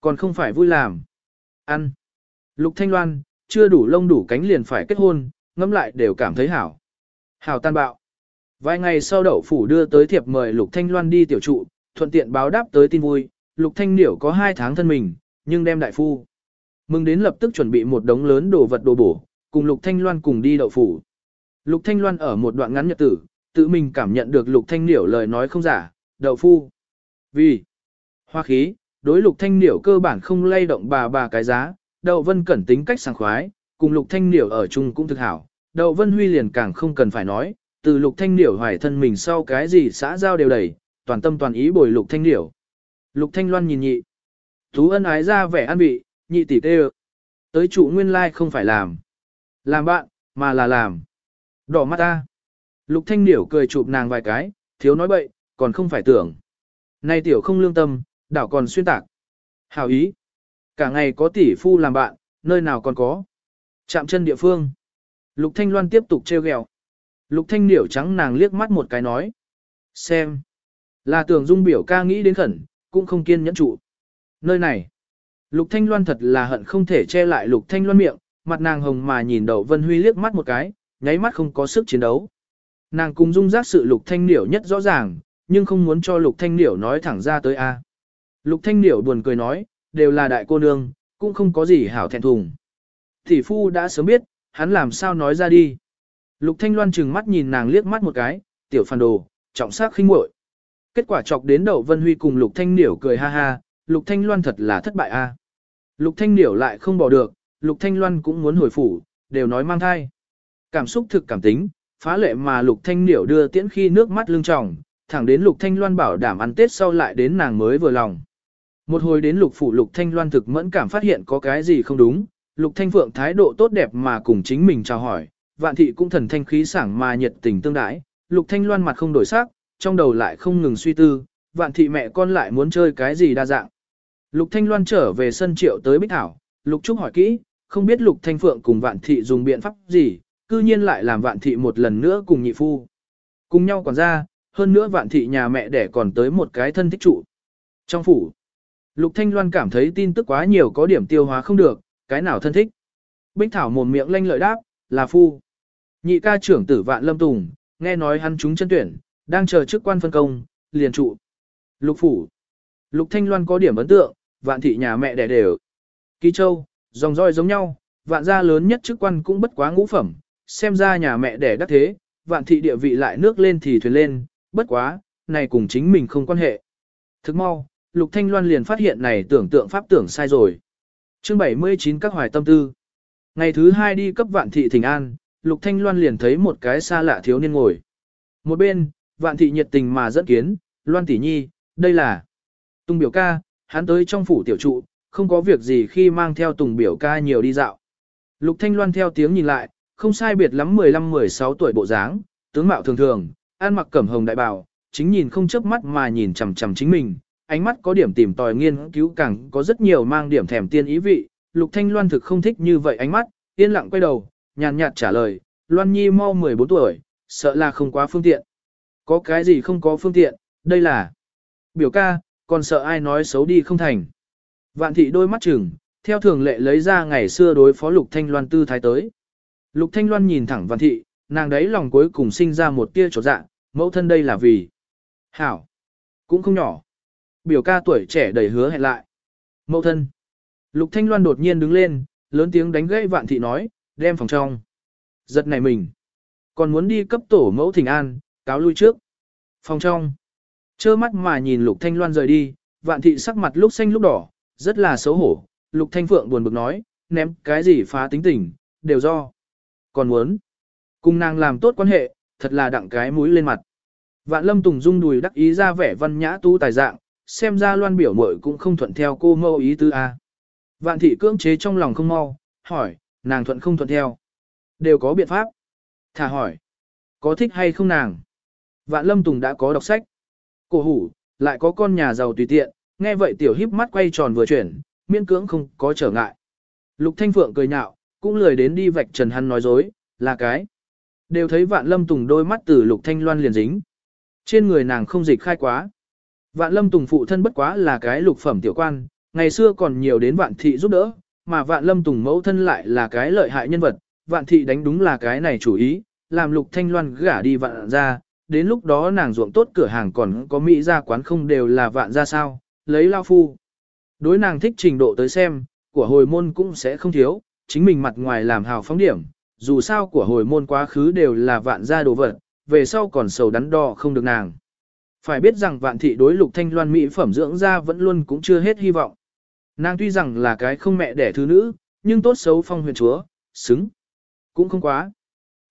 S1: Còn không phải vui làm. Ăn. Lục thanh loan, chưa đủ lông đủ cánh liền phải kết hôn, ngẫm lại đều cảm thấy hảo. Hảo tan bạo. Vài ngày sau đậu phủ đưa tới thiệp mời Lục Thanh Loan đi tiểu trụ, thuận tiện báo đáp tới tin vui, Lục Thanh Điểu có hai tháng thân mình, nhưng đem đại phu. Mừng đến lập tức chuẩn bị một đống lớn đồ vật đồ bổ, cùng Lục Thanh Loan cùng đi đậu phủ. Lục Thanh Loan ở một đoạn ngắn nhật tử, tự mình cảm nhận được Lục Thanh Niểu lời nói không giả, đậu phu. Vì hoa khí, đối Lục Thanh Niểu cơ bản không lay động bà bà cái giá, đậu vân cẩn tính cách sảng khoái, cùng Lục Thanh Niểu ở chung cũng thực hảo. Đậu vân huy liền càng không cần phải nói, từ Lục Thanh Niểu hoài thân mình sau cái gì xã giao đều đầy, toàn tâm toàn ý bồi Lục Thanh Niểu. Lục Thanh Loan nhìn nhị. Tú ân ái ra vẻ an vị, nhị tỷ tê Tới trụ nguyên lai không phải làm. Làm bạn, mà là làm. Đỏ mắt ta. Lục Thanh Điểu cười chụp nàng vài cái, thiếu nói bậy, còn không phải tưởng. Nay tiểu không lương tâm, đảo còn xuyên tạc. Hảo ý. Cả ngày có tỷ phu làm bạn, nơi nào còn có. Chạm chân địa phương. Lục Thanh Loan tiếp tục treo gẹo, Lục Thanh Điểu trắng nàng liếc mắt một cái nói. Xem. Là tưởng dung biểu ca nghĩ đến khẩn, cũng không kiên nhẫn trụ. Nơi này. Lục Thanh Loan thật là hận không thể che lại Lục Thanh Loan miệng, mặt nàng hồng mà nhìn đầu Vân Huy liếc mắt một cái, nháy mắt không có sức chiến đấu. Nàng cùng dung giác sự lục thanh niểu nhất rõ ràng, nhưng không muốn cho lục thanh niểu nói thẳng ra tới A. Lục thanh niểu buồn cười nói, đều là đại cô nương, cũng không có gì hảo thẹn thùng. Thị phu đã sớm biết, hắn làm sao nói ra đi. Lục thanh loan trừng mắt nhìn nàng liếc mắt một cái, tiểu phản đồ, trọng sắc khinh muội. Kết quả chọc đến đầu Vân Huy cùng Lục Thanh Niểu cười ha ha, Lục Thanh Loan thật là thất bại a. Lục Thanh Niểu lại không bỏ được, Lục Thanh Loan cũng muốn hồi phủ, đều nói mang thai. Cảm xúc thực cảm tính, phá lệ mà Lục Thanh Niểu đưa tiễn khi nước mắt lưng tròng, thẳng đến Lục Thanh Loan bảo đảm ăn Tết sau lại đến nàng mới vừa lòng. Một hồi đến Lục phủ Lục Thanh Loan thực mẫn cảm phát hiện có cái gì không đúng, Lục Thanh Phượng thái độ tốt đẹp mà cùng chính mình chào hỏi, vạn thị cũng thần thanh khí sảng mà nhiệt tình tương đãi, Lục Thanh Loan mặt không đổi sắc, trong đầu lại không ngừng suy tư, vạn thị mẹ con lại muốn chơi cái gì đa dạng. Lục Thanh Loan trở về sân triệu tới Bích Thảo, Lục Trúc hỏi kỹ, không biết Lục Thanh Phượng cùng vạn thị dùng biện pháp gì, cư nhiên lại làm vạn thị một lần nữa cùng nhị phu. Cùng nhau còn ra, hơn nữa vạn thị nhà mẹ đẻ còn tới một cái thân thích trụ. Trong phủ, Lục Thanh Loan cảm thấy tin tức quá nhiều có điểm tiêu hóa không được, cái nào thân thích. Bích Thảo mồm miệng lanh lợi đáp, là phu. Nhị ca trưởng tử vạn lâm tùng, nghe nói hắn chúng chân tuyển, đang chờ chức quan phân công, liền trụ. Lục phủ. Lục Thanh Loan có điểm ấn tượng, vạn thị nhà mẹ đẻ đều. Ký châu, dòng roi giống nhau, vạn gia lớn nhất chức quan cũng bất quá ngũ phẩm, xem ra nhà mẹ đẻ đắc thế, vạn thị địa vị lại nước lên thì thuyền lên, bất quá, này cùng chính mình không quan hệ. Thức mau, Lục Thanh Loan liền phát hiện này tưởng tượng pháp tưởng sai rồi. Chương 79 các hoài tâm tư. Ngày thứ hai đi cấp vạn thị thỉnh an, Lục Thanh Loan liền thấy một cái xa lạ thiếu niên ngồi. Một bên, vạn thị nhiệt tình mà dẫn kiến, Loan tỷ nhi, đây là Tùng biểu ca, hắn tới trong phủ tiểu trụ, không có việc gì khi mang theo Tùng biểu ca nhiều đi dạo. Lục Thanh Loan theo tiếng nhìn lại, không sai biệt lắm 15-16 tuổi bộ dáng, tướng mạo thường thường, ăn mặc cẩm hồng đại bào, chính nhìn không chớp mắt mà nhìn chằm chằm chính mình, ánh mắt có điểm tìm tòi nghiên cứu càng có rất nhiều mang điểm thèm tiên ý vị. Lục Thanh Loan thực không thích như vậy ánh mắt, yên lặng quay đầu, nhàn nhạt trả lời, Loan Nhi mau 14 tuổi, sợ là không quá phương tiện. Có cái gì không có phương tiện, đây là biểu ca, còn sợ ai nói xấu đi không thành. Vạn thị đôi mắt chừng, theo thường lệ lấy ra ngày xưa đối phó Lục Thanh Loan tư thái tới. Lục Thanh Loan nhìn thẳng Vạn thị, nàng đấy lòng cuối cùng sinh ra một tia chỗ dạ, mẫu thân đây là vì. Hảo, cũng không nhỏ. Biểu ca tuổi trẻ đầy hứa hẹn lại. Mẫu thân. Lục Thanh Loan đột nhiên đứng lên, lớn tiếng đánh gãy Vạn thị nói, đem phòng trong. Giật này mình. Còn muốn đi cấp tổ mẫu thỉnh an, cáo lui trước. Phòng trong. Chơ mắt mà nhìn Lục Thanh Loan rời đi, vạn thị sắc mặt lúc xanh lúc đỏ, rất là xấu hổ. Lục Thanh Phượng buồn bực nói, ném cái gì phá tính tình, đều do. Còn muốn. Cùng nàng làm tốt quan hệ, thật là đặng cái mũi lên mặt. Vạn lâm tùng dung đùi đắc ý ra vẻ văn nhã tu tài dạng, xem ra loan biểu mội cũng không thuận theo cô mâu ý tư A. Vạn thị cưỡng chế trong lòng không mau, hỏi, nàng thuận không thuận theo. Đều có biện pháp. Thả hỏi, có thích hay không nàng? Vạn lâm tùng đã có đọc sách. Cổ hủ, lại có con nhà giàu tùy tiện, nghe vậy tiểu híp mắt quay tròn vừa chuyển, miễn cưỡng không có trở ngại. Lục Thanh Phượng cười nhạo, cũng lười đến đi vạch trần hắn nói dối, là cái. Đều thấy vạn lâm tùng đôi mắt từ lục thanh loan liền dính. Trên người nàng không dịch khai quá. Vạn lâm tùng phụ thân bất quá là cái lục phẩm tiểu quan, ngày xưa còn nhiều đến vạn thị giúp đỡ, mà vạn lâm tùng mẫu thân lại là cái lợi hại nhân vật, vạn thị đánh đúng là cái này chủ ý, làm lục thanh loan gả đi vạn ra, đến lúc đó nàng ruộng tốt cửa hàng còn có mỹ gia quán không đều là vạn ra sao, lấy lao phu. Đối nàng thích trình độ tới xem, của hồi môn cũng sẽ không thiếu, chính mình mặt ngoài làm hào phóng điểm, dù sao của hồi môn quá khứ đều là vạn gia đồ vật, về sau còn sầu đắn đo không được nàng. Phải biết rằng vạn thị đối lục thanh loan mỹ phẩm dưỡng ra vẫn luôn cũng chưa hết hy vọng. Nàng tuy rằng là cái không mẹ đẻ thứ nữ, nhưng tốt xấu phong huyền chúa, xứng. Cũng không quá.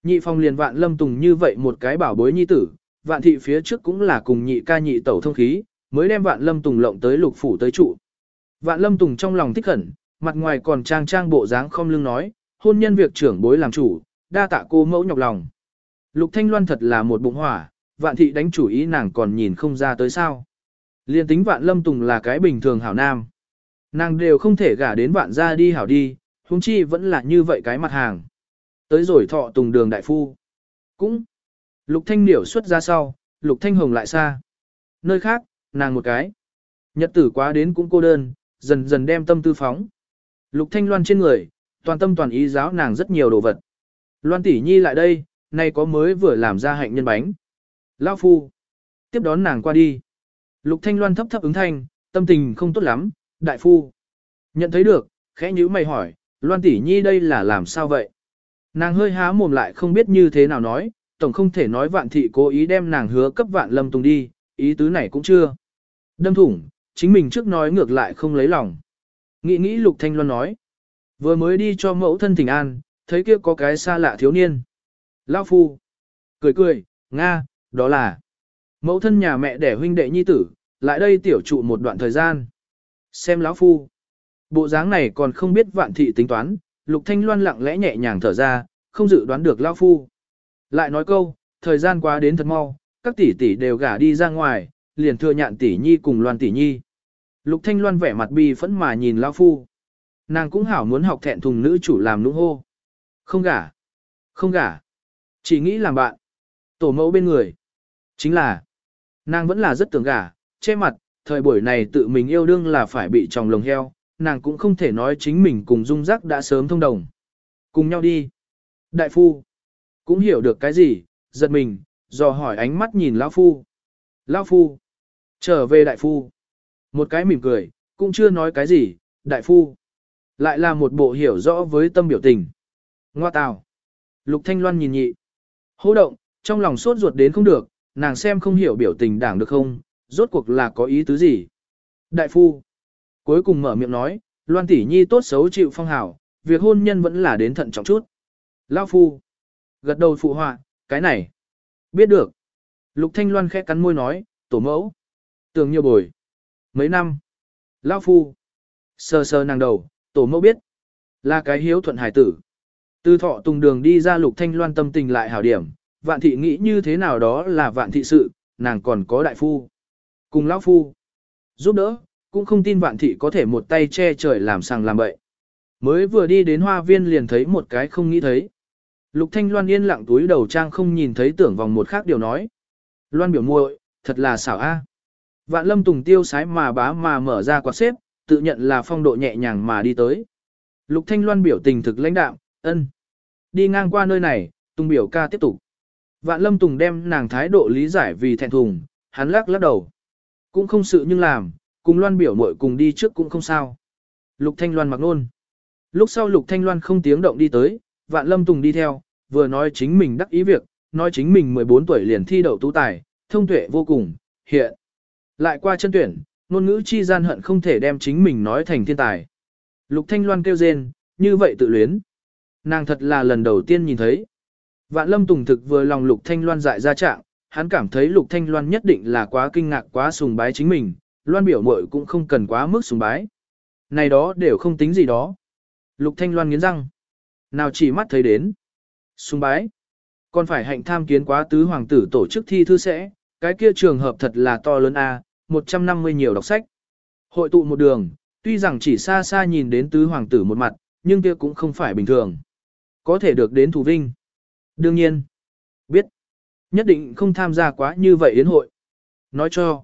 S1: Nhị phong liền vạn lâm tùng như vậy một cái bảo bối nhi tử, vạn thị phía trước cũng là cùng nhị ca nhị tẩu thông khí, mới đem vạn lâm tùng lộng tới lục phủ tới trụ. Vạn lâm tùng trong lòng thích khẩn, mặt ngoài còn trang trang bộ dáng không lưng nói, hôn nhân việc trưởng bối làm chủ, đa tạ cô mẫu nhọc lòng. Lục Thanh Loan thật là một bụng hỏa, vạn thị đánh chủ ý nàng còn nhìn không ra tới sao. Liên tính vạn lâm tùng là cái bình thường hảo nam. Nàng đều không thể gả đến vạn gia đi hảo đi, huống chi vẫn là như vậy cái mặt hàng. Tới rồi thọ tùng đường đại phu. Cũng. Lục Thanh Niểu xuất ra sau, Lục Thanh Hồng lại xa. Nơi khác, nàng một cái. Nhật tử quá đến cũng cô đơn, dần dần đem tâm tư phóng. Lục Thanh Loan trên người, toàn tâm toàn ý giáo nàng rất nhiều đồ vật. Loan tỷ nhi lại đây, nay có mới vừa làm ra hạnh nhân bánh. Lão phu. Tiếp đón nàng qua đi. Lục Thanh Loan thấp thấp ứng thanh, tâm tình không tốt lắm, đại phu. Nhận thấy được, khẽ nhíu mày hỏi, Loan tỷ nhi đây là làm sao vậy? Nàng hơi há mồm lại không biết như thế nào nói, tổng không thể nói vạn thị cố ý đem nàng hứa cấp vạn lâm tùng đi, ý tứ này cũng chưa. Đâm thủng, chính mình trước nói ngược lại không lấy lòng. Nghĩ nghĩ Lục Thanh Loan nói. Vừa mới đi cho mẫu thân thỉnh an, thấy kia có cái xa lạ thiếu niên. Lao phu. Cười cười, Nga, đó là. Mẫu thân nhà mẹ đẻ huynh đệ nhi tử, lại đây tiểu trụ một đoạn thời gian. Xem lão phu. Bộ dáng này còn không biết vạn thị tính toán, Lục Thanh Loan lặng lẽ nhẹ nhàng thở ra, không dự đoán được lão phu. Lại nói câu, thời gian qua đến thật mau, các tỷ tỷ đều gả đi ra ngoài, liền thừa nhạn tỷ nhi cùng Loan tỷ nhi. Lục Thanh Loan vẻ mặt bi phẫn mà nhìn lão phu. Nàng cũng hảo muốn học thẹn thùng nữ chủ làm nũng hô. Không gả. Không gả. Chỉ nghĩ làm bạn. Tổ mẫu bên người. Chính là, nàng vẫn là rất tưởng gả, che mặt, thời buổi này tự mình yêu đương là phải bị tròng lồng heo, nàng cũng không thể nói chính mình cùng dung giác đã sớm thông đồng. Cùng nhau đi. Đại phu, cũng hiểu được cái gì, giật mình, dò hỏi ánh mắt nhìn lão phu. Lão phu, trở về đại phu. Một cái mỉm cười, cũng chưa nói cái gì, đại phu. Lại là một bộ hiểu rõ với tâm biểu tình. Ngoa tào. Lục Thanh Loan nhìn nhị. Hô động, trong lòng sốt ruột đến không được, nàng xem không hiểu biểu tình đảng được không, rốt cuộc là có ý tứ gì. Đại phu. Cuối cùng mở miệng nói, Loan tỷ nhi tốt xấu chịu phong hảo, việc hôn nhân vẫn là đến thận trọng chút. Lao phu. Gật đầu phụ họa, cái này. Biết được. Lục Thanh Loan khẽ cắn môi nói, tổ mẫu. Tường nhiều bồi. Mấy năm. Lao phu. Sờ sờ nàng đầu, tổ mẫu biết. Là cái hiếu thuận hải tử. Từ thọ tùng đường đi ra lục thanh loan tâm tình lại hảo điểm, vạn thị nghĩ như thế nào đó là vạn thị sự, nàng còn có đại phu. Cùng lão phu. Giúp đỡ, cũng không tin vạn thị có thể một tay che trời làm sàng làm bậy. Mới vừa đi đến hoa viên liền thấy một cái không nghĩ thấy. Lục thanh loan yên lặng túi đầu trang không nhìn thấy tưởng vòng một khác điều nói. Loan biểu muội, thật là xảo a. Vạn lâm tùng tiêu sái mà bá mà mở ra quạt xếp, tự nhận là phong độ nhẹ nhàng mà đi tới. Lục thanh loan biểu tình thực lãnh đạm, ân. Đi ngang qua nơi này, Tùng biểu ca tiếp tục. Vạn Lâm Tùng đem nàng thái độ lý giải vì thẹn thùng, hắn lắc lắc đầu. Cũng không sự nhưng làm, cùng Loan biểu muội cùng đi trước cũng không sao. Lục Thanh Loan mặc nôn. Lúc sau Lục Thanh Loan không tiếng động đi tới, Vạn Lâm Tùng đi theo, vừa nói chính mình đắc ý việc, nói chính mình 14 tuổi liền thi đậu tú tài, thông tuệ vô cùng, hiện. Lại qua chân tuyển, ngôn ngữ chi gian hận không thể đem chính mình nói thành thiên tài. Lục Thanh Loan kêu rên, như vậy tự luyến. Nàng thật là lần đầu tiên nhìn thấy. Vạn lâm tùng thực vừa lòng lục thanh loan dại ra trạng, hắn cảm thấy lục thanh loan nhất định là quá kinh ngạc quá sùng bái chính mình, loan biểu muội cũng không cần quá mức sùng bái. Này đó đều không tính gì đó. Lục thanh loan nghiến răng. Nào chỉ mắt thấy đến. Sùng bái. Còn phải hạnh tham kiến quá tứ hoàng tử tổ chức thi thư sẽ, cái kia trường hợp thật là to lớn a, 150 nhiều đọc sách. Hội tụ một đường, tuy rằng chỉ xa xa nhìn đến tứ hoàng tử một mặt, nhưng kia cũng không phải bình thường có thể được đến thủ vinh. Đương nhiên, biết, nhất định không tham gia quá như vậy yến hội. Nói cho,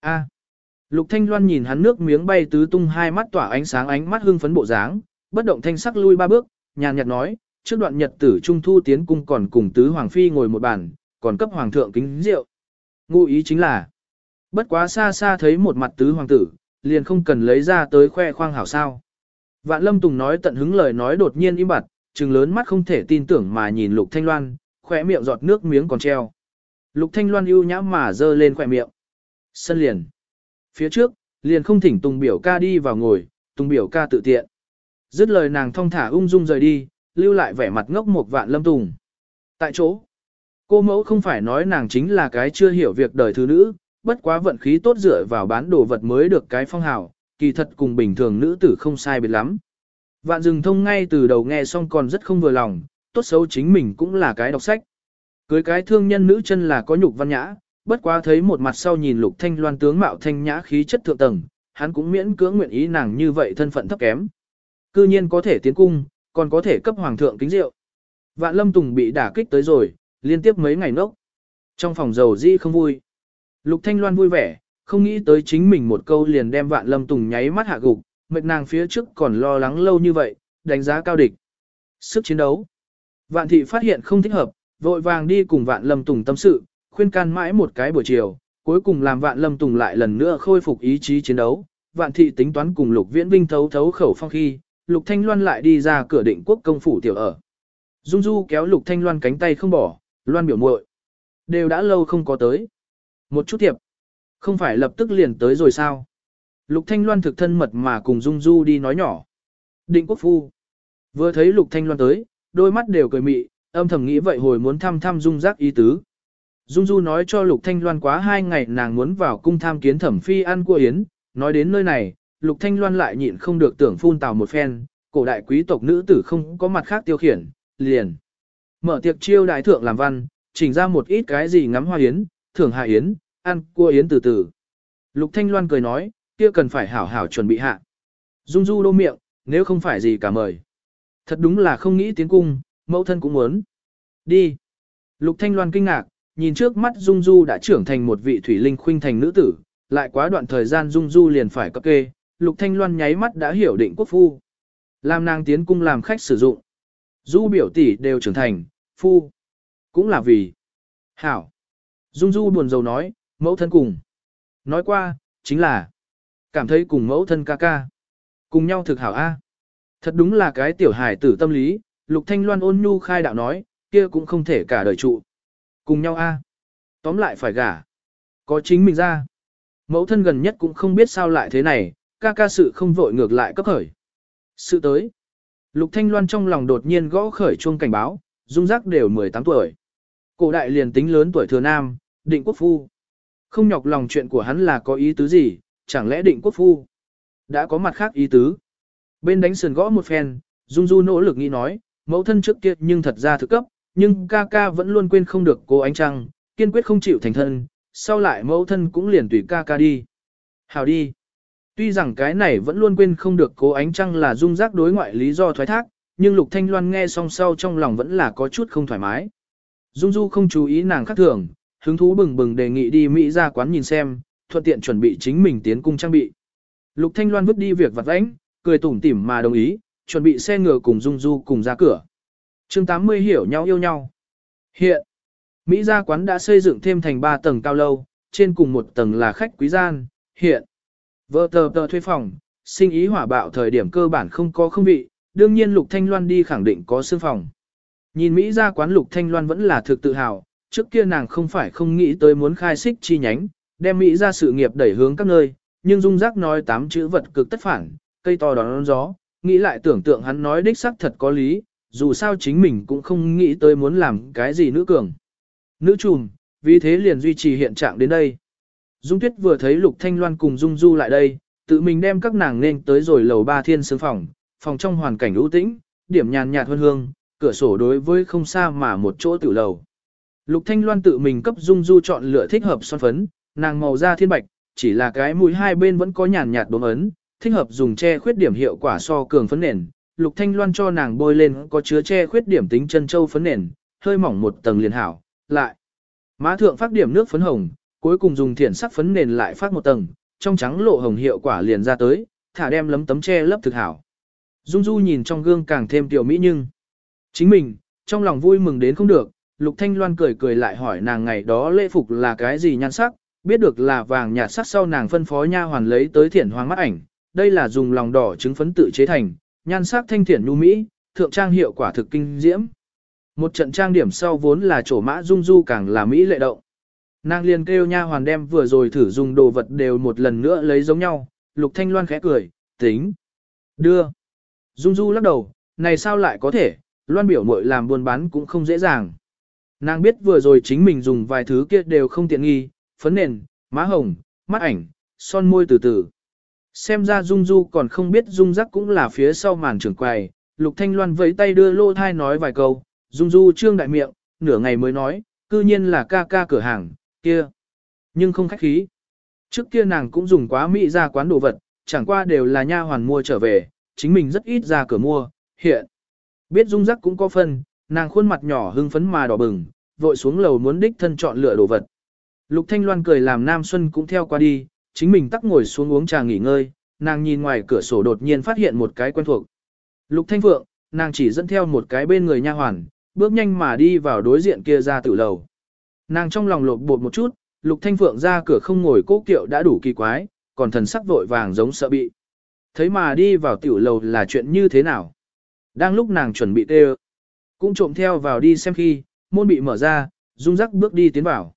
S1: a Lục Thanh Loan nhìn hắn nước miếng bay tứ tung hai mắt tỏa ánh sáng ánh mắt hưng phấn bộ dáng, bất động thanh sắc lui ba bước, nhàn nhạt nói, trước đoạn nhật tử trung thu tiến cung còn cùng tứ hoàng phi ngồi một bàn, còn cấp hoàng thượng kính rượu. Ngụ ý chính là, bất quá xa xa thấy một mặt tứ hoàng tử, liền không cần lấy ra tới khoe khoang hảo sao. Vạn Lâm Tùng nói tận hứng lời nói đột nhiên im bặt, trừng lớn mắt không thể tin tưởng mà nhìn Lục Thanh Loan, khỏe miệng giọt nước miếng còn treo. Lục Thanh Loan ưu nhã mà dơ lên khỏe miệng. Sân liền. Phía trước, liền không thỉnh Tùng biểu ca đi vào ngồi, Tùng biểu ca tự tiện. Dứt lời nàng thong thả ung dung rời đi, lưu lại vẻ mặt ngốc một vạn lâm tùng. Tại chỗ, cô mẫu không phải nói nàng chính là cái chưa hiểu việc đời thứ nữ, bất quá vận khí tốt dựa vào bán đồ vật mới được cái phong hào, kỳ thật cùng bình thường nữ tử không sai biệt lắm. Vạn rừng thông ngay từ đầu nghe xong còn rất không vừa lòng, tốt xấu chính mình cũng là cái đọc sách. Cưới cái thương nhân nữ chân là có nhục văn nhã, bất quá thấy một mặt sau nhìn lục thanh loan tướng mạo thanh nhã khí chất thượng tầng, hắn cũng miễn cưỡng nguyện ý nàng như vậy thân phận thấp kém. Cư nhiên có thể tiến cung, còn có thể cấp hoàng thượng kính rượu. Vạn lâm tùng bị đả kích tới rồi, liên tiếp mấy ngày nốc. Trong phòng dầu di không vui. Lục thanh loan vui vẻ, không nghĩ tới chính mình một câu liền đem vạn lâm tùng nháy mắt hạ gục, mệt nàng phía trước còn lo lắng lâu như vậy, đánh giá cao địch. Sức chiến đấu. Vạn thị phát hiện không thích hợp, vội vàng đi cùng vạn lâm tùng tâm sự, khuyên can mãi một cái buổi chiều, cuối cùng làm vạn lâm tùng lại lần nữa khôi phục ý chí chiến đấu. Vạn thị tính toán cùng lục viễn vinh thấu thấu khẩu phong khi, lục thanh loan lại đi ra cửa định quốc công phủ tiểu ở. Dung du kéo lục thanh loan cánh tay không bỏ, loan biểu muội Đều đã lâu không có tới. Một chút thiệp. Không phải lập tức liền tới rồi sao? Lục Thanh Loan thực thân mật mà cùng Dung Du đi nói nhỏ. Định quốc phu. Vừa thấy Lục Thanh Loan tới, đôi mắt đều cười mị, âm thầm nghĩ vậy hồi muốn thăm thăm Dung giác ý tứ. Dung Du nói cho Lục Thanh Loan quá hai ngày nàng muốn vào cung tham kiến thẩm phi ăn cua yến, nói đến nơi này, Lục Thanh Loan lại nhịn không được tưởng phun tào một phen, cổ đại quý tộc nữ tử không có mặt khác tiêu khiển, liền. Mở tiệc chiêu đại thượng làm văn, chỉnh ra một ít cái gì ngắm hoa yến, thưởng hạ yến, ăn cua yến từ từ. Lục Thanh Loan cười nói, kia cần phải hảo hảo chuẩn bị hạ. Dung du đô miệng, nếu không phải gì cả mời. Thật đúng là không nghĩ tiến cung, mẫu thân cũng muốn. Đi. Lục Thanh Loan kinh ngạc, nhìn trước mắt Dung Du đã trưởng thành một vị thủy linh khuynh thành nữ tử, lại quá đoạn thời gian Dung Du liền phải cấp kê, Lục Thanh Loan nháy mắt đã hiểu định quốc phu. Làm nàng tiến cung làm khách sử dụng. Du biểu tỷ đều trưởng thành, phu. Cũng là vì. Hảo. Dung Du buồn rầu nói, mẫu thân cùng. Nói qua, chính là. Cảm thấy cùng mẫu thân ca ca. Cùng nhau thực hảo A. Thật đúng là cái tiểu hài tử tâm lý, Lục Thanh Loan ôn nhu khai đạo nói, kia cũng không thể cả đời trụ. Cùng nhau A. Tóm lại phải gả. Có chính mình ra. Mẫu thân gần nhất cũng không biết sao lại thế này, ca ca sự không vội ngược lại cấp khởi. Sự tới. Lục Thanh Loan trong lòng đột nhiên gõ khởi chuông cảnh báo, dung giác đều 18 tuổi. Cổ đại liền tính lớn tuổi thừa nam, định quốc phu. Không nhọc lòng chuyện của hắn là có ý tứ gì, chẳng lẽ định quốc phu. Đã có mặt khác ý tứ. Bên đánh sườn gõ một phen, Dung Du nỗ lực nghĩ nói, mẫu thân trước kia nhưng thật ra thực cấp, nhưng ca ca vẫn luôn quên không được cô ánh trăng, kiên quyết không chịu thành thân, sau lại mẫu thân cũng liền tùy ca ca đi. Hào đi. Tuy rằng cái này vẫn luôn quên không được cố ánh trăng là dung giác đối ngoại lý do thoái thác, nhưng Lục Thanh Loan nghe xong sau trong lòng vẫn là có chút không thoải mái. Dung Du không chú ý nàng khác thường, hứng thú bừng bừng đề nghị đi Mỹ ra quán nhìn xem, thuận tiện chuẩn bị chính mình tiến cung trang bị. Lục Thanh Loan vứt đi việc vặt vãnh, cười tủm tỉm mà đồng ý, chuẩn bị xe ngựa cùng Dung Du cùng ra cửa. chương 80 hiểu nhau yêu nhau. Hiện, Mỹ gia quán đã xây dựng thêm thành 3 tầng cao lâu, trên cùng một tầng là khách quý gian, hiện. Vợ tờ tờ thuê phòng, sinh ý hỏa bạo thời điểm cơ bản không có không vị, đương nhiên Lục Thanh Loan đi khẳng định có xương phòng. Nhìn Mỹ gia quán Lục Thanh Loan vẫn là thực tự hào, trước kia nàng không phải không nghĩ tới muốn khai xích chi nhánh, đem Mỹ ra sự nghiệp đẩy hướng các nơi, nhưng dung giác nói tám chữ vật cực tất phản, cây to đón gió, nghĩ lại tưởng tượng hắn nói đích xác thật có lý, dù sao chính mình cũng không nghĩ tới muốn làm cái gì nữ cường. Nữ trùm, vì thế liền duy trì hiện trạng đến đây. Dung Tuyết vừa thấy Lục Thanh Loan cùng Dung Du lại đây, tự mình đem các nàng nên tới rồi lầu ba thiên sướng phòng, phòng trong hoàn cảnh ưu tĩnh, điểm nhàn nhạt hơn hương, cửa sổ đối với không xa mà một chỗ tiểu lầu. Lục Thanh Loan tự mình cấp Dung Du chọn lựa thích hợp son phấn, nàng màu da thiên bạch, chỉ là cái mũi hai bên vẫn có nhàn nhạt đốm ấn, thích hợp dùng che khuyết điểm hiệu quả so cường phấn nền. Lục Thanh Loan cho nàng bôi lên có chứa che khuyết điểm tính chân châu phấn nền, hơi mỏng một tầng liền hảo, lại. Má thượng phát điểm nước phấn hồng, cuối cùng dùng thiển sắc phấn nền lại phát một tầng, trong trắng lộ hồng hiệu quả liền ra tới, thả đem lấm tấm che lấp thực hảo. Dung Du nhìn trong gương càng thêm tiểu mỹ nhưng chính mình, trong lòng vui mừng đến không được, Lục Thanh Loan cười cười lại hỏi nàng ngày đó lễ phục là cái gì nhan sắc, biết được là vàng nhạt sắc sau nàng phân phó nha hoàn lấy tới thiển hoàng mắt ảnh, đây là dùng lòng đỏ trứng phấn tự chế thành, nhan sắc thanh thiển nhu mỹ, thượng trang hiệu quả thực kinh diễm. Một trận trang điểm sau vốn là chỗ mã dung du càng là mỹ lệ động. Nàng liền kêu nha hoàn đem vừa rồi thử dùng đồ vật đều một lần nữa lấy giống nhau, Lục Thanh Loan khẽ cười, tính. Đưa. Dung Du lắc đầu, này sao lại có thể, Loan biểu muội làm buôn bán cũng không dễ dàng. Nàng biết vừa rồi chính mình dùng vài thứ kia đều không tiện nghi, phấn nền, má hồng, mắt ảnh, son môi từ từ. Xem ra Dung Du còn không biết Dung Giác cũng là phía sau màn trưởng quầy, Lục Thanh Loan vẫy tay đưa lô thai nói vài câu, Dung Du trương đại miệng, nửa ngày mới nói, cư nhiên là ca ca cửa hàng, kia. Nhưng không khách khí. Trước kia nàng cũng dùng quá mỹ ra quán đồ vật, chẳng qua đều là nha hoàn mua trở về, chính mình rất ít ra cửa mua, hiện. Biết Dung Giác cũng có phân, nàng khuôn mặt nhỏ hưng phấn mà đỏ bừng, vội xuống lầu muốn đích thân chọn lựa đồ vật. Lục Thanh Loan cười làm Nam Xuân cũng theo qua đi, chính mình tắc ngồi xuống uống trà nghỉ ngơi, nàng nhìn ngoài cửa sổ đột nhiên phát hiện một cái quen thuộc. Lục Thanh Phượng, nàng chỉ dẫn theo một cái bên người nha hoàn, bước nhanh mà đi vào đối diện kia ra tử lầu. Nàng trong lòng lột bột một chút, Lục Thanh Phượng ra cửa không ngồi cố kiệu đã đủ kỳ quái, còn thần sắc vội vàng giống sợ bị. Thấy mà đi vào tiểu lầu là chuyện như thế nào? Đang lúc nàng chuẩn bị tê cũng trộm theo vào đi xem khi, môn bị mở ra, Dung Giác bước đi tiến vào.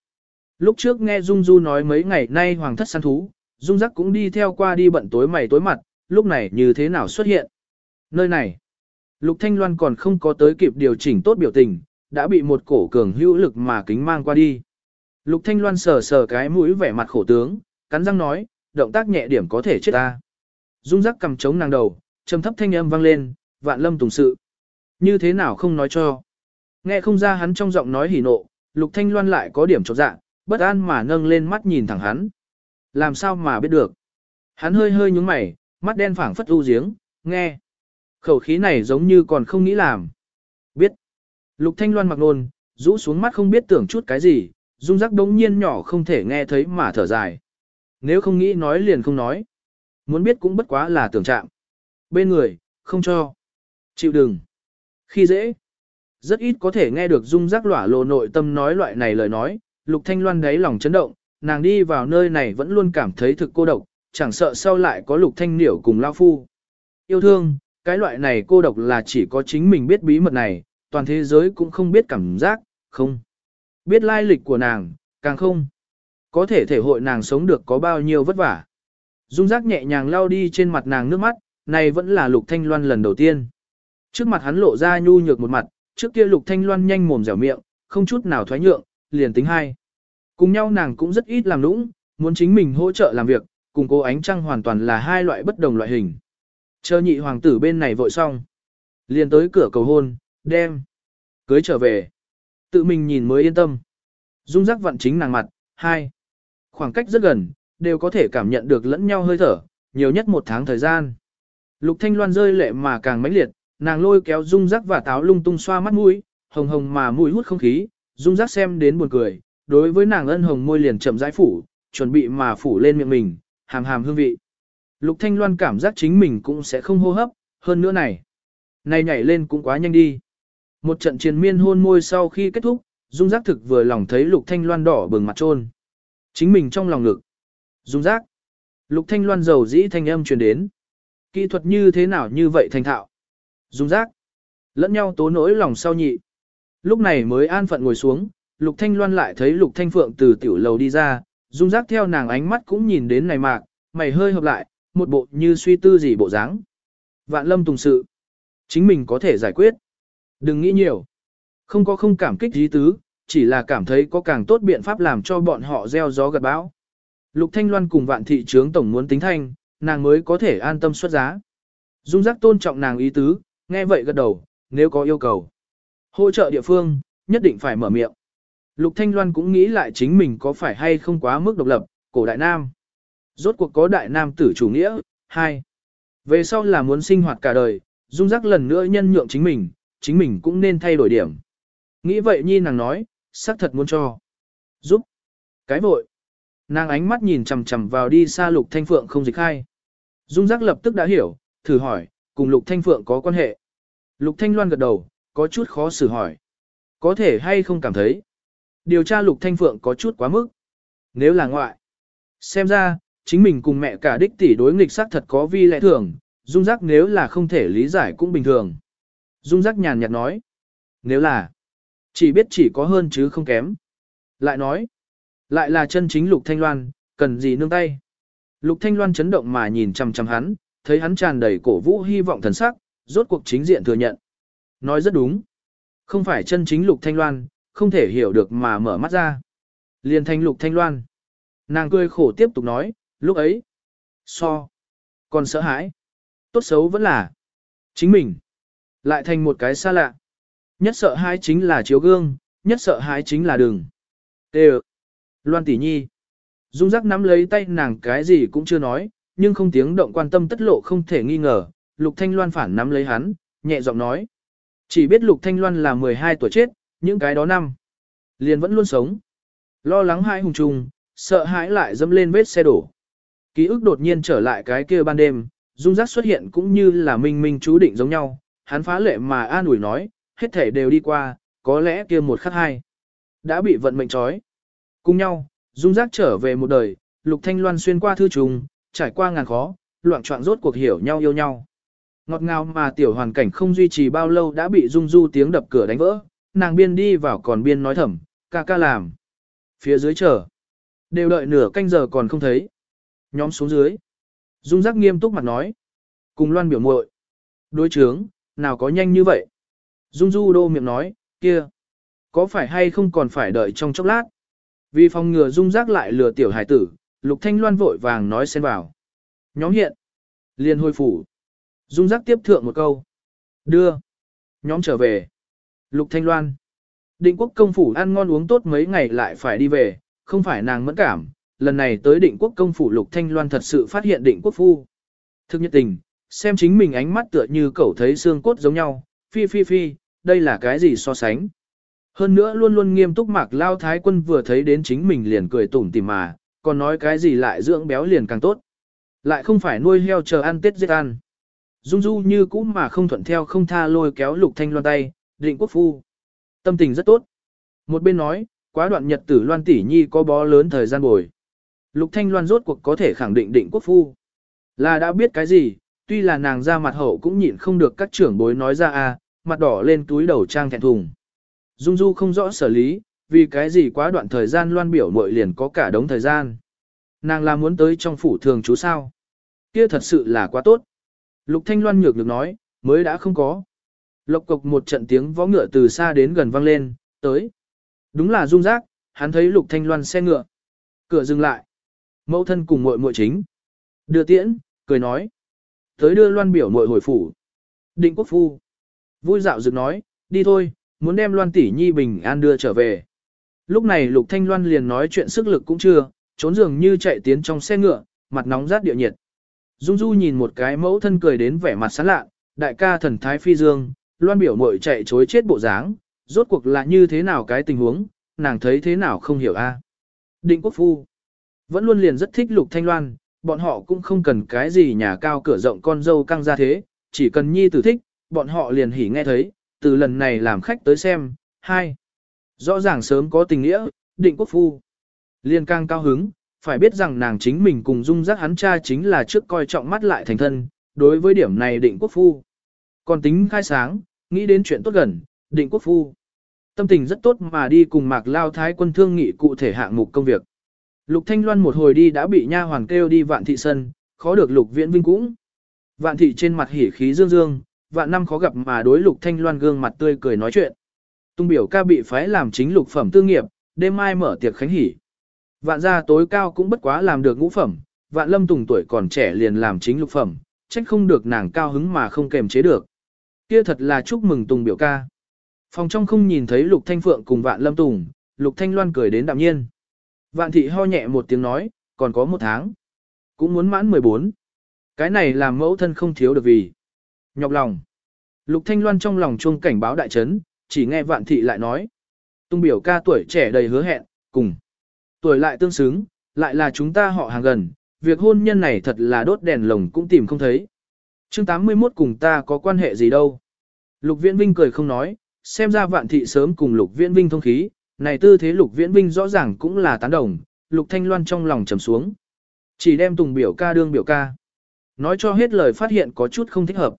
S1: Lúc trước nghe Dung Du nói mấy ngày nay hoàng thất săn thú, Dung Giác cũng đi theo qua đi bận tối mày tối mặt, lúc này như thế nào xuất hiện. Nơi này, Lục Thanh Loan còn không có tới kịp điều chỉnh tốt biểu tình, đã bị một cổ cường hữu lực mà kính mang qua đi. Lục Thanh Loan sờ sờ cái mũi vẻ mặt khổ tướng, cắn răng nói, động tác nhẹ điểm có thể chết ta. Dung giác cầm chống nàng đầu, trầm thấp thanh âm vang lên, vạn lâm tùng sự. Như thế nào không nói cho. Nghe không ra hắn trong giọng nói hỉ nộ, Lục Thanh Loan lại có điểm chột dạ, bất an mà nâng lên mắt nhìn thẳng hắn. Làm sao mà biết được. Hắn hơi hơi nhướng mày, mắt đen phảng phất u giếng, nghe. Khẩu khí này giống như còn không nghĩ làm. Biết. Lục Thanh Loan mặc nôn, rũ xuống mắt không biết tưởng chút cái gì, dung rắc đống nhiên nhỏ không thể nghe thấy mà thở dài. Nếu không nghĩ nói liền không nói. Muốn biết cũng bất quá là tưởng trạng. Bên người, không cho. Chịu đừng. Khi dễ. Rất ít có thể nghe được dung giác lỏa lộ nội tâm nói loại này lời nói, Lục Thanh Loan đáy lòng chấn động, nàng đi vào nơi này vẫn luôn cảm thấy thực cô độc, chẳng sợ sau lại có Lục Thanh Niểu cùng Lao Phu. Yêu thương, cái loại này cô độc là chỉ có chính mình biết bí mật này, toàn thế giới cũng không biết cảm giác, không. Biết lai lịch của nàng, càng không. Có thể thể hội nàng sống được có bao nhiêu vất vả. Dung giác nhẹ nhàng lao đi trên mặt nàng nước mắt, này vẫn là Lục Thanh Loan lần đầu tiên. Trước mặt hắn lộ ra nhu nhược một mặt, trước kia Lục Thanh Loan nhanh mồm dẻo miệng, không chút nào thoái nhượng, liền tính hai. Cùng nhau nàng cũng rất ít làm lũng muốn chính mình hỗ trợ làm việc, cùng cô ánh trăng hoàn toàn là hai loại bất đồng loại hình. Chờ nhị hoàng tử bên này vội xong. Liền tới cửa cầu hôn, đem. Cưới trở về. Tự mình nhìn mới yên tâm. Dung giác vận chính nàng mặt, hai. Khoảng cách rất gần, đều có thể cảm nhận được lẫn nhau hơi thở, nhiều nhất một tháng thời gian. Lục Thanh Loan rơi lệ mà càng mãnh liệt, nàng lôi kéo dung rắc và táo lung tung xoa mắt mũi, hồng hồng mà mũi hút không khí, dung rắc xem đến buồn cười, đối với nàng ân hồng môi liền chậm rãi phủ, chuẩn bị mà phủ lên miệng mình, hàm hàm hương vị. Lục Thanh Loan cảm giác chính mình cũng sẽ không hô hấp, hơn nữa này. Này nhảy lên cũng quá nhanh đi. Một trận triền miên hôn môi sau khi kết thúc, Dung giác thực vừa lòng thấy Lục Thanh Loan đỏ bừng mặt trôn. Chính mình trong lòng ngực. Dung giác. Lục Thanh Loan giàu dĩ thanh âm truyền đến. Kỹ thuật như thế nào như vậy thành thạo. Dung giác. Lẫn nhau tố nỗi lòng sau nhị. Lúc này mới an phận ngồi xuống, Lục Thanh Loan lại thấy Lục Thanh Phượng từ tiểu lầu đi ra, Dung giác theo nàng ánh mắt cũng nhìn đến này mạc, mày hơi hợp lại, một bộ như suy tư gì bộ dáng. Vạn lâm tùng sự. Chính mình có thể giải quyết. Đừng nghĩ nhiều. Không có không cảm kích dí tứ, chỉ là cảm thấy có càng tốt biện pháp làm cho bọn họ gieo gió gặt bão. Lục Thanh Loan cùng vạn thị trướng tổng muốn tính thanh, nàng mới có thể an tâm xuất giá. Dung giác tôn trọng nàng ý tứ, nghe vậy gật đầu, nếu có yêu cầu. Hỗ trợ địa phương, nhất định phải mở miệng. Lục Thanh Loan cũng nghĩ lại chính mình có phải hay không quá mức độc lập, cổ đại nam. Rốt cuộc có đại nam tử chủ nghĩa, hai. Về sau là muốn sinh hoạt cả đời, dung giác lần nữa nhân nhượng chính mình, chính mình cũng nên thay đổi điểm. Nghĩ vậy nhi nàng nói, xác thật muốn cho. Giúp. Cái vội. Nàng ánh mắt nhìn chằm chằm vào đi xa lục thanh phượng không dịch khai. Dung giác lập tức đã hiểu, thử hỏi, cùng lục thanh phượng có quan hệ. Lục thanh loan gật đầu, có chút khó xử hỏi. Có thể hay không cảm thấy. Điều tra lục thanh phượng có chút quá mức. Nếu là ngoại. Xem ra, chính mình cùng mẹ cả đích tỷ đối nghịch xác thật có vi lẽ thường, dung giác nếu là không thể lý giải cũng bình thường. Dung giác nhàn nhạt nói. Nếu là, chỉ biết chỉ có hơn chứ không kém. Lại nói, lại là chân chính Lục Thanh Loan, cần gì nương tay. Lục Thanh Loan chấn động mà nhìn chăm chăm hắn, thấy hắn tràn đầy cổ vũ hy vọng thần sắc, rốt cuộc chính diện thừa nhận. Nói rất đúng. Không phải chân chính Lục Thanh Loan, không thể hiểu được mà mở mắt ra. Liền thanh Lục Thanh Loan. Nàng cười khổ tiếp tục nói, lúc ấy. So. Còn sợ hãi. Tốt xấu vẫn là. Chính mình. Lại thành một cái xa lạ. Nhất sợ hãi chính là chiếu gương, nhất sợ hãi chính là đường. Tê Loan tỷ nhi. Dung giác nắm lấy tay nàng cái gì cũng chưa nói, nhưng không tiếng động quan tâm tất lộ không thể nghi ngờ. Lục Thanh Loan phản nắm lấy hắn, nhẹ giọng nói. Chỉ biết Lục Thanh Loan là 12 tuổi chết, những cái đó năm. Liền vẫn luôn sống. Lo lắng hai hùng trùng, sợ hãi lại dâm lên vết xe đổ. Ký ức đột nhiên trở lại cái kia ban đêm, dung giác xuất hiện cũng như là minh minh chú định giống nhau, hắn phá lệ mà an ủi nói, hết thể đều đi qua, có lẽ kia một khắc hai. Đã bị vận mệnh trói. Cùng nhau, dung giác trở về một đời, lục thanh loan xuyên qua thư trùng, trải qua ngàn khó, loạn trọng rốt cuộc hiểu nhau yêu nhau. Ngọt ngào mà tiểu hoàn cảnh không duy trì bao lâu đã bị dung du tiếng đập cửa đánh vỡ, nàng biên đi vào còn biên nói thầm, ca ca làm. Phía dưới chờ. Đều đợi nửa canh giờ còn không thấy. Nhóm xuống dưới. Dung giác nghiêm túc mặt nói. Cùng loan biểu muội Đối chướng, nào có nhanh như vậy. Dung du đô miệng nói, kia. Có phải hay không còn phải đợi trong chốc lát. Vì phòng ngừa dung giác lại lừa tiểu hải tử, lục thanh loan vội vàng nói xen vào. Nhóm hiện. Liên hồi phủ. Dung giác tiếp thượng một câu. Đưa. Nhóm trở về. Lục thanh loan. Định quốc công phủ ăn ngon uống tốt mấy ngày lại phải đi về, không phải nàng mẫn cảm, lần này tới định quốc công phủ Lục Thanh Loan thật sự phát hiện định quốc phu. Thực nhiệt tình, xem chính mình ánh mắt tựa như cậu thấy xương cốt giống nhau, phi phi phi, đây là cái gì so sánh. Hơn nữa luôn luôn nghiêm túc mạc lao thái quân vừa thấy đến chính mình liền cười tủm tỉm mà, còn nói cái gì lại dưỡng béo liền càng tốt. Lại không phải nuôi heo chờ ăn tết giết ăn. Dung du như cũ mà không thuận theo không tha lôi kéo lục thanh loan tay, định quốc phu. Tâm tình rất tốt. Một bên nói, quá đoạn nhật tử loan tỷ nhi có bó lớn thời gian bồi. Lục thanh loan rốt cuộc có thể khẳng định định quốc phu. Là đã biết cái gì, tuy là nàng ra mặt hậu cũng nhịn không được các trưởng bối nói ra a, mặt đỏ lên túi đầu trang thẹn thùng. Dung Du không rõ xử lý, vì cái gì quá đoạn thời gian loan biểu muội liền có cả đống thời gian. Nàng là muốn tới trong phủ thường chú sao? Kia thật sự là quá tốt. Lục Thanh Loan nhược được nói, mới đã không có. Lộc cộc một trận tiếng vó ngựa từ xa đến gần vang lên, tới. Đúng là Dung Giác, hắn thấy Lục Thanh Loan xe ngựa. Cửa dừng lại. Mẫu thân cùng muội muội chính. Đưa tiễn, cười nói. Tới đưa Loan biểu muội hồi phủ. Định quốc phu. Vui dạo dựng nói, đi thôi, muốn đem Loan tỷ nhi bình an đưa trở về. Lúc này Lục Thanh Loan liền nói chuyện sức lực cũng chưa, trốn dường như chạy tiến trong xe ngựa, mặt nóng rát địa nhiệt. Dung Du nhìn một cái mẫu thân cười đến vẻ mặt sán lạ, đại ca thần thái phi dương, Loan biểu muội chạy chối chết bộ dáng, rốt cuộc là như thế nào cái tình huống, nàng thấy thế nào không hiểu a. À? Định Quốc Phu vẫn luôn liền rất thích Lục Thanh Loan, bọn họ cũng không cần cái gì nhà cao cửa rộng con dâu căng ra thế, chỉ cần nhi tử thích, bọn họ liền hỉ nghe thấy, từ lần này làm khách tới xem, hai. Rõ ràng sớm có tình nghĩa, định quốc phu. Liên càng cao hứng, phải biết rằng nàng chính mình cùng dung giác hắn cha chính là trước coi trọng mắt lại thành thân, đối với điểm này định quốc phu. Còn tính khai sáng, nghĩ đến chuyện tốt gần, định quốc phu. Tâm tình rất tốt mà đi cùng mạc lao thái quân thương nghị cụ thể hạng mục công việc. Lục Thanh Loan một hồi đi đã bị nha hoàng kêu đi vạn thị sân, khó được lục viễn vinh cũng. Vạn thị trên mặt hỉ khí dương dương, vạn năm khó gặp mà đối lục thanh loan gương mặt tươi cười nói chuyện. Tung biểu ca bị phái làm chính lục phẩm tư nghiệp, đêm mai mở tiệc khánh hỉ. Vạn gia tối cao cũng bất quá làm được ngũ phẩm, vạn lâm tùng tuổi còn trẻ liền làm chính lục phẩm, trách không được nàng cao hứng mà không kềm chế được. Kia thật là chúc mừng tùng biểu ca. Phòng trong không nhìn thấy lục thanh phượng cùng vạn lâm tùng, lục thanh loan cười đến đạm nhiên. Vạn thị ho nhẹ một tiếng nói, còn có một tháng. Cũng muốn mãn 14. Cái này làm mẫu thân không thiếu được vì. Nhọc lòng. Lục Thanh Loan trong lòng chuông cảnh báo đại chấn, chỉ nghe vạn thị lại nói. Tung biểu ca tuổi trẻ đầy hứa hẹn, cùng. Tuổi lại tương xứng, lại là chúng ta họ hàng gần, việc hôn nhân này thật là đốt đèn lồng cũng tìm không thấy. Chương 81 cùng ta có quan hệ gì đâu. Lục Viễn Vinh cười không nói, xem ra vạn thị sớm cùng Lục Viễn Vinh thông khí, này tư thế Lục Viễn Vinh rõ ràng cũng là tán đồng, Lục Thanh Loan trong lòng trầm xuống. Chỉ đem Tùng biểu ca đương biểu ca. Nói cho hết lời phát hiện có chút không thích hợp.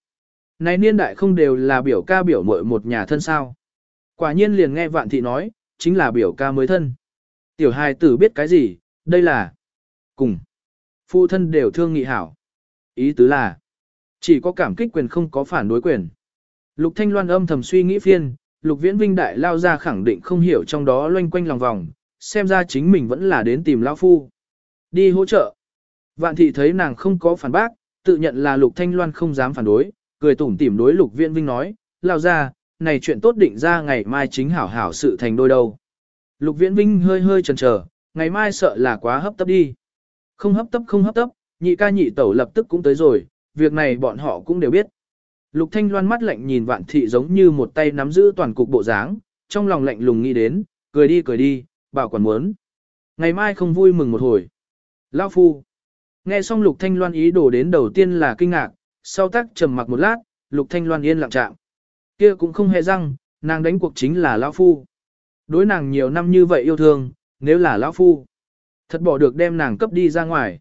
S1: Này niên đại không đều là biểu ca biểu muội một nhà thân sao. Quả nhiên liền nghe vạn thị nói, chính là biểu ca mới thân. Tiểu hài tử biết cái gì, đây là cùng. Phụ thân đều thương nghị hảo. Ý tứ là, chỉ có cảm kích quyền không có phản đối quyền. Lục Thanh Loan âm thầm suy nghĩ phiên, Lục Viễn Vinh đại lao ra khẳng định không hiểu trong đó loanh quanh lòng vòng, xem ra chính mình vẫn là đến tìm lão phu. Đi hỗ trợ. Vạn thị thấy nàng không có phản bác, tự nhận là Lục Thanh Loan không dám phản đối, cười tủm tỉm đối Lục Viễn Vinh nói, lao ra, này chuyện tốt định ra ngày mai chính hảo hảo sự thành đôi đâu. Lục Viễn Vinh hơi hơi chần chờ, ngày mai sợ là quá hấp tấp đi. Không hấp tấp không hấp tấp, nhị ca nhị tẩu lập tức cũng tới rồi, việc này bọn họ cũng đều biết. Lục Thanh Loan mắt lạnh nhìn vạn thị giống như một tay nắm giữ toàn cục bộ dáng, trong lòng lạnh lùng nghĩ đến, cười đi cười đi, bảo quản muốn. Ngày mai không vui mừng một hồi. Lao phu. Nghe xong Lục Thanh Loan ý đồ đến đầu tiên là kinh ngạc, sau tác trầm mặc một lát, Lục Thanh Loan yên lặng chạm. Kia cũng không hề răng, nàng đánh cuộc chính là lão phu. Đối nàng nhiều năm như vậy yêu thương, nếu là lão phu, thật bỏ được đem nàng cấp đi ra ngoài.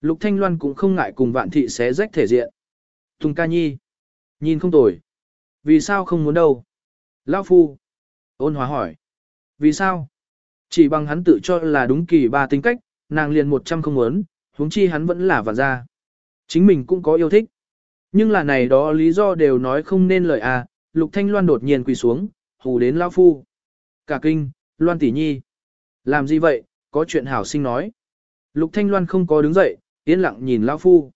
S1: Lục Thanh Loan cũng không ngại cùng vạn thị xé rách thể diện. Tùng ca nhi, nhìn không tồi. Vì sao không muốn đâu? Lão phu, ôn hòa hỏi. Vì sao? Chỉ bằng hắn tự cho là đúng kỳ ba tính cách, nàng liền một trăm không muốn, huống chi hắn vẫn là vạn gia. Chính mình cũng có yêu thích. Nhưng là này đó lý do đều nói không nên lời à, Lục Thanh Loan đột nhiên quỳ xuống, hù đến lão phu. Cả kinh, Loan tỷ nhi. Làm gì vậy, có chuyện hảo sinh nói. Lục Thanh Loan không có đứng dậy, yên lặng nhìn lão phu.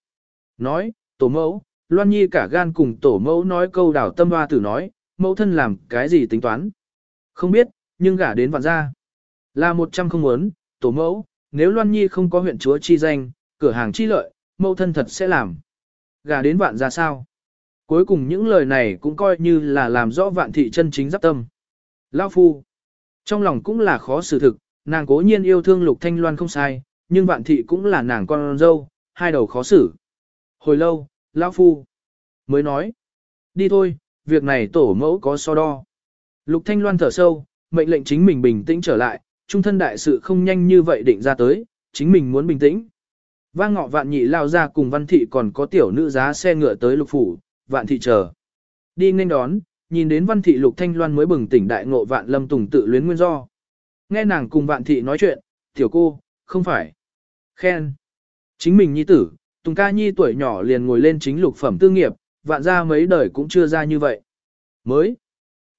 S1: Nói, tổ mẫu, Loan nhi cả gan cùng tổ mẫu nói câu đảo tâm hoa tử nói, mẫu thân làm cái gì tính toán. Không biết, nhưng gả đến vạn gia. Là một trăm không muốn, tổ mẫu, nếu Loan nhi không có huyện chúa chi danh, cửa hàng chi lợi, mẫu thân thật sẽ làm Gả đến vạn gia sao. Cuối cùng những lời này cũng coi như là làm rõ vạn thị chân chính giáp tâm. Lao phu, Trong lòng cũng là khó xử thực, nàng cố nhiên yêu thương Lục Thanh Loan không sai, nhưng vạn thị cũng là nàng con dâu, hai đầu khó xử. Hồi lâu, lão phu mới nói, đi thôi, việc này tổ mẫu có so đo. Lục Thanh Loan thở sâu, mệnh lệnh chính mình bình tĩnh trở lại, trung thân đại sự không nhanh như vậy định ra tới, chính mình muốn bình tĩnh. Vang ngọ vạn nhị lao ra cùng văn thị còn có tiểu nữ giá xe ngựa tới lục phủ, vạn thị chờ. Đi nên đón, nhìn đến văn thị lục thanh loan mới bừng tỉnh đại ngộ vạn lâm tùng tự luyến nguyên do. Nghe nàng cùng vạn thị nói chuyện, tiểu cô, không phải. Khen. Chính mình nhi tử, Tùng ca nhi tuổi nhỏ liền ngồi lên chính lục phẩm tư nghiệp, vạn ra mấy đời cũng chưa ra như vậy. Mới.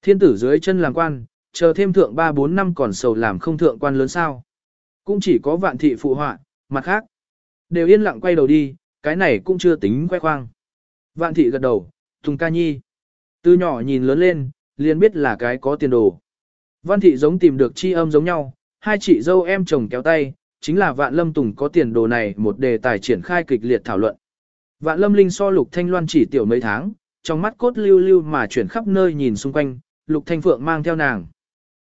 S1: Thiên tử dưới chân làm quan, chờ thêm thượng 3-4 năm còn sầu làm không thượng quan lớn sao. Cũng chỉ có vạn thị phụ họa, mặt khác. Đều yên lặng quay đầu đi, cái này cũng chưa tính khoe khoang. Vạn thị gật đầu, Tùng ca nhi. Từ nhỏ nhìn lớn lên, liền biết là cái có tiền đồ. Văn thị giống tìm được chi âm giống nhau, hai chị dâu em chồng kéo tay, chính là Vạn Lâm Tùng có tiền đồ này một đề tài triển khai kịch liệt thảo luận. Vạn Lâm Linh so Lục Thanh Loan chỉ tiểu mấy tháng, trong mắt cốt lưu lưu mà chuyển khắp nơi nhìn xung quanh, Lục Thanh Phượng mang theo nàng.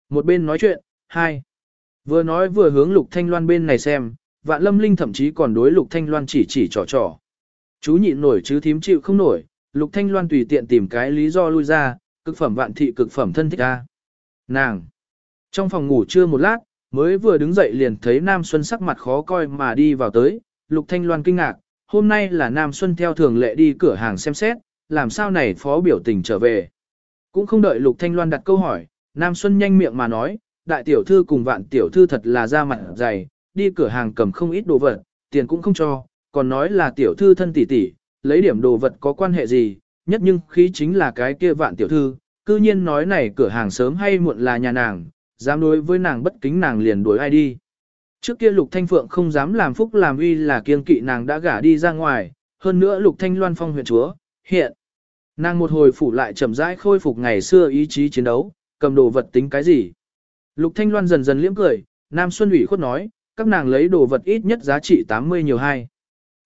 S1: Một bên nói chuyện, hai. Vừa nói vừa hướng Lục Thanh Loan bên này xem, Vạn Lâm Linh thậm chí còn đối Lục Thanh Loan chỉ chỉ trò trò. Chú nhịn nổi chứ thím chịu không nổi, Lục Thanh Loan tùy tiện tìm cái lý do lui ra, cực phẩm vạn thị cực phẩm thân thích a. Nàng. Trong phòng ngủ trưa một lát, mới vừa đứng dậy liền thấy Nam Xuân sắc mặt khó coi mà đi vào tới, Lục Thanh Loan kinh ngạc, hôm nay là Nam Xuân theo thường lệ đi cửa hàng xem xét, làm sao này phó biểu tình trở về. Cũng không đợi Lục Thanh Loan đặt câu hỏi, Nam Xuân nhanh miệng mà nói, đại tiểu thư cùng vạn tiểu thư thật là ra mặt dày, đi cửa hàng cầm không ít đồ vật, tiền cũng không cho, còn nói là tiểu thư thân tỷ tỷ, lấy điểm đồ vật có quan hệ gì, nhất nhưng khí chính là cái kia vạn tiểu thư, cư nhiên nói này cửa hàng sớm hay muộn là nhà nàng, dám đối với nàng bất kính nàng liền đuổi ai đi. Trước kia Lục Thanh Phượng không dám làm phúc làm uy là kiên kỵ nàng đã gả đi ra ngoài, hơn nữa Lục Thanh Loan phong huyện chúa, hiện. Nàng một hồi phủ lại chậm rãi khôi phục ngày xưa ý chí chiến đấu, cầm đồ vật tính cái gì. Lục Thanh Loan dần dần liễm cười, Nam Xuân ủy khuất nói, các nàng lấy đồ vật ít nhất giá trị 80 nhiều hai.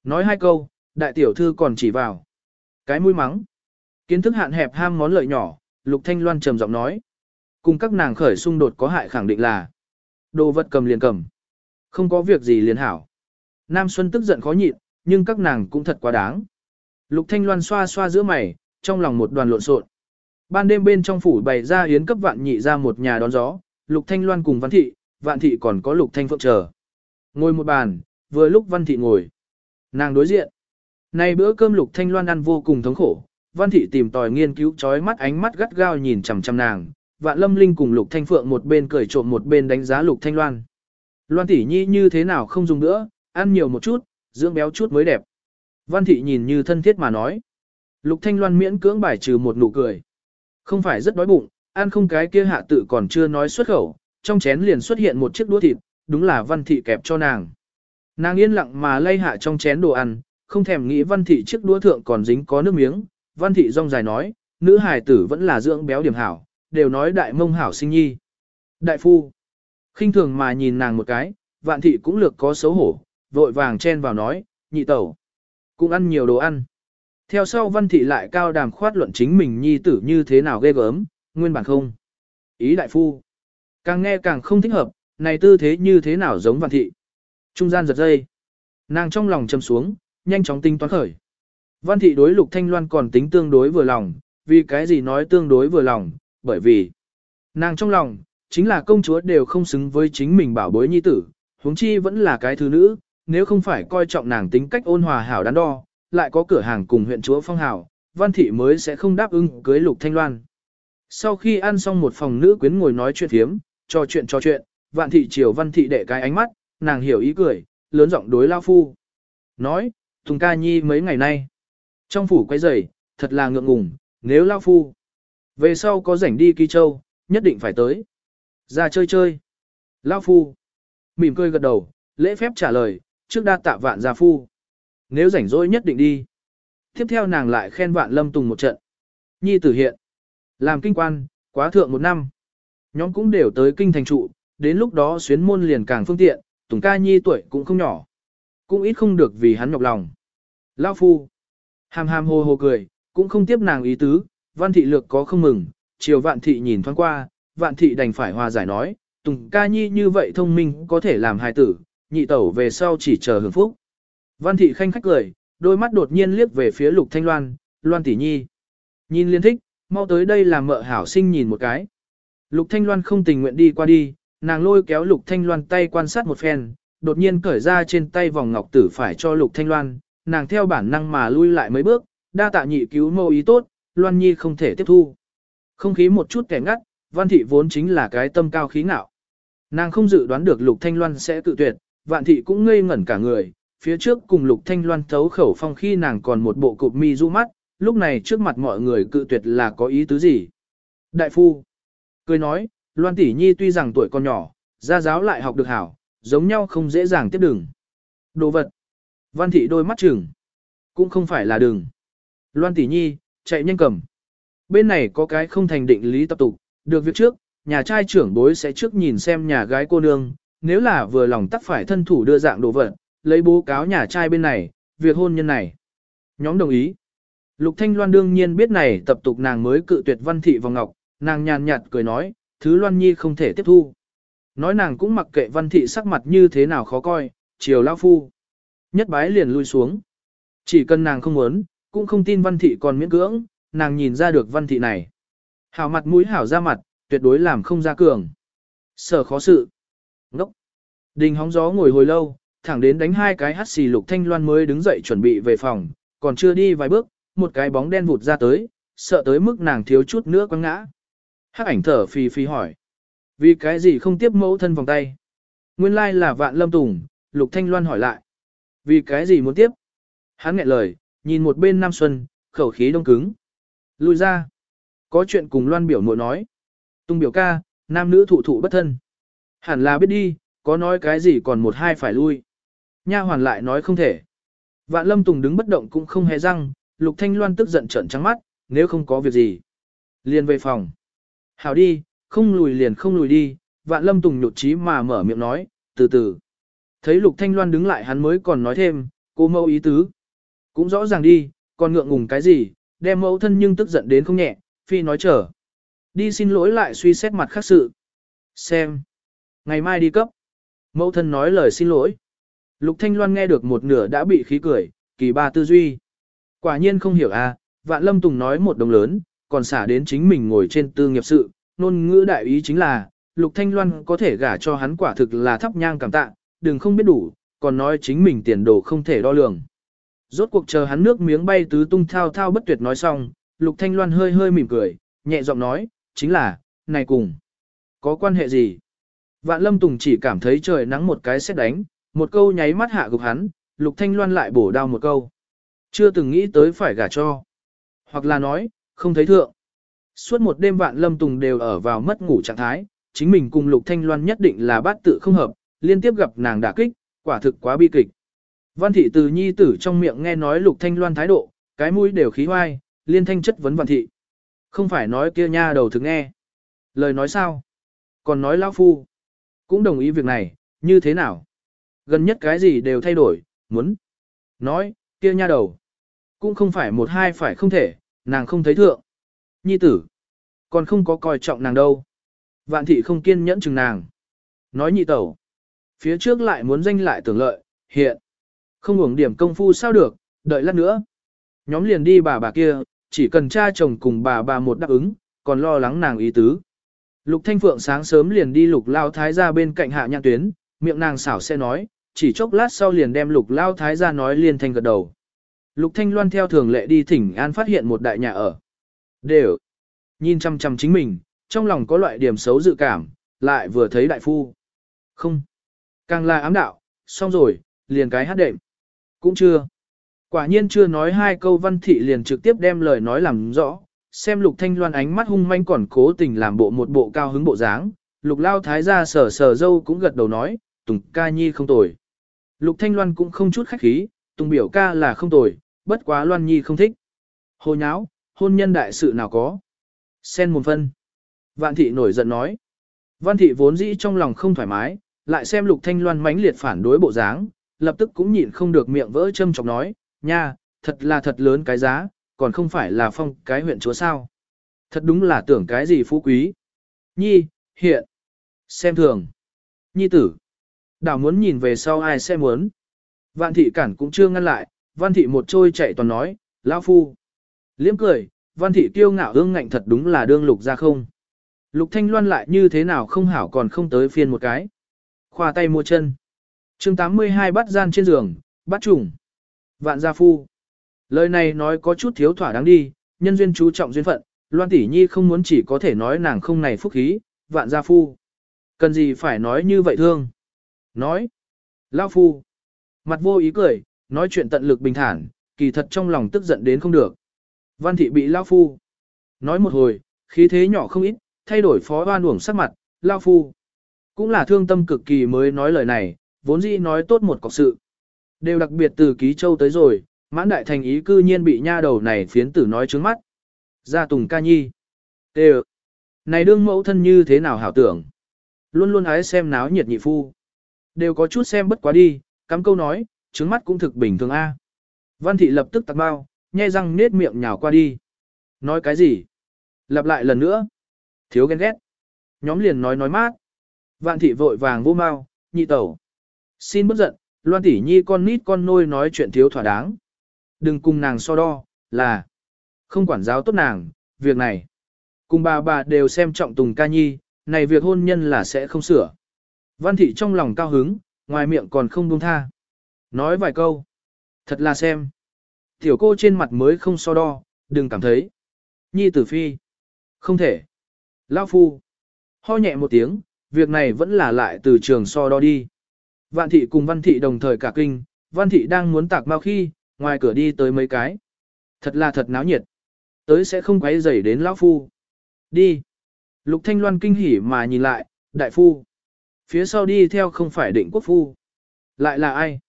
S1: Nói hai câu, đại tiểu thư còn chỉ vào. Cái mũi mắng. Kiến thức hạn hẹp ham món lợi nhỏ, Lục Thanh Loan trầm giọng nói. Cùng các nàng khởi xung đột có hại khẳng định là đồ vật cầm liền cầm. Không có việc gì liền hảo. Nam Xuân tức giận khó nhịn, nhưng các nàng cũng thật quá đáng. Lục Thanh Loan xoa xoa giữa mày, trong lòng một đoàn lộn xộn. Ban đêm bên trong phủ bày ra yến cấp vạn nhị ra một nhà đón gió, Lục Thanh Loan cùng Văn Thị, Vạn Thị còn có Lục Thanh Phượng chờ. Ngồi một bàn, vừa lúc Văn Thị ngồi. Nàng đối diện. Nay bữa cơm Lục Thanh Loan ăn vô cùng thống khổ, Văn Thị tìm tòi nghiên cứu chói mắt ánh mắt gắt gao nhìn chằm chằm nàng, Vạn Lâm Linh cùng Lục Thanh Phượng một bên cười trộm một bên đánh giá Lục Thanh Loan. Loan tỷ nhi như thế nào không dùng nữa, ăn nhiều một chút, dưỡng béo chút mới đẹp. Văn Thị nhìn như thân thiết mà nói. Lục Thanh Loan miễn cưỡng bài trừ một nụ cười. Không phải rất đói bụng, ăn không cái kia hạ tự còn chưa nói xuất khẩu, trong chén liền xuất hiện một chiếc đũa thịt, đúng là Văn Thị kẹp cho nàng. Nàng yên lặng mà lay hạ trong chén đồ ăn, không thèm nghĩ Văn Thị chiếc đũa thượng còn dính có nước miếng. Văn Thị rong dài nói, nữ hài tử vẫn là dưỡng béo điểm hảo, đều nói đại mông hảo sinh nhi. Đại phu, khinh thường mà nhìn nàng một cái, vạn thị cũng lược có xấu hổ, vội vàng chen vào nói, nhị tẩu, cũng ăn nhiều đồ ăn. Theo sau văn thị lại cao đàm khoát luận chính mình nhi tử như thế nào ghê gớm, nguyên bản không. Ý đại phu, càng nghe càng không thích hợp, này tư thế như thế nào giống văn thị. Trung gian giật dây, nàng trong lòng châm xuống, nhanh chóng tính toán khởi. Văn thị đối lục thanh loan còn tính tương đối vừa lòng, vì cái gì nói tương đối vừa lòng, bởi vì nàng trong lòng, chính là công chúa đều không xứng với chính mình bảo bối nhi tử, huống chi vẫn là cái thứ nữ, nếu không phải coi trọng nàng tính cách ôn hòa hảo đắn đo, lại có cửa hàng cùng huyện chúa phong hảo, văn thị mới sẽ không đáp ứng cưới lục thanh loan. Sau khi ăn xong một phòng nữ quyến ngồi nói chuyện thiếm, trò chuyện trò chuyện, vạn thị chiều văn thị đệ cái ánh mắt, nàng hiểu ý cười, lớn giọng đối lao phu. Nói, Tùng ca nhi mấy ngày nay, trong phủ quay rầy, thật là ngượng ngùng, nếu lao phu. Về sau có rảnh đi Kỳ Châu, nhất định phải tới. Ra chơi chơi. Lao phu. Mỉm cười gật đầu, lễ phép trả lời, trước đa tạ vạn gia phu. Nếu rảnh rỗi nhất định đi. Tiếp theo nàng lại khen vạn lâm tùng một trận. Nhi tử hiện. Làm kinh quan, quá thượng một năm. Nhóm cũng đều tới kinh thành trụ, đến lúc đó xuyến môn liền càng phương tiện, Tùng ca nhi tuổi cũng không nhỏ. Cũng ít không được vì hắn nhọc lòng. Lao phu. Hàm hàm hồ hồ cười, cũng không tiếp nàng ý tứ, văn thị lược có không mừng, chiều vạn thị nhìn thoáng qua, vạn thị đành phải hòa giải nói, Tùng ca nhi như vậy thông minh có thể làm hài tử, nhị tẩu về sau chỉ chờ hưởng phúc. Văn thị khanh khách cười, đôi mắt đột nhiên liếc về phía lục thanh loan, loan tỷ nhi. Nhìn liên thích, mau tới đây làm mợ hảo sinh nhìn một cái. Lục thanh loan không tình nguyện đi qua đi, nàng lôi kéo lục thanh loan tay quan sát một phen, đột nhiên cởi ra trên tay vòng ngọc tử phải cho lục thanh loan, nàng theo bản năng mà lui lại mấy bước, đa tạ nhị cứu mâu ý tốt, loan nhi không thể tiếp thu. Không khí một chút kẻ ngắt, văn thị vốn chính là cái tâm cao khí ngạo. Nàng không dự đoán được lục thanh loan sẽ tự tuyệt, vạn thị cũng ngây ngẩn cả người, phía trước cùng lục thanh loan thấu khẩu phong khi nàng còn một bộ cụp mi du mắt, lúc này trước mặt mọi người cự tuyệt là có ý tứ gì. Đại phu, cười nói, loan tỷ nhi tuy rằng tuổi còn nhỏ, gia giáo lại học được hảo, giống nhau không dễ dàng tiếp đường. Đồ vật, văn thị đôi mắt chừng, cũng không phải là đường. Loan tỷ nhi, chạy nhanh cầm. Bên này có cái không thành định lý tập tục, được việc trước, nhà trai trưởng bối sẽ trước nhìn xem nhà gái cô nương, nếu là vừa lòng tắc phải thân thủ đưa dạng đồ vật, lấy bố cáo nhà trai bên này, việc hôn nhân này. Nhóm đồng ý. Lục Thanh Loan đương nhiên biết này tập tục nàng mới cự tuyệt văn thị vào ngọc, nàng nhàn nhạt cười nói, thứ Loan Nhi không thể tiếp thu. Nói nàng cũng mặc kệ văn thị sắc mặt như thế nào khó coi, chiều lao phu. Nhất bái liền lui xuống. Chỉ cần nàng không muốn, cũng không tin văn thị còn miễn cưỡng, nàng nhìn ra được văn thị này. Hảo mặt mũi hảo ra mặt, tuyệt đối làm không ra cường. Sở khó sự. Ngốc. Đình hóng gió ngồi hồi lâu, thẳng đến đánh hai cái hắt xì lục thanh loan mới đứng dậy chuẩn bị về phòng, còn chưa đi vài bước, một cái bóng đen vụt ra tới, sợ tới mức nàng thiếu chút nữa quăng ngã. Hắc ảnh thở phì phì hỏi. Vì cái gì không tiếp mẫu thân vòng tay? Nguyên lai là vạn lâm tùng, lục thanh loan hỏi lại. Vì cái gì muốn tiếp? Hắn nghẹn lời, nhìn một bên Nam Xuân, khẩu khí đông cứng. Lui ra. Có chuyện cùng loan biểu muội nói. Tung biểu ca, nam nữ thụ thụ bất thân. Hẳn là biết đi, có nói cái gì còn một hai phải lui. Nha hoàn lại nói không thể. Vạn lâm tùng đứng bất động cũng không hề răng, lục thanh loan tức giận trợn trắng mắt, nếu không có việc gì. Liền về phòng. Hảo đi, không lùi liền không lùi đi, vạn lâm tùng nhột trí mà mở miệng nói, từ từ. Thấy lục thanh loan đứng lại hắn mới còn nói thêm, cô mâu ý tứ. Cũng rõ ràng đi, còn ngượng ngùng cái gì, đem mẫu thân nhưng tức giận đến không nhẹ, phi nói chờ. Đi xin lỗi lại suy xét mặt khác sự. Xem. Ngày mai đi cấp. Mẫu thân nói lời xin lỗi. Lục Thanh Loan nghe được một nửa đã bị khí cười, kỳ ba tư duy. Quả nhiên không hiểu à, Vạn Lâm Tùng nói một đồng lớn, còn xả đến chính mình ngồi trên tư nghiệp sự, nôn ngữ đại ý chính là, Lục Thanh Loan có thể gả cho hắn quả thực là thắp nhang cảm tạ, đừng không biết đủ, còn nói chính mình tiền đồ không thể đo lường. Rốt cuộc chờ hắn nước miếng bay tứ tung thao thao bất tuyệt nói xong, Lục Thanh Loan hơi hơi mỉm cười, nhẹ giọng nói, chính là, này cùng, có quan hệ gì? Vạn Lâm Tùng chỉ cảm thấy trời nắng một cái xét đánh, một câu nháy mắt hạ gục hắn, Lục Thanh Loan lại bổ đao một câu. Chưa từng nghĩ tới phải gả cho. Hoặc là nói, không thấy thượng. Suốt một đêm Vạn Lâm Tùng đều ở vào mất ngủ trạng thái, chính mình cùng Lục Thanh Loan nhất định là bát tự không hợp, liên tiếp gặp nàng đả kích, quả thực quá bi kịch. Văn thị từ nhi tử trong miệng nghe nói Lục Thanh Loan thái độ, cái mũi đều khí hoai, liên thanh chất vấn Văn thị. Không phải nói kia nha đầu thực nghe. Lời nói sao? Còn nói lão phu. Cũng đồng ý việc này, như thế nào? Gần nhất cái gì đều thay đổi, muốn. Nói, kia nha đầu. Cũng không phải một hai phải không thể, nàng không thấy thượng. Nhi tử. Còn không có coi trọng nàng đâu. Vạn thị không kiên nhẫn chừng nàng. Nói nhị tẩu. Phía trước lại muốn danh lại tưởng lợi, hiện. Không hưởng điểm công phu sao được, đợi lát nữa. Nhóm liền đi bà bà kia, chỉ cần cha chồng cùng bà bà một đáp ứng, còn lo lắng nàng ý tứ. Lục Thanh Phượng sáng sớm liền đi lục lao thái ra bên cạnh hạ nhạc tuyến, miệng nàng xảo sẽ nói, chỉ chốc lát sau liền đem lục lao thái ra nói liên thanh gật đầu. Lục Thanh Loan theo thường lệ đi thỉnh an phát hiện một đại nhà ở. Đều, nhìn chăm chăm chính mình, trong lòng có loại điểm xấu dự cảm, lại vừa thấy đại phu. Không, càng là ám đạo, xong rồi, liền cái hát đệm. Cũng chưa. Quả nhiên chưa nói hai câu văn thị liền trực tiếp đem lời nói làm rõ, xem lục thanh loan ánh mắt hung manh còn cố tình làm bộ một bộ cao hứng bộ dáng, lục lao thái gia sở sở dâu cũng gật đầu nói, tùng ca nhi không tồi. Lục thanh loan cũng không chút khách khí, tùng biểu ca là không tồi, bất quá loan nhi không thích. Hồ nháo, hôn nhân đại sự nào có. Xen một phân. Vạn thị nổi giận nói. Văn thị vốn dĩ trong lòng không thoải mái, lại xem lục thanh loan mãnh liệt phản đối bộ dáng, lập tức cũng nhịn không được miệng vỡ châm chọc nói, nha, thật là thật lớn cái giá, còn không phải là phong cái huyện chúa sao. Thật đúng là tưởng cái gì phú quý. Nhi, hiện. Xem thường. Nhi tử. Đảo muốn nhìn về sau ai sẽ muốn. Vạn thị cản cũng chưa ngăn lại, văn thị một trôi chạy toàn nói, lão phu. Liếm cười, văn thị kiêu ngạo ương ngạnh thật đúng là đương lục ra không. Lục thanh loan lại như thế nào không hảo còn không tới phiên một cái. Khoa tay mua chân. chương 82 bắt gian trên giường, bắt trùng. Vạn gia phu. Lời này nói có chút thiếu thỏa đáng đi, nhân duyên chú trọng duyên phận, Loan tỷ nhi không muốn chỉ có thể nói nàng không này phúc khí, vạn gia phu. Cần gì phải nói như vậy thương? Nói. Lao phu. Mặt vô ý cười, nói chuyện tận lực bình thản, kỳ thật trong lòng tức giận đến không được. Văn thị bị Lao phu. Nói một hồi, khí thế nhỏ không ít, thay đổi phó oan uổng sắc mặt, Lao phu. Cũng là thương tâm cực kỳ mới nói lời này, vốn dĩ nói tốt một cọc sự. Đều đặc biệt từ ký châu tới rồi, mãn đại thành ý cư nhiên bị nha đầu này phiến tử nói trướng mắt. Ra tùng ca nhi. Tê Này đương mẫu thân như thế nào hảo tưởng. Luôn luôn ái xem náo nhiệt nhị phu. Đều có chút xem bất quá đi, cắm câu nói, trứng mắt cũng thực bình thường a. Văn thị lập tức tặc bao, nhai răng nết miệng nhào qua đi. Nói cái gì? Lặp lại lần nữa. Thiếu ghen ghét. Nhóm liền nói nói mát. Vạn thị vội vàng vô mau, nhị tẩu. Xin bất giận, loan tỷ nhi con nít con nôi nói chuyện thiếu thỏa đáng. Đừng cùng nàng so đo, là không quản giáo tốt nàng, việc này. Cùng bà bà đều xem trọng Tùng ca nhi, này việc hôn nhân là sẽ không sửa. Văn thị trong lòng cao hứng, ngoài miệng còn không buông tha. Nói vài câu. Thật là xem. Tiểu cô trên mặt mới không so đo, đừng cảm thấy. Nhi tử phi. Không thể. Lao phu. Ho nhẹ một tiếng, việc này vẫn là lại từ trường so đo đi. Vạn thị cùng văn thị đồng thời cả kinh, văn thị đang muốn tạc mau khi, ngoài cửa đi tới mấy cái. Thật là thật náo nhiệt. Tới sẽ không quấy rầy đến lão phu. Đi. Lục Thanh Loan kinh hỉ mà nhìn lại, đại phu. Phía sau đi theo không phải định quốc phu. Lại là ai?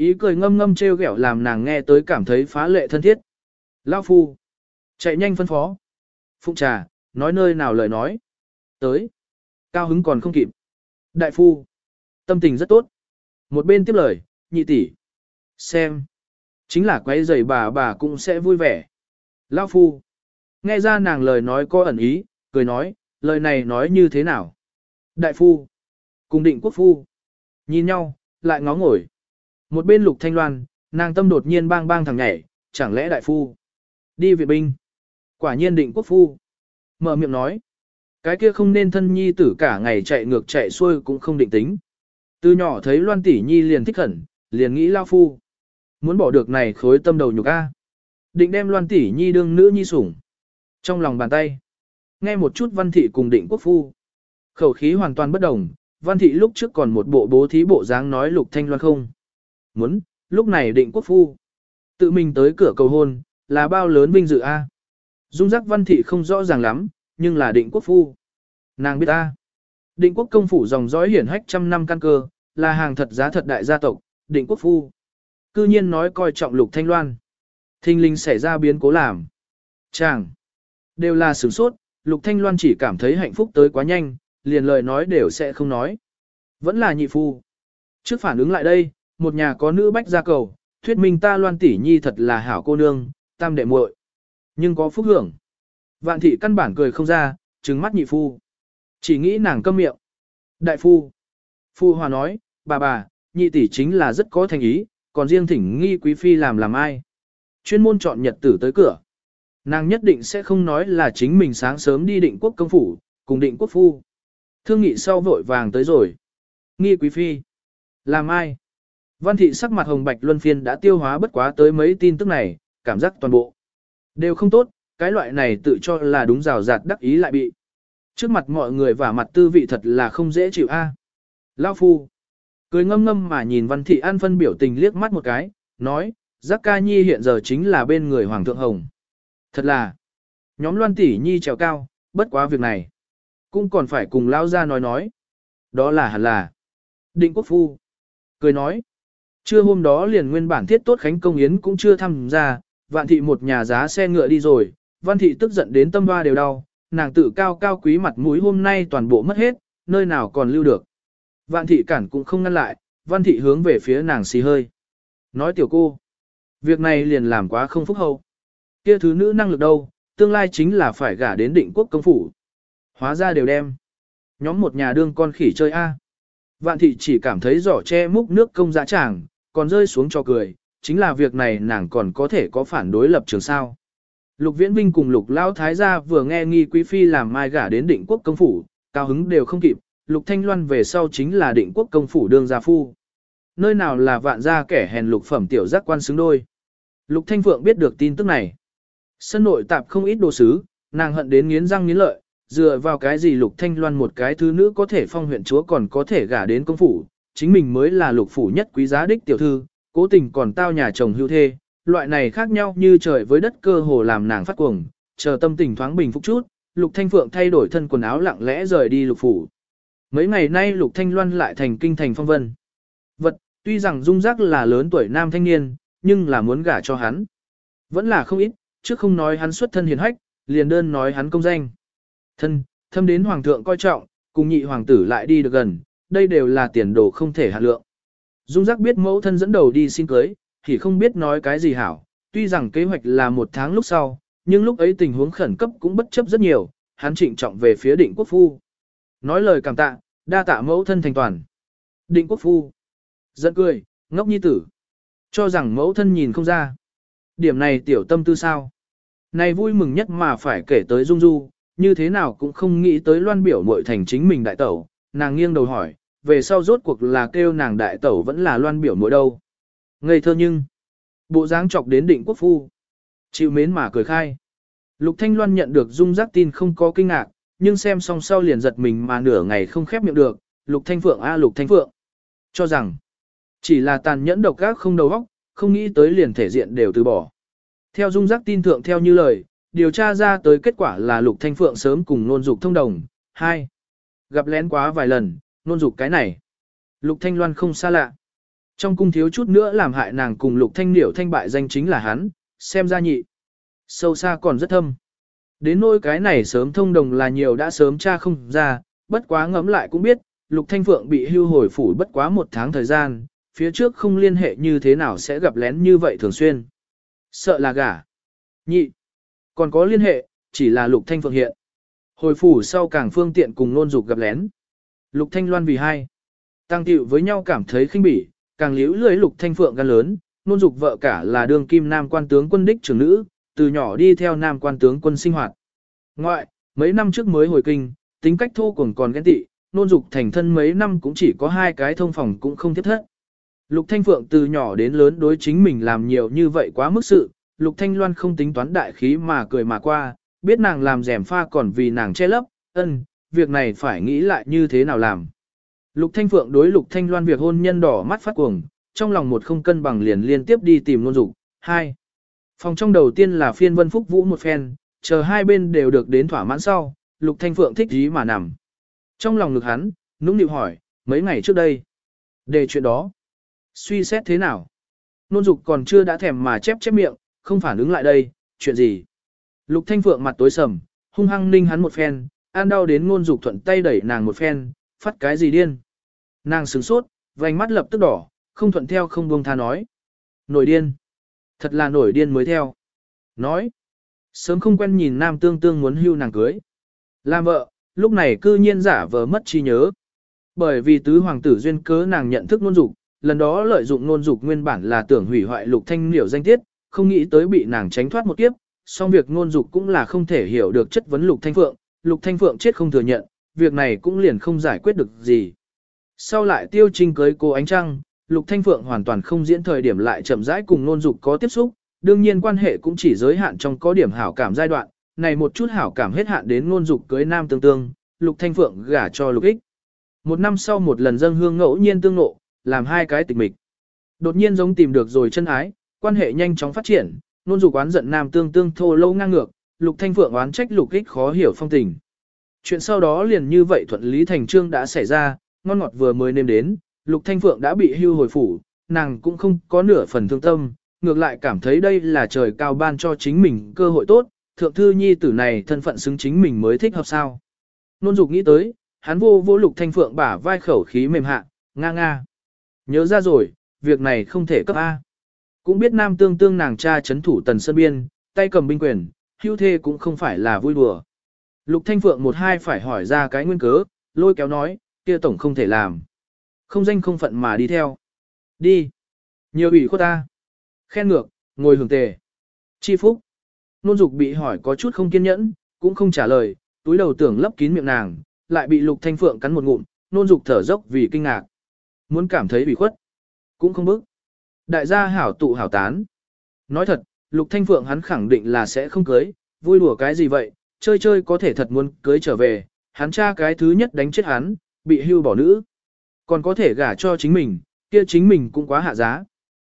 S1: Ý cười ngâm ngâm treo ghẹo làm nàng nghe tới cảm thấy phá lệ thân thiết. Lão phu. Chạy nhanh phân phó. Phụng trà, nói nơi nào lời nói. Tới. Cao hứng còn không kịp. Đại phu. Tâm tình rất tốt. Một bên tiếp lời, nhị tỷ. Xem. Chính là quấy giày bà bà cũng sẽ vui vẻ. Lão phu. Nghe ra nàng lời nói có ẩn ý, cười nói, lời này nói như thế nào? Đại phu. Cùng định quốc phu. Nhìn nhau, lại ngó ngồi. Một bên lục thanh loan, nàng tâm đột nhiên bang bang thằng nhảy, chẳng lẽ đại phu. Đi viện binh. Quả nhiên định quốc phu. Mở miệng nói. Cái kia không nên thân nhi tử cả ngày chạy ngược chạy xuôi cũng không định tính. Từ nhỏ thấy loan tỷ nhi liền thích khẩn, liền nghĩ lao phu. Muốn bỏ được này khối tâm đầu nhục A. Định đem loan tỷ nhi đương nữ nhi sủng. Trong lòng bàn tay. Nghe một chút văn thị cùng định quốc phu. Khẩu khí hoàn toàn bất đồng, văn thị lúc trước còn một bộ bố thí bộ dáng nói lục thanh loan không. Muốn, lúc này định quốc phu. Tự mình tới cửa cầu hôn, là bao lớn vinh dự a. Dung giác văn thị không rõ ràng lắm, nhưng là định quốc phu. Nàng biết a. Định quốc công phủ dòng dõi hiển hách trăm năm căn cơ, là hàng thật giá thật đại gia tộc, định quốc phu. Cư nhiên nói coi trọng lục thanh loan. Thinh linh xảy ra biến cố làm. Chàng. Đều là sửng sốt, Lục Thanh Loan chỉ cảm thấy hạnh phúc tới quá nhanh, liền lời nói đều sẽ không nói. Vẫn là nhị phu. Trước phản ứng lại đây, một nhà có nữ bách gia cầu, thuyết minh ta Loan tỷ nhi thật là hảo cô nương, tam đệ muội. Nhưng có phúc hưởng. Vạn thị căn bản cười không ra, trừng mắt nhị phu. Chỉ nghĩ nàng câm miệng. Đại phu. Phu hòa nói, bà bà, nhị tỷ chính là rất có thành ý, còn riêng thỉnh nghi quý phi làm làm ai. Chuyên môn chọn nhật tử tới cửa. Nàng nhất định sẽ không nói là chính mình sáng sớm đi định quốc công phủ, cùng định quốc phu. Thương nghị sau vội vàng tới rồi. Nghi quý phi. Làm ai? Văn thị sắc mặt hồng bạch luân phiên đã tiêu hóa bất quá tới mấy tin tức này, cảm giác toàn bộ. Đều không tốt, cái loại này tự cho là đúng rào rạt đắc ý lại bị. Trước mặt mọi người và mặt tư vị thật là không dễ chịu a. À. Lao phu. Cười ngâm ngâm mà nhìn văn thị an phân biểu tình liếc mắt một cái, nói, giác ca nhi hiện giờ chính là bên người hoàng thượng hồng. Thật là, nhóm loan tỷ nhi trèo cao, bất quá việc này. Cũng còn phải cùng lao ra nói nói. Đó là hẳn là. Định quốc phu. Cười nói. Trưa hôm đó liền nguyên bản thiết tốt khánh công yến cũng chưa tham gia, vạn thị một nhà giá xe ngựa đi rồi, văn thị tức giận đến tâm hoa đều đau, nàng tự cao cao quý mặt mũi hôm nay toàn bộ mất hết, nơi nào còn lưu được. Vạn thị cản cũng không ngăn lại, văn thị hướng về phía nàng xì hơi. Nói tiểu cô, việc này liền làm quá không phúc hậu. Kia thứ nữ năng lực đâu, tương lai chính là phải gả đến định quốc công phủ. Hóa ra đều đem. Nhóm một nhà đương con khỉ chơi A. Vạn thị chỉ cảm thấy giỏ che múc nước công dã tràng, còn rơi xuống cho cười, chính là việc này nàng còn có thể có phản đối lập trường sao. Lục Viễn Vinh cùng Lục Lão Thái gia vừa nghe nghi quý phi làm mai gả đến định quốc công phủ, cao hứng đều không kịp, Lục Thanh Loan về sau chính là định quốc công phủ đương gia phu. Nơi nào là vạn gia kẻ hèn lục phẩm tiểu giác quan xứng đôi. Lục Thanh Phượng biết được tin tức này. Sân nội tạp không ít đồ sứ, nàng hận đến nghiến răng nghiến lợi, dựa vào cái gì Lục Thanh Loan một cái thứ nữ có thể phong huyện chúa còn có thể gả đến công phủ, chính mình mới là lục phủ nhất quý giá đích tiểu thư, cố tình còn tao nhà chồng hưu thê, loại này khác nhau như trời với đất cơ hồ làm nàng phát cuồng, chờ tâm tình thoáng bình phục chút, Lục Thanh Phượng thay đổi thân quần áo lặng lẽ rời đi lục phủ. Mấy ngày nay Lục Thanh Loan lại thành kinh thành phong vân. Vật, tuy rằng dung giác là lớn tuổi nam thanh niên, nhưng là muốn gả cho hắn. Vẫn là không ít, chứ không nói hắn xuất thân hiền hách, liền đơn nói hắn công danh. Thân, thâm đến hoàng thượng coi trọng, cùng nhị hoàng tử lại đi được gần, đây đều là tiền đồ không thể hạ lượng. Dung giác biết mẫu thân dẫn đầu đi xin cưới, thì không biết nói cái gì hảo, tuy rằng kế hoạch là một tháng lúc sau, nhưng lúc ấy tình huống khẩn cấp cũng bất chấp rất nhiều, hắn trịnh trọng về phía định quốc phu. Nói lời cảm tạ, đa tạ mẫu thân thành toàn. Định quốc phu. Giận cười, ngốc nhi tử. Cho rằng mẫu thân nhìn không ra. Điểm này tiểu tâm tư sao. Này vui mừng nhất mà phải kể tới Dung Du, như thế nào cũng không nghĩ tới loan biểu mội thành chính mình đại tẩu. Nàng nghiêng đầu hỏi, về sau rốt cuộc là kêu nàng đại tẩu vẫn là loan biểu mỗi đâu. Ngây thơ nhưng, bộ dáng chọc đến định quốc phu. Chịu mến mà cười khai. Lục Thanh Loan nhận được dung giác tin không có kinh ngạc, nhưng xem xong sau liền giật mình mà nửa ngày không khép miệng được. Lục Thanh Phượng a Lục Thanh Phượng. Cho rằng, chỉ là tàn nhẫn độc ác không đầu óc, không nghĩ tới liền thể diện đều từ bỏ. Theo dung giác tin thượng theo như lời, điều tra ra tới kết quả là Lục Thanh Phượng sớm cùng nôn dục thông đồng. 2. Gặp lén quá vài lần, nôn dục cái này. Lục Thanh Loan không xa lạ. Trong cung thiếu chút nữa làm hại nàng cùng Lục Thanh Điểu thanh bại danh chính là hắn, xem ra nhị. Sâu xa còn rất thâm. Đến nỗi cái này sớm thông đồng là nhiều đã sớm tra không ra, bất quá ngẫm lại cũng biết, Lục Thanh Phượng bị hưu hồi phủ bất quá một tháng thời gian, phía trước không liên hệ như thế nào sẽ gặp lén như vậy thường xuyên. Sợ là gả. Nhị. Còn có liên hệ, chỉ là Lục Thanh Phượng hiện. Hồi phủ sau càng phương tiện cùng nôn dục gặp lén. Lục Thanh Loan vì hai. Tăng tiệu với nhau cảm thấy khinh bỉ, càng liễu lưỡi Lục Thanh Phượng gan lớn, nôn dục vợ cả là Đường kim nam quan tướng quân đích trưởng nữ, từ nhỏ đi theo nam quan tướng quân sinh hoạt. Ngoại, mấy năm trước mới hồi kinh, tính cách thô cuồng còn ghen tị, nôn dục thành thân mấy năm cũng chỉ có hai cái thông phòng cũng không thiết thất. Lục Thanh Phượng từ nhỏ đến lớn đối chính mình làm nhiều như vậy quá mức sự, Lục Thanh Loan không tính toán đại khí mà cười mà qua, biết nàng làm rèm pha còn vì nàng che lấp, ân, việc này phải nghĩ lại như thế nào làm. Lục Thanh Phượng đối Lục Thanh Loan việc hôn nhân đỏ mắt phát cuồng, trong lòng một không cân bằng liền liên tiếp đi tìm nôn dục. Hai. Phòng trong đầu tiên là phiên vân phúc vũ một phen, chờ hai bên đều được đến thỏa mãn sau, Lục Thanh Phượng thích ý mà nằm. Trong lòng ngực hắn, nũng nịu hỏi, mấy ngày trước đây. Để chuyện đó. Suy xét thế nào? Nôn dục còn chưa đã thèm mà chép chép miệng, không phản ứng lại đây, chuyện gì? Lục Thanh Phượng mặt tối sầm, hung hăng ninh hắn một phen, an đau đến ngôn dục thuận tay đẩy nàng một phen, phát cái gì điên. Nàng sửng sốt, vành mắt lập tức đỏ, không thuận theo không buông tha nói. Nổi điên. Thật là nổi điên mới theo. Nói. Sớm không quen nhìn nam tương tương muốn hưu nàng cưới. Làm vợ, lúc này cư nhiên giả vờ mất trí nhớ. Bởi vì tứ hoàng tử duyên cớ nàng nhận thức nôn dục, lần đó lợi dụng nôn dục nguyên bản là tưởng hủy hoại lục thanh liễu danh tiết, không nghĩ tới bị nàng tránh thoát một kiếp, song việc nôn dục cũng là không thể hiểu được chất vấn lục thanh phượng, lục thanh phượng chết không thừa nhận, việc này cũng liền không giải quyết được gì. Sau lại tiêu trinh cưới cô ánh trăng, lục thanh phượng hoàn toàn không diễn thời điểm lại chậm rãi cùng nôn dục có tiếp xúc, đương nhiên quan hệ cũng chỉ giới hạn trong có điểm hảo cảm giai đoạn, này một chút hảo cảm hết hạn đến nôn dục cưới nam tương tương, lục thanh phượng gả cho lục ích. Một năm sau một lần dâng hương ngẫu nhiên tương nộ, làm hai cái tịch mịch. Đột nhiên giống tìm được rồi chân ái, quan hệ nhanh chóng phát triển, nôn dục oán giận nam tương tương thô lâu ngang ngược, lục thanh phượng oán trách lục Kích khó hiểu phong tình. Chuyện sau đó liền như vậy thuận lý thành trương đã xảy ra, ngon ngọt vừa mới nêm đến, lục thanh phượng đã bị hưu hồi phủ, nàng cũng không có nửa phần thương tâm, ngược lại cảm thấy đây là trời cao ban cho chính mình cơ hội tốt, thượng thư nhi tử này thân phận xứng chính mình mới thích hợp sao. Nôn dục nghĩ tới, hắn vô vô lục thanh phượng bả vai khẩu khí mềm hạ, nga nga. Nhớ ra rồi, việc này không thể cấp A. Cũng biết nam tương tương nàng cha chấn thủ tần sơn biên, tay cầm binh quyền, hưu thê cũng không phải là vui đùa. Lục Thanh Phượng một hai phải hỏi ra cái nguyên cớ, lôi kéo nói, kia tổng không thể làm. Không danh không phận mà đi theo. Đi. Nhiều ủy khuất ta. Khen ngược, ngồi hưởng tề. Chi phúc. Nôn dục bị hỏi có chút không kiên nhẫn, cũng không trả lời, túi đầu tưởng lấp kín miệng nàng, lại bị lục thanh phượng cắn một ngụm, nôn dục thở dốc vì kinh ngạc. Muốn cảm thấy ủy khuất. Cũng không bức. Đại gia hảo tụ hảo tán. Nói thật, lục thanh phượng hắn khẳng định là sẽ không cưới, vui đùa cái gì vậy, chơi chơi có thể thật muốn cưới trở về, hắn cha cái thứ nhất đánh chết hắn, bị hưu bỏ nữ. Còn có thể gả cho chính mình, kia chính mình cũng quá hạ giá.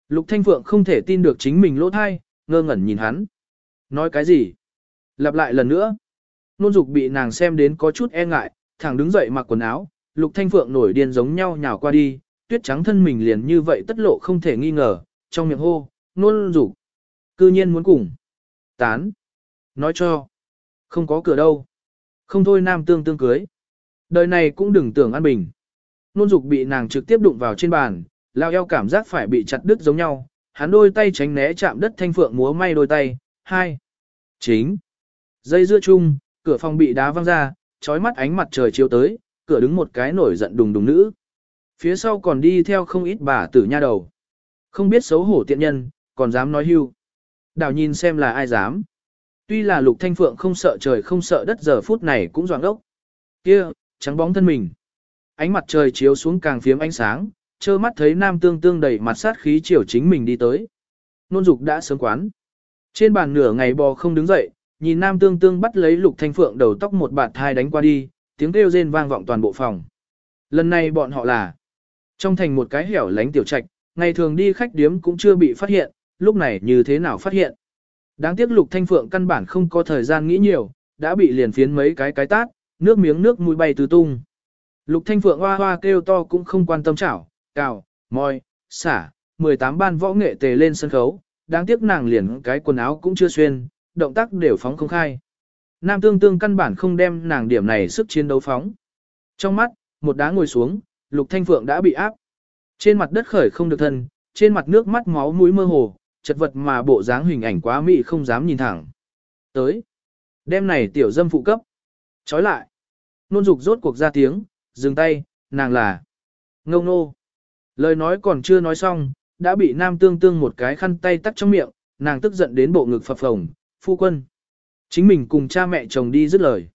S1: Lục Thanh Phượng không thể tin được chính mình lỗ thai, ngơ ngẩn nhìn hắn. Nói cái gì? Lặp lại lần nữa. Nôn dục bị nàng xem đến có chút e ngại, thẳng đứng dậy mặc quần áo, Lục Thanh Phượng nổi điên giống nhau nhào qua đi, tuyết trắng thân mình liền như vậy tất lộ không thể nghi ngờ, trong miệng hô, nôn dục. Cư nhiên muốn cùng. Tán. Nói cho. Không có cửa đâu. Không thôi nam tương tương cưới. Đời này cũng đừng tưởng an bình. Nôn dục bị nàng trực tiếp đụng vào trên bàn, lao eo cảm giác phải bị chặt đứt giống nhau, hắn đôi tay tránh né chạm đất thanh phượng múa may đôi tay, hai. Chính. Dây dưa chung, cửa phòng bị đá văng ra, trói mắt ánh mặt trời chiếu tới, cửa đứng một cái nổi giận đùng đùng nữ. Phía sau còn đi theo không ít bà tử nha đầu. Không biết xấu hổ tiện nhân, còn dám nói hưu. Đảo nhìn xem là ai dám. Tuy là lục thanh phượng không sợ trời không sợ đất giờ phút này cũng doạng ốc. Kia, trắng bóng thân mình. Ánh mặt trời chiếu xuống càng phiếm ánh sáng, trơ mắt thấy nam tương tương đầy mặt sát khí chiều chính mình đi tới. Nôn dục đã sớm quán. Trên bàn nửa ngày bò không đứng dậy, nhìn nam tương tương bắt lấy lục thanh phượng đầu tóc một bạt thai đánh qua đi, tiếng kêu rên vang vọng toàn bộ phòng. Lần này bọn họ là trong thành một cái hẻo lánh tiểu trạch, ngày thường đi khách điếm cũng chưa bị phát hiện, lúc này như thế nào phát hiện. Đáng tiếc lục thanh phượng căn bản không có thời gian nghĩ nhiều, đã bị liền phiến mấy cái cái tát, nước miếng nước mũi bay tứ tung. Lục thanh phượng hoa hoa kêu to cũng không quan tâm chảo, cào, môi, xả, 18 ban võ nghệ tề lên sân khấu, đáng tiếc nàng liền cái quần áo cũng chưa xuyên, động tác đều phóng không khai. Nam tương tương căn bản không đem nàng điểm này sức chiến đấu phóng. Trong mắt, một đá ngồi xuống, lục thanh phượng đã bị áp. Trên mặt đất khởi không được thân, trên mặt nước mắt máu mũi mơ hồ, chật vật mà bộ dáng hình ảnh quá mị không dám nhìn thẳng. Tới. Đêm này tiểu dâm phụ cấp. Chói lại. Nôn dục rốt cuộc ra tiếng, dừng tay, nàng là. Ngông nô. Lời nói còn chưa nói xong, đã bị nam tương tương một cái khăn tay tắt trong miệng, nàng tức giận đến bộ ngực phập phồng, phu quân. Chính mình cùng cha mẹ chồng đi dứt lời.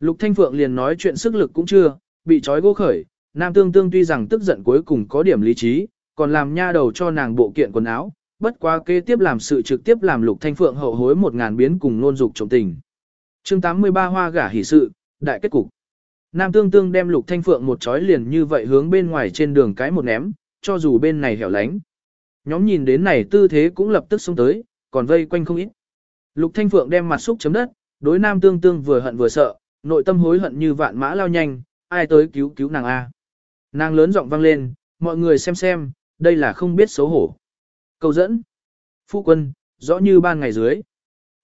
S1: Lục Thanh Phượng liền nói chuyện sức lực cũng chưa, bị trói gỗ khởi, nam tương tương tuy rằng tức giận cuối cùng có điểm lý trí, còn làm nha đầu cho nàng bộ kiện quần áo, bất quá kế tiếp làm sự trực tiếp làm Lục Thanh Phượng hậu hối một ngàn biến cùng nôn dục trọng tình. Chương 83 hoa gả hỷ sự, đại kết cục. Nam Tương Tương đem Lục Thanh Phượng một chói liền như vậy hướng bên ngoài trên đường cái một ném, cho dù bên này hẻo lánh. Nhóm nhìn đến này tư thế cũng lập tức xông tới, còn vây quanh không ít. Lục Thanh Phượng đem mặt xúc chấm đất, đối Nam Tương Tương vừa hận vừa sợ, nội tâm hối hận như vạn mã lao nhanh, ai tới cứu cứu nàng a? Nàng lớn giọng vang lên, mọi người xem xem, đây là không biết xấu hổ. Cầu dẫn. Phu quân, rõ như ban ngày dưới.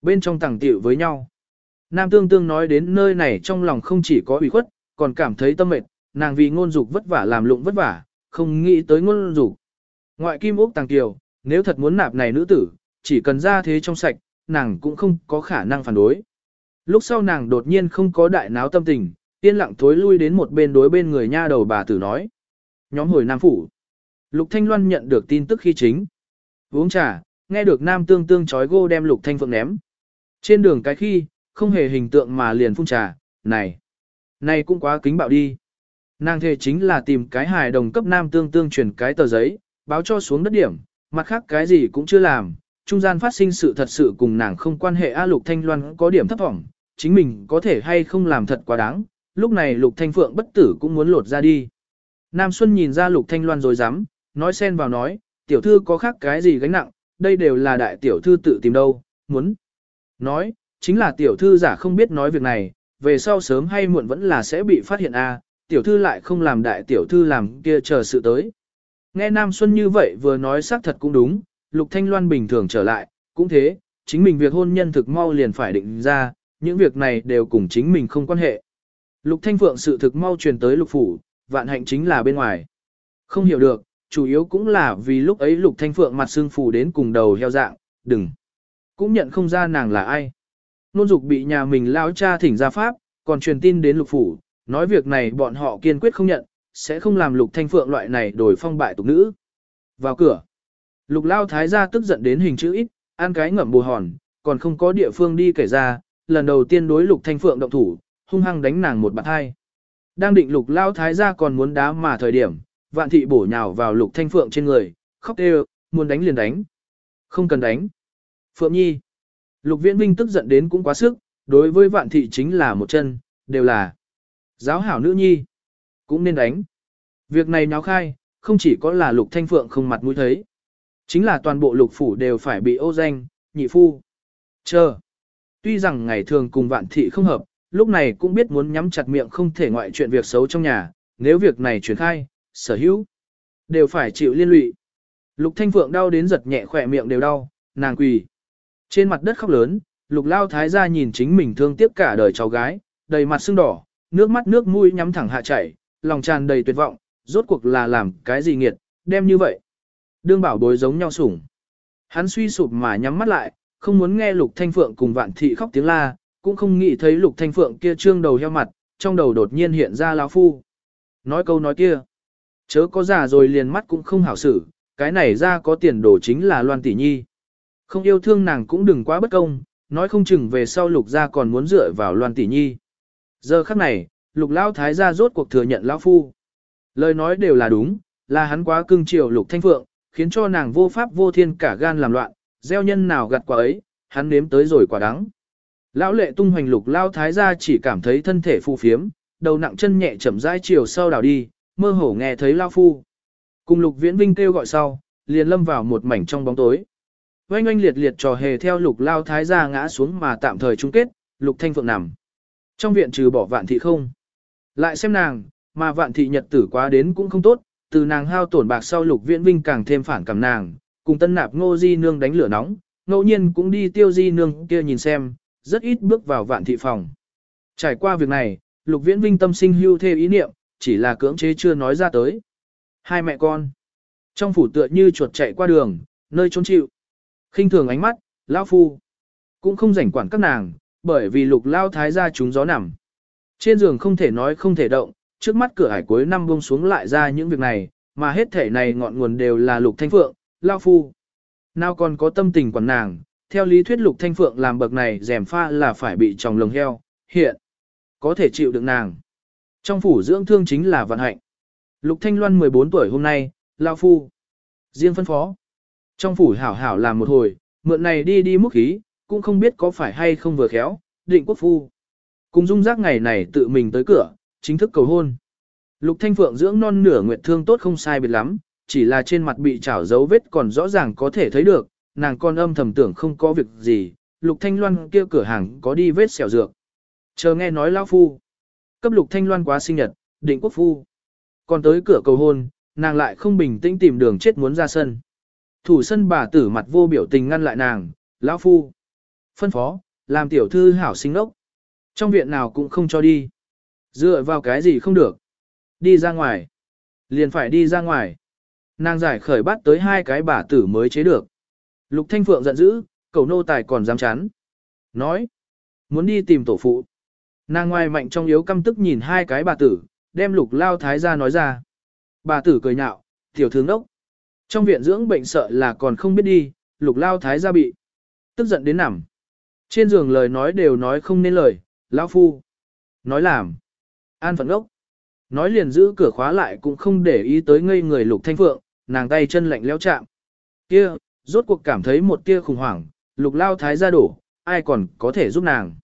S1: Bên trong tàng tiểu với nhau. Nam Tương Tương nói đến nơi này trong lòng không chỉ có ủy khuất, còn cảm thấy tâm mệt, nàng vì ngôn dục vất vả làm lụng vất vả, không nghĩ tới ngôn dục. Ngoại kim ốc tàng tiểu, nếu thật muốn nạp này nữ tử, chỉ cần ra thế trong sạch, nàng cũng không có khả năng phản đối. Lúc sau nàng đột nhiên không có đại náo tâm tình, yên lặng thối lui đến một bên đối bên người nha đầu bà tử nói. Nhóm hồi Nam Phủ. Lục Thanh Loan nhận được tin tức khi chính. Uống trà, nghe được Nam Tương Tương chói gô đem Lục Thanh Phượng ném. Trên đường cái khi, không hề hình tượng mà liền phun trà, này. Này cũng quá kính bạo đi. Nàng thề chính là tìm cái hài đồng cấp Nam Tương Tương truyền cái tờ giấy, báo cho xuống đất điểm, mặt khác cái gì cũng chưa làm, trung gian phát sinh sự thật sự cùng nàng không quan hệ A Lục Thanh Loan có điểm thấp vọng, chính mình có thể hay không làm thật quá đáng, lúc này Lục Thanh Phượng bất tử cũng muốn lột ra đi. Nam Xuân nhìn ra Lục Thanh Loan rồi dám, nói xen vào nói, tiểu thư có khác cái gì gánh nặng, đây đều là đại tiểu thư tự tìm đâu, muốn. Nói, chính là tiểu thư giả không biết nói việc này, về sau sớm hay muộn vẫn là sẽ bị phát hiện a. tiểu thư lại không làm đại tiểu thư làm kia chờ sự tới. Nghe Nam Xuân như vậy vừa nói xác thật cũng đúng, Lục Thanh Loan bình thường trở lại, cũng thế, chính mình việc hôn nhân thực mau liền phải định ra, những việc này đều cùng chính mình không quan hệ. Lục Thanh Phượng sự thực mau truyền tới Lục Phủ, vạn hạnh chính là bên ngoài. Không hiểu được, chủ yếu cũng là vì lúc ấy Lục Thanh Phượng mặt xương phủ đến cùng đầu heo dạng, đừng. Cũng nhận không ra nàng là ai. Nôn dục bị nhà mình lão cha thỉnh ra pháp, còn truyền tin đến Lục Phủ, nói việc này bọn họ kiên quyết không nhận, sẽ không làm lục thanh phượng loại này đổi phong bại tục nữ. Vào cửa, lục lao thái gia tức giận đến hình chữ ít, ăn cái ngậm bù hòn, còn không có địa phương đi kể ra, lần đầu tiên đối lục thanh phượng động thủ, hung hăng đánh nàng một bạt hai. Đang định lục lao thái gia còn muốn đá mà thời điểm, vạn thị bổ nhào vào lục thanh phượng trên người, khóc kêu, muốn đánh liền đánh. Không cần đánh. Phượng Nhi. Lục viễn vinh tức giận đến cũng quá sức, đối với vạn thị chính là một chân, đều là giáo hảo nữ nhi. Cũng nên đánh. Việc này nháo khai, không chỉ có là lục thanh phượng không mặt mũi thấy. Chính là toàn bộ lục phủ đều phải bị ô danh, nhị phu. Chờ. Tuy rằng ngày thường cùng vạn thị không hợp, lúc này cũng biết muốn nhắm chặt miệng không thể ngoại chuyện việc xấu trong nhà, nếu việc này truyền khai, sở hữu, đều phải chịu liên lụy. Lục Thanh Phượng đau đến giật nhẹ khỏe miệng đều đau, nàng quỳ. Trên mặt đất khóc lớn, Lục Lao Thái gia nhìn chính mình thương tiếc cả đời cháu gái, đầy mặt sưng đỏ, nước mắt nước mũi nhắm thẳng hạ chảy, lòng tràn đầy tuyệt vọng, rốt cuộc là làm cái gì nghiệt, đem như vậy. Đương bảo bối giống nhau sủng. Hắn suy sụp mà nhắm mắt lại, không muốn nghe Lục Thanh Phượng cùng Vạn Thị khóc tiếng la, cũng không nghĩ thấy Lục Thanh Phượng kia trương đầu heo mặt, trong đầu đột nhiên hiện ra lão phu. Nói câu nói kia, chớ có già rồi liền mắt cũng không hảo xử, cái này ra có tiền đồ chính là Loan Tỷ Nhi. Không yêu thương nàng cũng đừng quá bất công, nói không chừng về sau Lục gia còn muốn dựa vào Loan Tỷ Nhi. Giờ khắc này, Lục Lão Thái gia rốt cuộc thừa nhận lão phu. Lời nói đều là đúng, là hắn quá cưng chiều Lục Thanh Phượng, khiến cho nàng vô pháp vô thiên cả gan làm loạn, gieo nhân nào gặt quả ấy, hắn nếm tới rồi quả đắng. Lão lệ tung hoành lục lao thái gia chỉ cảm thấy thân thể phù phiếm, đầu nặng chân nhẹ chậm rãi chiều sau đảo đi, mơ hồ nghe thấy lao phu. Cùng lục viễn vinh kêu gọi sau, liền lâm vào một mảnh trong bóng tối. Oanh oanh liệt liệt trò hề theo lục lao thái gia ngã xuống mà tạm thời chung kết, lục thanh phượng nằm. Trong viện trừ bỏ vạn thị không. Lại xem nàng, mà vạn thị nhật tử quá đến cũng không tốt, từ nàng hao tổn bạc sau lục viễn vinh càng thêm phản cảm nàng, cùng tân nạp ngô di nương đánh lửa nóng, ngẫu nhiên cũng đi tiêu di nương kia nhìn xem, rất ít bước vào vạn thị phòng. Trải qua việc này, lục viễn vinh tâm sinh hưu thê ý niệm, chỉ là cưỡng chế chưa nói ra tới. Hai mẹ con. Trong phủ tựa như chuột chạy qua đường, nơi trốn chịu. khinh thường ánh mắt, lão phu. Cũng không rảnh quản các nàng, bởi vì lục lao thái ra chúng gió nằm. Trên giường không thể nói không thể động, trước mắt cửa hải cuối năm buông xuống lại ra những việc này, mà hết thể này ngọn nguồn đều là lục thanh phượng, lao phu. Nào còn có tâm tình quản nàng, theo lý thuyết lục thanh phượng làm bậc này rèm pha là phải bị tròng lồng heo, hiện. Có thể chịu được nàng. Trong phủ dưỡng thương chính là vận hạnh. Lục thanh loan 14 tuổi hôm nay, Lão phu. Riêng phân phó. Trong phủ hảo hảo làm một hồi, mượn này đi đi múc khí, cũng không biết có phải hay không vừa khéo, định quốc phu. Cùng dung giác ngày này tự mình tới cửa, chính thức cầu hôn. Lục Thanh Phượng dưỡng non nửa nguyệt thương tốt không sai biệt lắm, chỉ là trên mặt bị chảo dấu vết còn rõ ràng có thể thấy được, nàng con âm thầm tưởng không có việc gì, Lục Thanh Loan kia cửa hàng có đi vết xẻo dược. Chờ nghe nói lão phu, cấp Lục Thanh Loan quá sinh nhật, định quốc phu. Còn tới cửa cầu hôn, nàng lại không bình tĩnh tìm đường chết muốn ra sân. Thủ sân bà tử mặt vô biểu tình ngăn lại nàng, lão phu. Phân phó, làm tiểu thư hảo sinh ốc. Trong viện nào cũng không cho đi. Dựa vào cái gì không được. Đi ra ngoài. Liền phải đi ra ngoài. Nàng giải khởi bắt tới hai cái bà tử mới chế được. Lục Thanh Phượng giận dữ, cầu nô tài còn dám chán. Nói, muốn đi tìm tổ phụ. Nàng ngoài mạnh trong yếu căm tức nhìn hai cái bà tử, đem lục lao thái ra nói ra. Bà tử cười nhạo, tiểu thương đốc. Trong viện dưỡng bệnh sợ là còn không biết đi, lục lao thái ra bị. Tức giận đến nằm. Trên giường lời nói đều nói không nên lời, lão phu. Nói làm. An phận ốc. Nói liền giữ cửa khóa lại cũng không để ý tới ngây người lục thanh phượng, nàng tay chân lạnh lẽo chạm. Kia, rốt cuộc cảm thấy một tia khủng hoảng, lục lao thái ra đổ, ai còn có thể giúp nàng.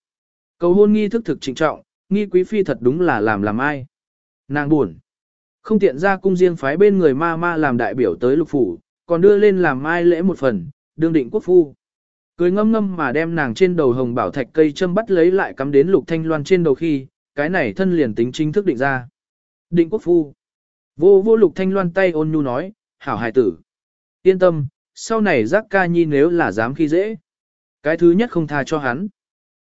S1: Cầu hôn nghi thức thực trịnh trọng, nghi quý phi thật đúng là làm làm ai. Nàng buồn. Không tiện ra cung riêng phái bên người ma ma làm đại biểu tới lục phủ, còn đưa lên làm mai lễ một phần, đương định quốc phu. Cười ngâm ngâm mà đem nàng trên đầu hồng bảo thạch cây châm bắt lấy lại cắm đến lục thanh loan trên đầu khi, cái này thân liền tính chính thức định ra. Định quốc phu. Vô vô lục thanh loan tay ôn nhu nói, hảo hài tử. Yên tâm, sau này giác ca nhi nếu là dám khi dễ. Cái thứ nhất không tha cho hắn.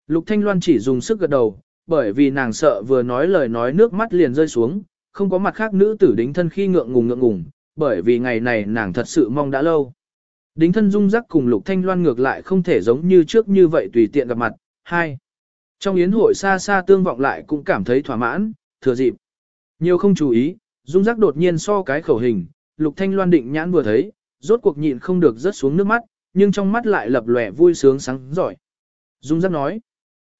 S1: Lục thanh loan chỉ dùng sức gật đầu, bởi vì nàng sợ vừa nói lời nói nước mắt liền rơi xuống, không có mặt khác nữ tử đính thân khi ngượng ngùng ngượng ngùng, bởi vì ngày này nàng thật sự mong đã lâu. Đính thân dung giác cùng lục thanh loan ngược lại không thể giống như trước như vậy tùy tiện gặp mặt. Hai. Trong yến hội xa xa tương vọng lại cũng cảm thấy thỏa mãn, thừa dịp. Nhiều không chú ý, dung giác đột nhiên so cái khẩu hình, Lục Thanh Loan định nhãn vừa thấy, rốt cuộc nhịn không được rớt xuống nước mắt, nhưng trong mắt lại lập lòe vui sướng sáng giỏi. Dung giác nói,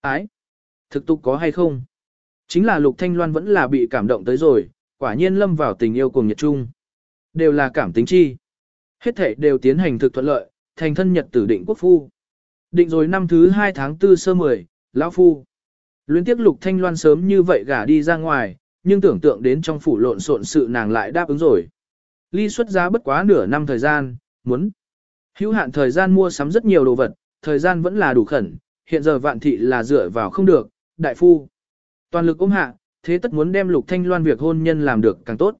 S1: ái, thực tục có hay không? Chính là Lục Thanh Loan vẫn là bị cảm động tới rồi, quả nhiên lâm vào tình yêu cùng nhật trung. Đều là cảm tính chi. Hết thể đều tiến hành thực thuận lợi, thành thân nhật tử định quốc phu. Định rồi năm thứ 2 tháng 4 sơ 10, lão phu. Luyến tiếc Lục Thanh Loan sớm như vậy gả đi ra ngoài, nhưng tưởng tượng đến trong phủ lộn xộn sự nàng lại đáp ứng rồi. Ly xuất giá bất quá nửa năm thời gian, muốn. Hữu hạn thời gian mua sắm rất nhiều đồ vật, thời gian vẫn là đủ khẩn, hiện giờ vạn thị là dựa vào không được, đại phu. Toàn lực ôm hạ, thế tất muốn đem Lục Thanh Loan việc hôn nhân làm được càng tốt.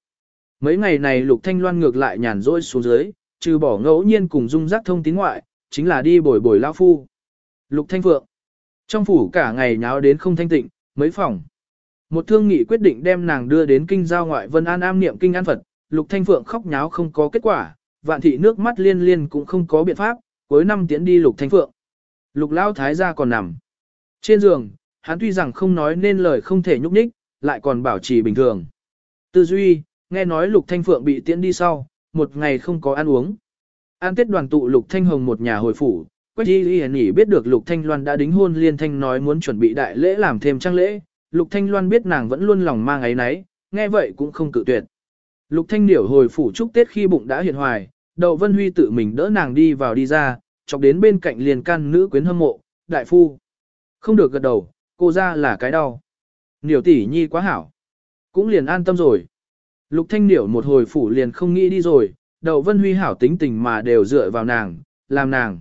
S1: Mấy ngày này Lục Thanh Loan ngược lại nhàn rỗi xuống dưới, trừ bỏ ngẫu nhiên cùng dung giác thông tín ngoại, chính là đi bồi bồi lão phu. Lục Thanh Phượng. Trong phủ cả ngày nháo đến không thanh tịnh, mấy phòng. Một thương nghị quyết định đem nàng đưa đến kinh giao ngoại Vân An am niệm kinh an Phật, Lục Thanh Phượng khóc nháo không có kết quả, vạn thị nước mắt liên liên cũng không có biện pháp, cuối năm tiến đi Lục Thanh Phượng. Lục Lao Thái gia còn nằm. Trên giường, hắn tuy rằng không nói nên lời không thể nhúc nhích, lại còn bảo trì bình thường. Tư duy, nghe nói Lục Thanh Phượng bị tiễn đi sau, một ngày không có ăn uống. An tết đoàn tụ Lục Thanh Hồng một nhà hồi phủ, Quách Y Y nhỉ biết được Lục Thanh Loan đã đính hôn liên thanh nói muốn chuẩn bị đại lễ làm thêm trang lễ, Lục Thanh Loan biết nàng vẫn luôn lòng mang ấy nấy, nghe vậy cũng không cự tuyệt. Lục Thanh Điểu hồi phủ chúc Tết khi bụng đã hiện hoài, Đậu Vân Huy tự mình đỡ nàng đi vào đi ra, chọc đến bên cạnh liền can nữ quyến hâm mộ, đại phu. Không được gật đầu, cô ra là cái đau. Niểu tỷ nhi quá hảo. Cũng liền an tâm rồi. Lục Thanh niểu một hồi phủ liền không nghĩ đi rồi, Đậu Vân Huy hảo tính tình mà đều dựa vào nàng, làm nàng.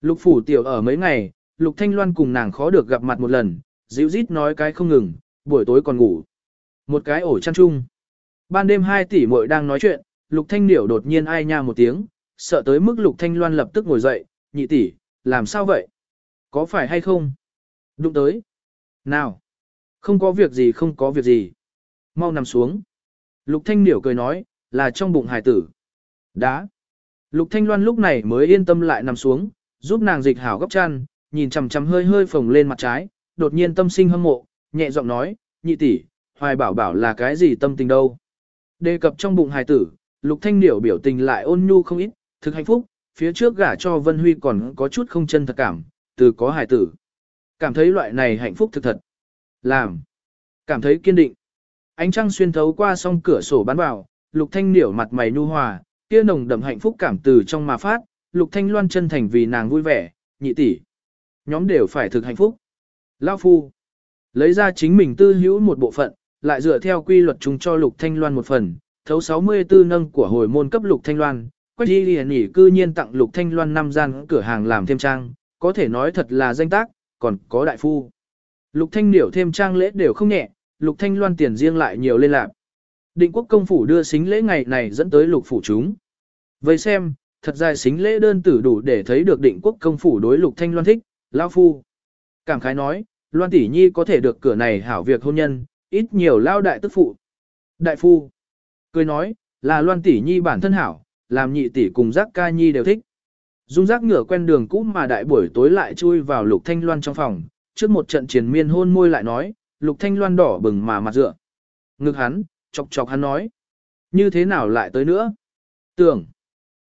S1: Lục phủ tiểu ở mấy ngày, Lục Thanh Loan cùng nàng khó được gặp mặt một lần, dịu rít nói cái không ngừng, buổi tối còn ngủ. Một cái ổ chăn chung. Ban đêm hai tỷ muội đang nói chuyện, Lục Thanh niểu đột nhiên ai nha một tiếng, sợ tới mức Lục Thanh Loan lập tức ngồi dậy, nhị tỷ, làm sao vậy? Có phải hay không? Đụng tới. Nào. Không có việc gì không có việc gì. Mau nằm xuống. Lục Thanh Điểu cười nói, là trong bụng hải tử. Đá. Lục Thanh Loan lúc này mới yên tâm lại nằm xuống, giúp nàng dịch hảo gấp chăn, nhìn chằm chằm hơi hơi phồng lên mặt trái, đột nhiên tâm sinh hâm mộ, nhẹ giọng nói, nhị tỷ, hoài bảo bảo là cái gì tâm tình đâu. Đề cập trong bụng hài tử, lục thanh điểu biểu tình lại ôn nhu không ít, thực hạnh phúc, phía trước gả cho Vân Huy còn có chút không chân thật cảm, từ có hài tử. Cảm thấy loại này hạnh phúc thực thật. Làm. Cảm thấy kiên định. Ánh trăng xuyên thấu qua song cửa sổ bắn vào, lục thanh Niểu mặt mày nhu hòa, kia nồng đậm hạnh phúc cảm từ trong mà phát, lục thanh loan chân thành vì nàng vui vẻ, nhị tỷ. Nhóm đều phải thực hạnh phúc. Lao phu. Lấy ra chính mình tư hữu một bộ phận, lại dựa theo quy luật chúng cho Lục Thanh Loan một phần, thấu 64 nâng của hồi môn cấp Lục Thanh Loan, Quách Di liền nghỉ cư nhiên tặng Lục Thanh Loan năm gian cửa hàng làm thêm trang, có thể nói thật là danh tác, còn có đại phu. Lục Thanh điểu thêm trang lễ đều không nhẹ, Lục Thanh Loan tiền riêng lại nhiều lên lạc. Định quốc công phủ đưa xính lễ ngày này dẫn tới lục phủ chúng. Vậy xem, thật dài xính lễ đơn tử đủ để thấy được định quốc công phủ đối Lục Thanh Loan thích, lão phu. Cảm khái nói, Loan tỷ nhi có thể được cửa này hảo việc hôn nhân, ít nhiều lao đại tức phụ. Đại phu, cười nói, là Loan tỷ nhi bản thân hảo, làm nhị tỷ cùng giác ca nhi đều thích. Dung giác ngửa quen đường cũ mà đại buổi tối lại chui vào lục thanh loan trong phòng, trước một trận triền miên hôn môi lại nói, lục thanh loan đỏ bừng mà mặt dựa. Ngực hắn, chọc chọc hắn nói. Như thế nào lại tới nữa? Tưởng.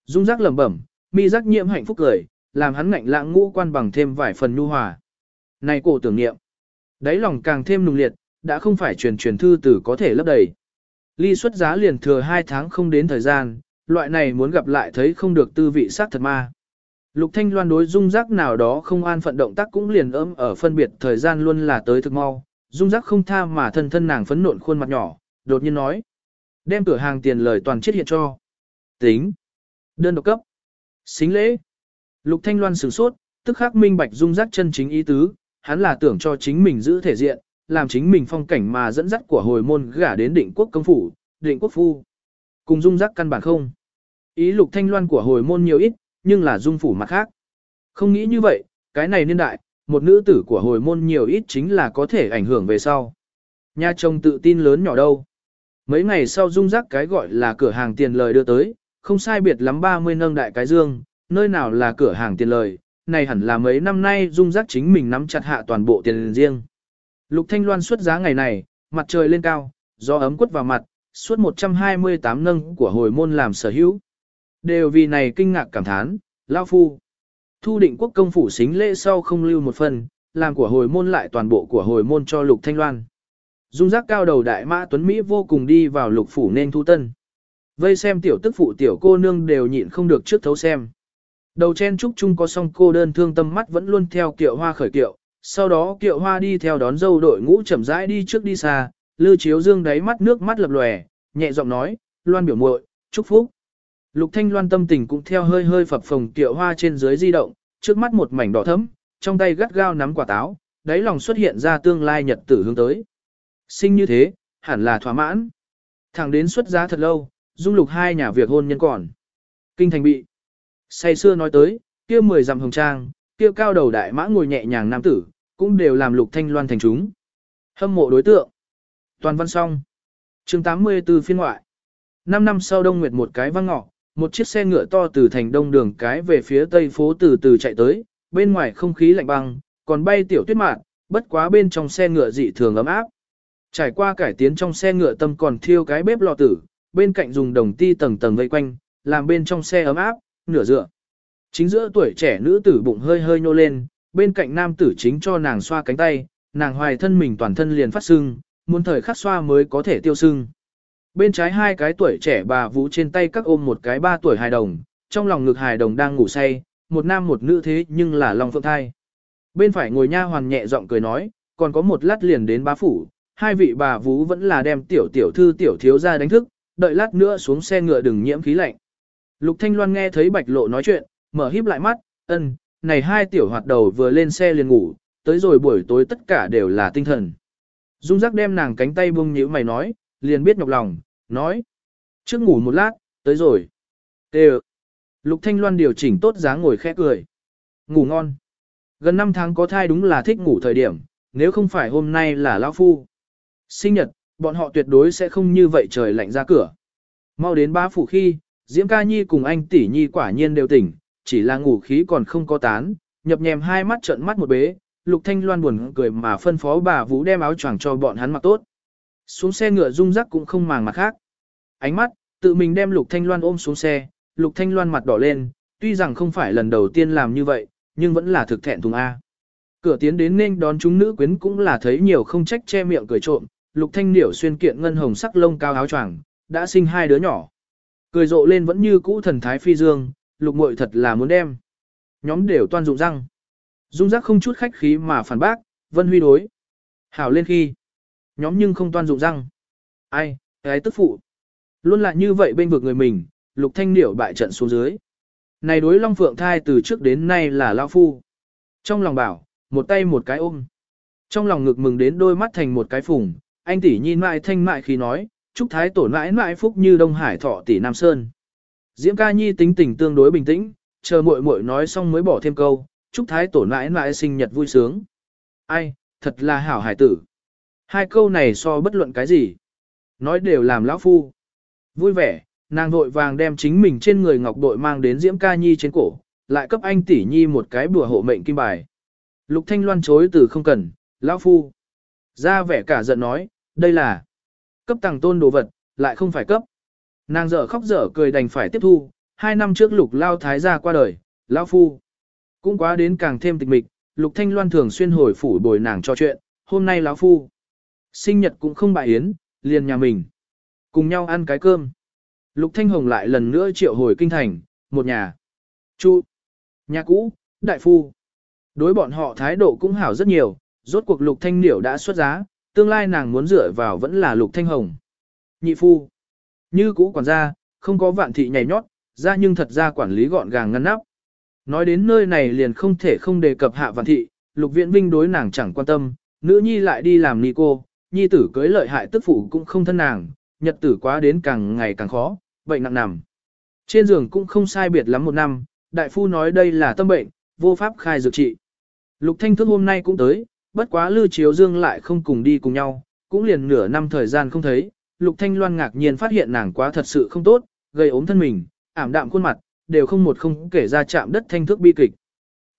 S1: Dung giác lẩm bẩm, mi giác nhiễm hạnh phúc cười, làm hắn ngạnh lãng ngũ quan bằng thêm vài phần nhu hòa. Này cổ tưởng niệm. Đáy lòng càng thêm nùng liệt, đã không phải truyền truyền thư từ có thể lấp đầy. Ly xuất giá liền thừa 2 tháng không đến thời gian, loại này muốn gặp lại thấy không được tư vị sát thật ma. Lục Thanh Loan đối dung giác nào đó không an phận động tác cũng liền ấm ở phân biệt thời gian luôn là tới thực mau. Dung giác không tha mà thân thân nàng phấn nộn khuôn mặt nhỏ, đột nhiên nói. Đem cửa hàng tiền lời toàn chết hiện cho. Tính. Đơn độc cấp. Xính lễ. Lục Thanh Loan sửng sốt, tức khắc minh bạch dung giác chân chính ý tứ, hắn là tưởng cho chính mình giữ thể diện, làm chính mình phong cảnh mà dẫn dắt của hồi môn gả đến định quốc công phủ, định quốc phu. Cùng dung giác căn bản không. Ý lục thanh loan của hồi môn nhiều ít, nhưng là dung phủ mặt khác. Không nghĩ như vậy, cái này niên đại, một nữ tử của hồi môn nhiều ít chính là có thể ảnh hưởng về sau. Nhà chồng tự tin lớn nhỏ đâu. Mấy ngày sau dung giác cái gọi là cửa hàng tiền lời đưa tới, không sai biệt lắm 30 nâng đại cái dương, nơi nào là cửa hàng tiền lời, này hẳn là mấy năm nay dung giác chính mình nắm chặt hạ toàn bộ tiền riêng. Lục Thanh Loan xuất giá ngày này, mặt trời lên cao, gió ấm quất vào mặt, suốt 128 nâng của hồi môn làm sở hữu. Đều vì này kinh ngạc cảm thán, lao phu. Thu định quốc công phủ xính lễ sau không lưu một phần, làm của hồi môn lại toàn bộ của hồi môn cho lục thanh loan. Dung giác cao đầu đại mã tuấn Mỹ vô cùng đi vào lục phủ nên thu tân. Vây xem tiểu tức phụ tiểu cô nương đều nhịn không được trước thấu xem. Đầu chen trúc chung có song cô đơn thương tâm mắt vẫn luôn theo kiệu hoa khởi kiệu, sau đó kiệu hoa đi theo đón dâu đội ngũ chậm rãi đi trước đi xa, lư chiếu dương đáy mắt nước mắt lập lòe, nhẹ giọng nói, loan biểu muội, chúc phúc. Lục thanh loan tâm tình cũng theo hơi hơi phập phồng tiệu hoa trên dưới di động, trước mắt một mảnh đỏ thẫm, trong tay gắt gao nắm quả táo, đáy lòng xuất hiện ra tương lai nhật tử hướng tới. Sinh như thế, hẳn là thỏa mãn. Thẳng đến xuất giá thật lâu, dung lục hai nhà việc hôn nhân còn. Kinh thành bị. Say xưa nói tới, kia mười dặm hồng trang, kia cao đầu đại mã ngồi nhẹ nhàng nam tử, cũng đều làm lục thanh loan thành chúng. Hâm mộ đối tượng. Toàn văn song. chương 84 phiên ngoại. Năm năm sau đông nguyệt một cái văng ngọ, một chiếc xe ngựa to từ thành đông đường cái về phía tây phố từ từ chạy tới, bên ngoài không khí lạnh băng, còn bay tiểu tuyết mạn, bất quá bên trong xe ngựa dị thường ấm áp. Trải qua cải tiến trong xe ngựa tâm còn thiêu cái bếp lò tử, bên cạnh dùng đồng ti tầng tầng vây quanh, làm bên trong xe ấm áp, nửa dựa. Chính giữa tuổi trẻ nữ tử bụng hơi hơi nhô lên, bên cạnh nam tử chính cho nàng xoa cánh tay, nàng hoài thân mình toàn thân liền phát sưng, muốn thời khắc xoa mới có thể tiêu sưng. Bên trái hai cái tuổi trẻ bà vũ trên tay các ôm một cái ba tuổi hài đồng, trong lòng ngực hài đồng đang ngủ say, một nam một nữ thế nhưng là long phượng thai. Bên phải ngồi nha hoàn nhẹ giọng cười nói, còn có một lát liền đến bá phủ, hai vị bà vũ vẫn là đem tiểu tiểu thư tiểu thiếu ra đánh thức, đợi lát nữa xuống xe ngựa đừng nhiễm khí lạnh. Lục Thanh Loan nghe thấy bạch lộ nói chuyện, mở híp lại mắt, ân, này hai tiểu hoạt đầu vừa lên xe liền ngủ, tới rồi buổi tối tất cả đều là tinh thần. Dung giác đem nàng cánh tay buông nhíu mày nói, liền biết nhọc lòng, nói. Trước ngủ một lát, tới rồi. Tê Lục Thanh Loan điều chỉnh tốt dáng ngồi khẽ cười. Ngủ ngon. Gần 5 tháng có thai đúng là thích ngủ thời điểm, nếu không phải hôm nay là lão phu. Sinh nhật, bọn họ tuyệt đối sẽ không như vậy trời lạnh ra cửa. Mau đến ba phủ khi, Diễm ca nhi cùng anh tỷ nhi quả nhiên đều tỉnh, chỉ là ngủ khí còn không có tán, nhập nhèm hai mắt trợn mắt một bế, Lục Thanh Loan buồn cười mà phân phó bà Vũ đem áo choàng cho bọn hắn mặc tốt. Xuống xe ngựa rung rắc cũng không màng mặt khác. Ánh mắt, tự mình đem Lục Thanh Loan ôm xuống xe, Lục Thanh Loan mặt đỏ lên, tuy rằng không phải lần đầu tiên làm như vậy, nhưng vẫn là thực thẹn thùng A. Cửa tiến đến nên đón chúng nữ quyến cũng là thấy nhiều không trách che miệng cười trộm, Lục Thanh Điểu xuyên kiện ngân hồng sắc lông cao áo choàng, đã sinh hai đứa nhỏ. Cười rộ lên vẫn như cũ thần thái phi dương, lục muội thật là muốn đem. Nhóm đều toan dụng răng. Dung giác không chút khách khí mà phản bác, vân huy đối. Hảo lên khi. Nhóm nhưng không toan dụng răng. Ai, cái tức phụ. Luôn là như vậy bên vực người mình, lục thanh điểu bại trận xuống dưới. Này đối long phượng thai từ trước đến nay là lao phu. Trong lòng bảo, một tay một cái ôm. Trong lòng ngực mừng đến đôi mắt thành một cái phùng, anh tỷ nhìn mãi thanh mại khi nói, chúc thái tổ mãi mãi phúc như Đông Hải thọ tỷ Nam Sơn. Diễm ca nhi tính tình tương đối bình tĩnh, chờ muội muội nói xong mới bỏ thêm câu, chúc thái tổ mãi mãi sinh nhật vui sướng. Ai, thật là hảo hải tử. Hai câu này so bất luận cái gì. Nói đều làm lão phu. Vui vẻ, nàng vội vàng đem chính mình trên người ngọc bội mang đến Diễm ca nhi trên cổ, lại cấp anh tỷ nhi một cái bùa hộ mệnh kim bài. Lục Thanh Loan chối từ không cần, lão phu. Ra vẻ cả giận nói, đây là cấp tàng tôn đồ vật, lại không phải cấp. Nàng dở khóc dở cười đành phải tiếp thu, hai năm trước lục lao thái gia qua đời, lão phu. Cũng quá đến càng thêm tịch mịch, lục thanh loan thường xuyên hồi phủ bồi nàng cho chuyện, hôm nay lão phu. Sinh nhật cũng không bại yến, liền nhà mình. Cùng nhau ăn cái cơm. Lục thanh hồng lại lần nữa triệu hồi kinh thành, một nhà. Chu. Nhà cũ, đại phu. Đối bọn họ thái độ cũng hảo rất nhiều, rốt cuộc lục thanh niểu đã xuất giá, tương lai nàng muốn dựa vào vẫn là lục thanh hồng. Nhị phu. Như cũ quản gia, không có vạn thị nhảy nhót, ra nhưng thật ra quản lý gọn gàng ngăn nắp. Nói đến nơi này liền không thể không đề cập hạ vạn thị, lục Viễn vinh đối nàng chẳng quan tâm, nữ nhi lại đi làm ni cô, nhi tử cưới lợi hại tức phụ cũng không thân nàng, nhật tử quá đến càng ngày càng khó, bệnh nặng nằm. Trên giường cũng không sai biệt lắm một năm, đại phu nói đây là tâm bệnh, vô pháp khai dược trị. Lục thanh thức hôm nay cũng tới, bất quá Lư Chiếu Dương lại không cùng đi cùng nhau, cũng liền nửa năm thời gian không thấy, Lục Thanh Loan ngạc nhiên phát hiện nàng quá thật sự không tốt, gây ốm thân mình, ảm đạm khuôn mặt, đều không một không kể ra chạm đất thanh thức bi kịch.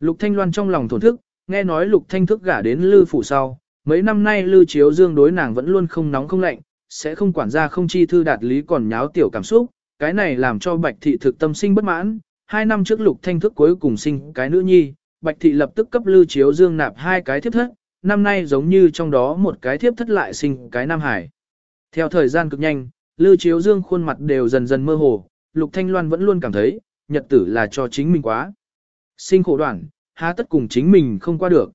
S1: Lục Thanh Loan trong lòng thổn thức, nghe nói Lục Thanh thức gả đến Lư phủ sau, Mấy năm nay Lưu Chiếu Dương đối nàng vẫn luôn không nóng không lạnh, sẽ không quản gia không chi thư đạt lý còn nháo tiểu cảm xúc, cái này làm cho Bạch Thị thực tâm sinh bất mãn. Hai năm trước Lục Thanh thức cuối cùng sinh cái nữ nhi, Bạch Thị lập tức cấp Lưu Chiếu Dương nạp hai cái thiếp thất, năm nay giống như trong đó một cái thiếp thất lại sinh cái Nam Hải. Theo thời gian cực nhanh, Lưu Chiếu Dương khuôn mặt đều dần dần mơ hồ, Lục Thanh Loan vẫn luôn cảm thấy, nhật tử là cho chính mình quá. Sinh khổ đoạn, há tất cùng chính mình không qua được.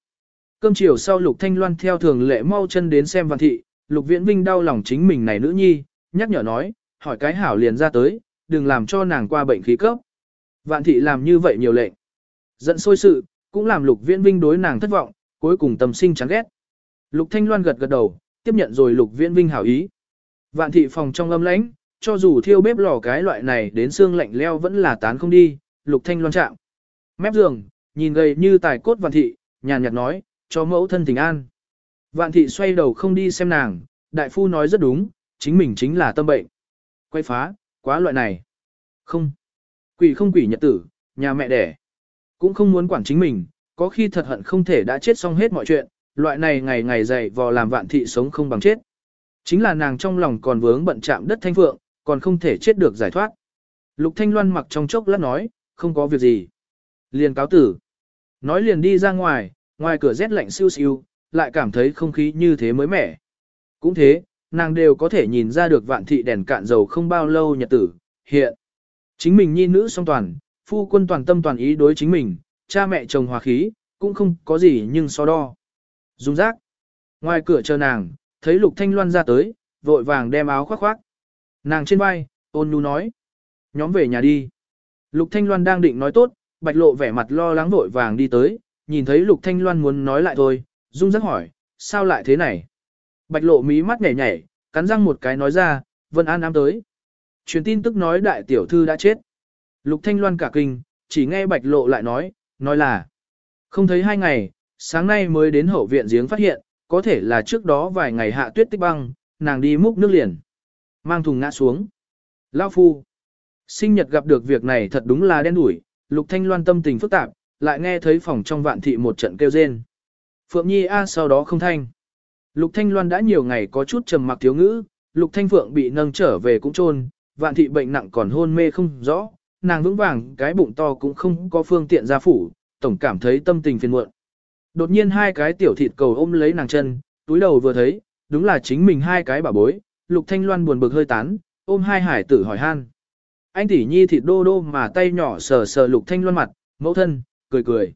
S1: Cơm chiều sau Lục Thanh Loan theo thường lệ mau chân đến xem Vạn Thị, Lục Viễn Vinh đau lòng chính mình này nữ nhi, nhắc nhở nói, hỏi cái hảo liền ra tới, đừng làm cho nàng qua bệnh khí cấp. Vạn Thị làm như vậy nhiều lệnh. Giận sôi sự, cũng làm Lục Viễn Vinh đối nàng thất vọng, cuối cùng tâm sinh chán ghét. Lục Thanh Loan gật gật đầu, tiếp nhận rồi Lục Viễn Vinh hảo ý. Vạn Thị phòng trong âm lãnh, cho dù thiêu bếp lò cái loại này đến xương lạnh leo vẫn là tán không đi, Lục Thanh Loan chạm. Mép giường, nhìn gầy như tài cốt Vạn Thị, nhàn nhạt nói, cho mẫu thân tình an. Vạn thị xoay đầu không đi xem nàng, đại phu nói rất đúng, chính mình chính là tâm bệnh. Quay phá, quá loại này. Không. Quỷ không quỷ nhật tử, nhà mẹ đẻ. Cũng không muốn quản chính mình, có khi thật hận không thể đã chết xong hết mọi chuyện, loại này ngày ngày dày vò làm vạn thị sống không bằng chết. Chính là nàng trong lòng còn vướng bận chạm đất thanh phượng, còn không thể chết được giải thoát. Lục Thanh Loan mặc trong chốc lát nói, không có việc gì. Liền cáo tử. Nói liền đi ra ngoài, ngoài cửa rét lạnh siêu siêu, lại cảm thấy không khí như thế mới mẻ. Cũng thế, nàng đều có thể nhìn ra được vạn thị đèn cạn dầu không bao lâu nhật tử, hiện. Chính mình nhi nữ song toàn, phu quân toàn tâm toàn ý đối chính mình, cha mẹ chồng hòa khí, cũng không có gì nhưng so đo. Dung rác. Ngoài cửa chờ nàng, thấy lục thanh loan ra tới, vội vàng đem áo khoác khoác. Nàng trên vai, ôn nhu nói. Nhóm về nhà đi. Lục thanh loan đang định nói tốt, bạch lộ vẻ mặt lo lắng vội vàng đi tới, nhìn thấy Lục Thanh Loan muốn nói lại thôi, rung rắc hỏi, sao lại thế này? Bạch lộ mí mắt nhảy nhảy, cắn răng một cái nói ra, Vân An ám tới. Truyền tin tức nói đại tiểu thư đã chết. Lục Thanh Loan cả kinh, chỉ nghe bạch lộ lại nói, nói là, không thấy hai ngày, sáng nay mới đến hậu viện giếng phát hiện, có thể là trước đó vài ngày hạ tuyết tích băng, nàng đi múc nước liền. Mang thùng ngã xuống. Lao phu. Sinh nhật gặp được việc này thật đúng là đen đủi, Lục Thanh Loan tâm tình phức tạp, lại nghe thấy phòng trong vạn thị một trận kêu rên. Phượng Nhi A sau đó không thanh. Lục Thanh Loan đã nhiều ngày có chút trầm mặc thiếu ngữ, Lục Thanh Phượng bị nâng trở về cũng trôn, vạn thị bệnh nặng còn hôn mê không rõ, nàng vững vàng cái bụng to cũng không có phương tiện ra phủ, tổng cảm thấy tâm tình phiền muộn. Đột nhiên hai cái tiểu thịt cầu ôm lấy nàng chân, túi đầu vừa thấy, đúng là chính mình hai cái bà bối, Lục Thanh Loan buồn bực hơi tán, ôm hai hải tử hỏi han. Anh tỷ nhi thịt đô đô mà tay nhỏ sờ sờ Lục Thanh Loan mặt, mẫu thân, cười cười.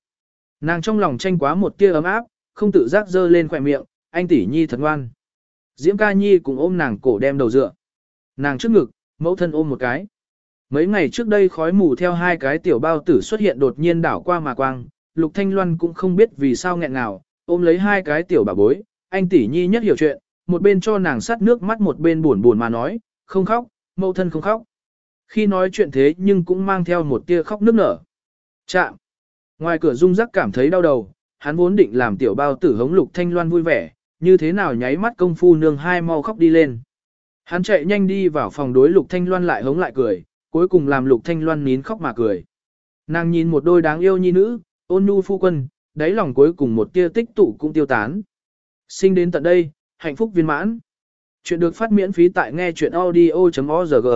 S1: Nàng trong lòng tranh quá một tia ấm áp, không tự giác dơ lên khỏe miệng, anh tỷ nhi thật ngoan. Diễm ca nhi cùng ôm nàng cổ đem đầu dựa. Nàng trước ngực, mẫu thân ôm một cái. Mấy ngày trước đây khói mù theo hai cái tiểu bao tử xuất hiện đột nhiên đảo qua mà quang, Lục Thanh Loan cũng không biết vì sao nghẹn nào, ôm lấy hai cái tiểu bà bối, anh tỷ nhi nhất hiểu chuyện, một bên cho nàng sắt nước mắt một bên buồn buồn mà nói, không khóc, mẫu thân không khóc. Khi nói chuyện thế nhưng cũng mang theo một tia khóc nước nở. Chạm. Ngoài cửa Dung Giác cảm thấy đau đầu, hắn vốn định làm tiểu bao tử hống Lục Thanh Loan vui vẻ, như thế nào nháy mắt công phu nương hai mau khóc đi lên. Hắn chạy nhanh đi vào phòng đối Lục Thanh Loan lại hống lại cười, cuối cùng làm Lục Thanh Loan nín khóc mà cười. Nàng nhìn một đôi đáng yêu nhi nữ, ôn nhu phu quân, đáy lòng cuối cùng một tia tích tụ cũng tiêu tán. Sinh đến tận đây, hạnh phúc viên mãn. Chuyện được phát miễn phí tại nghe chuyện audio.org.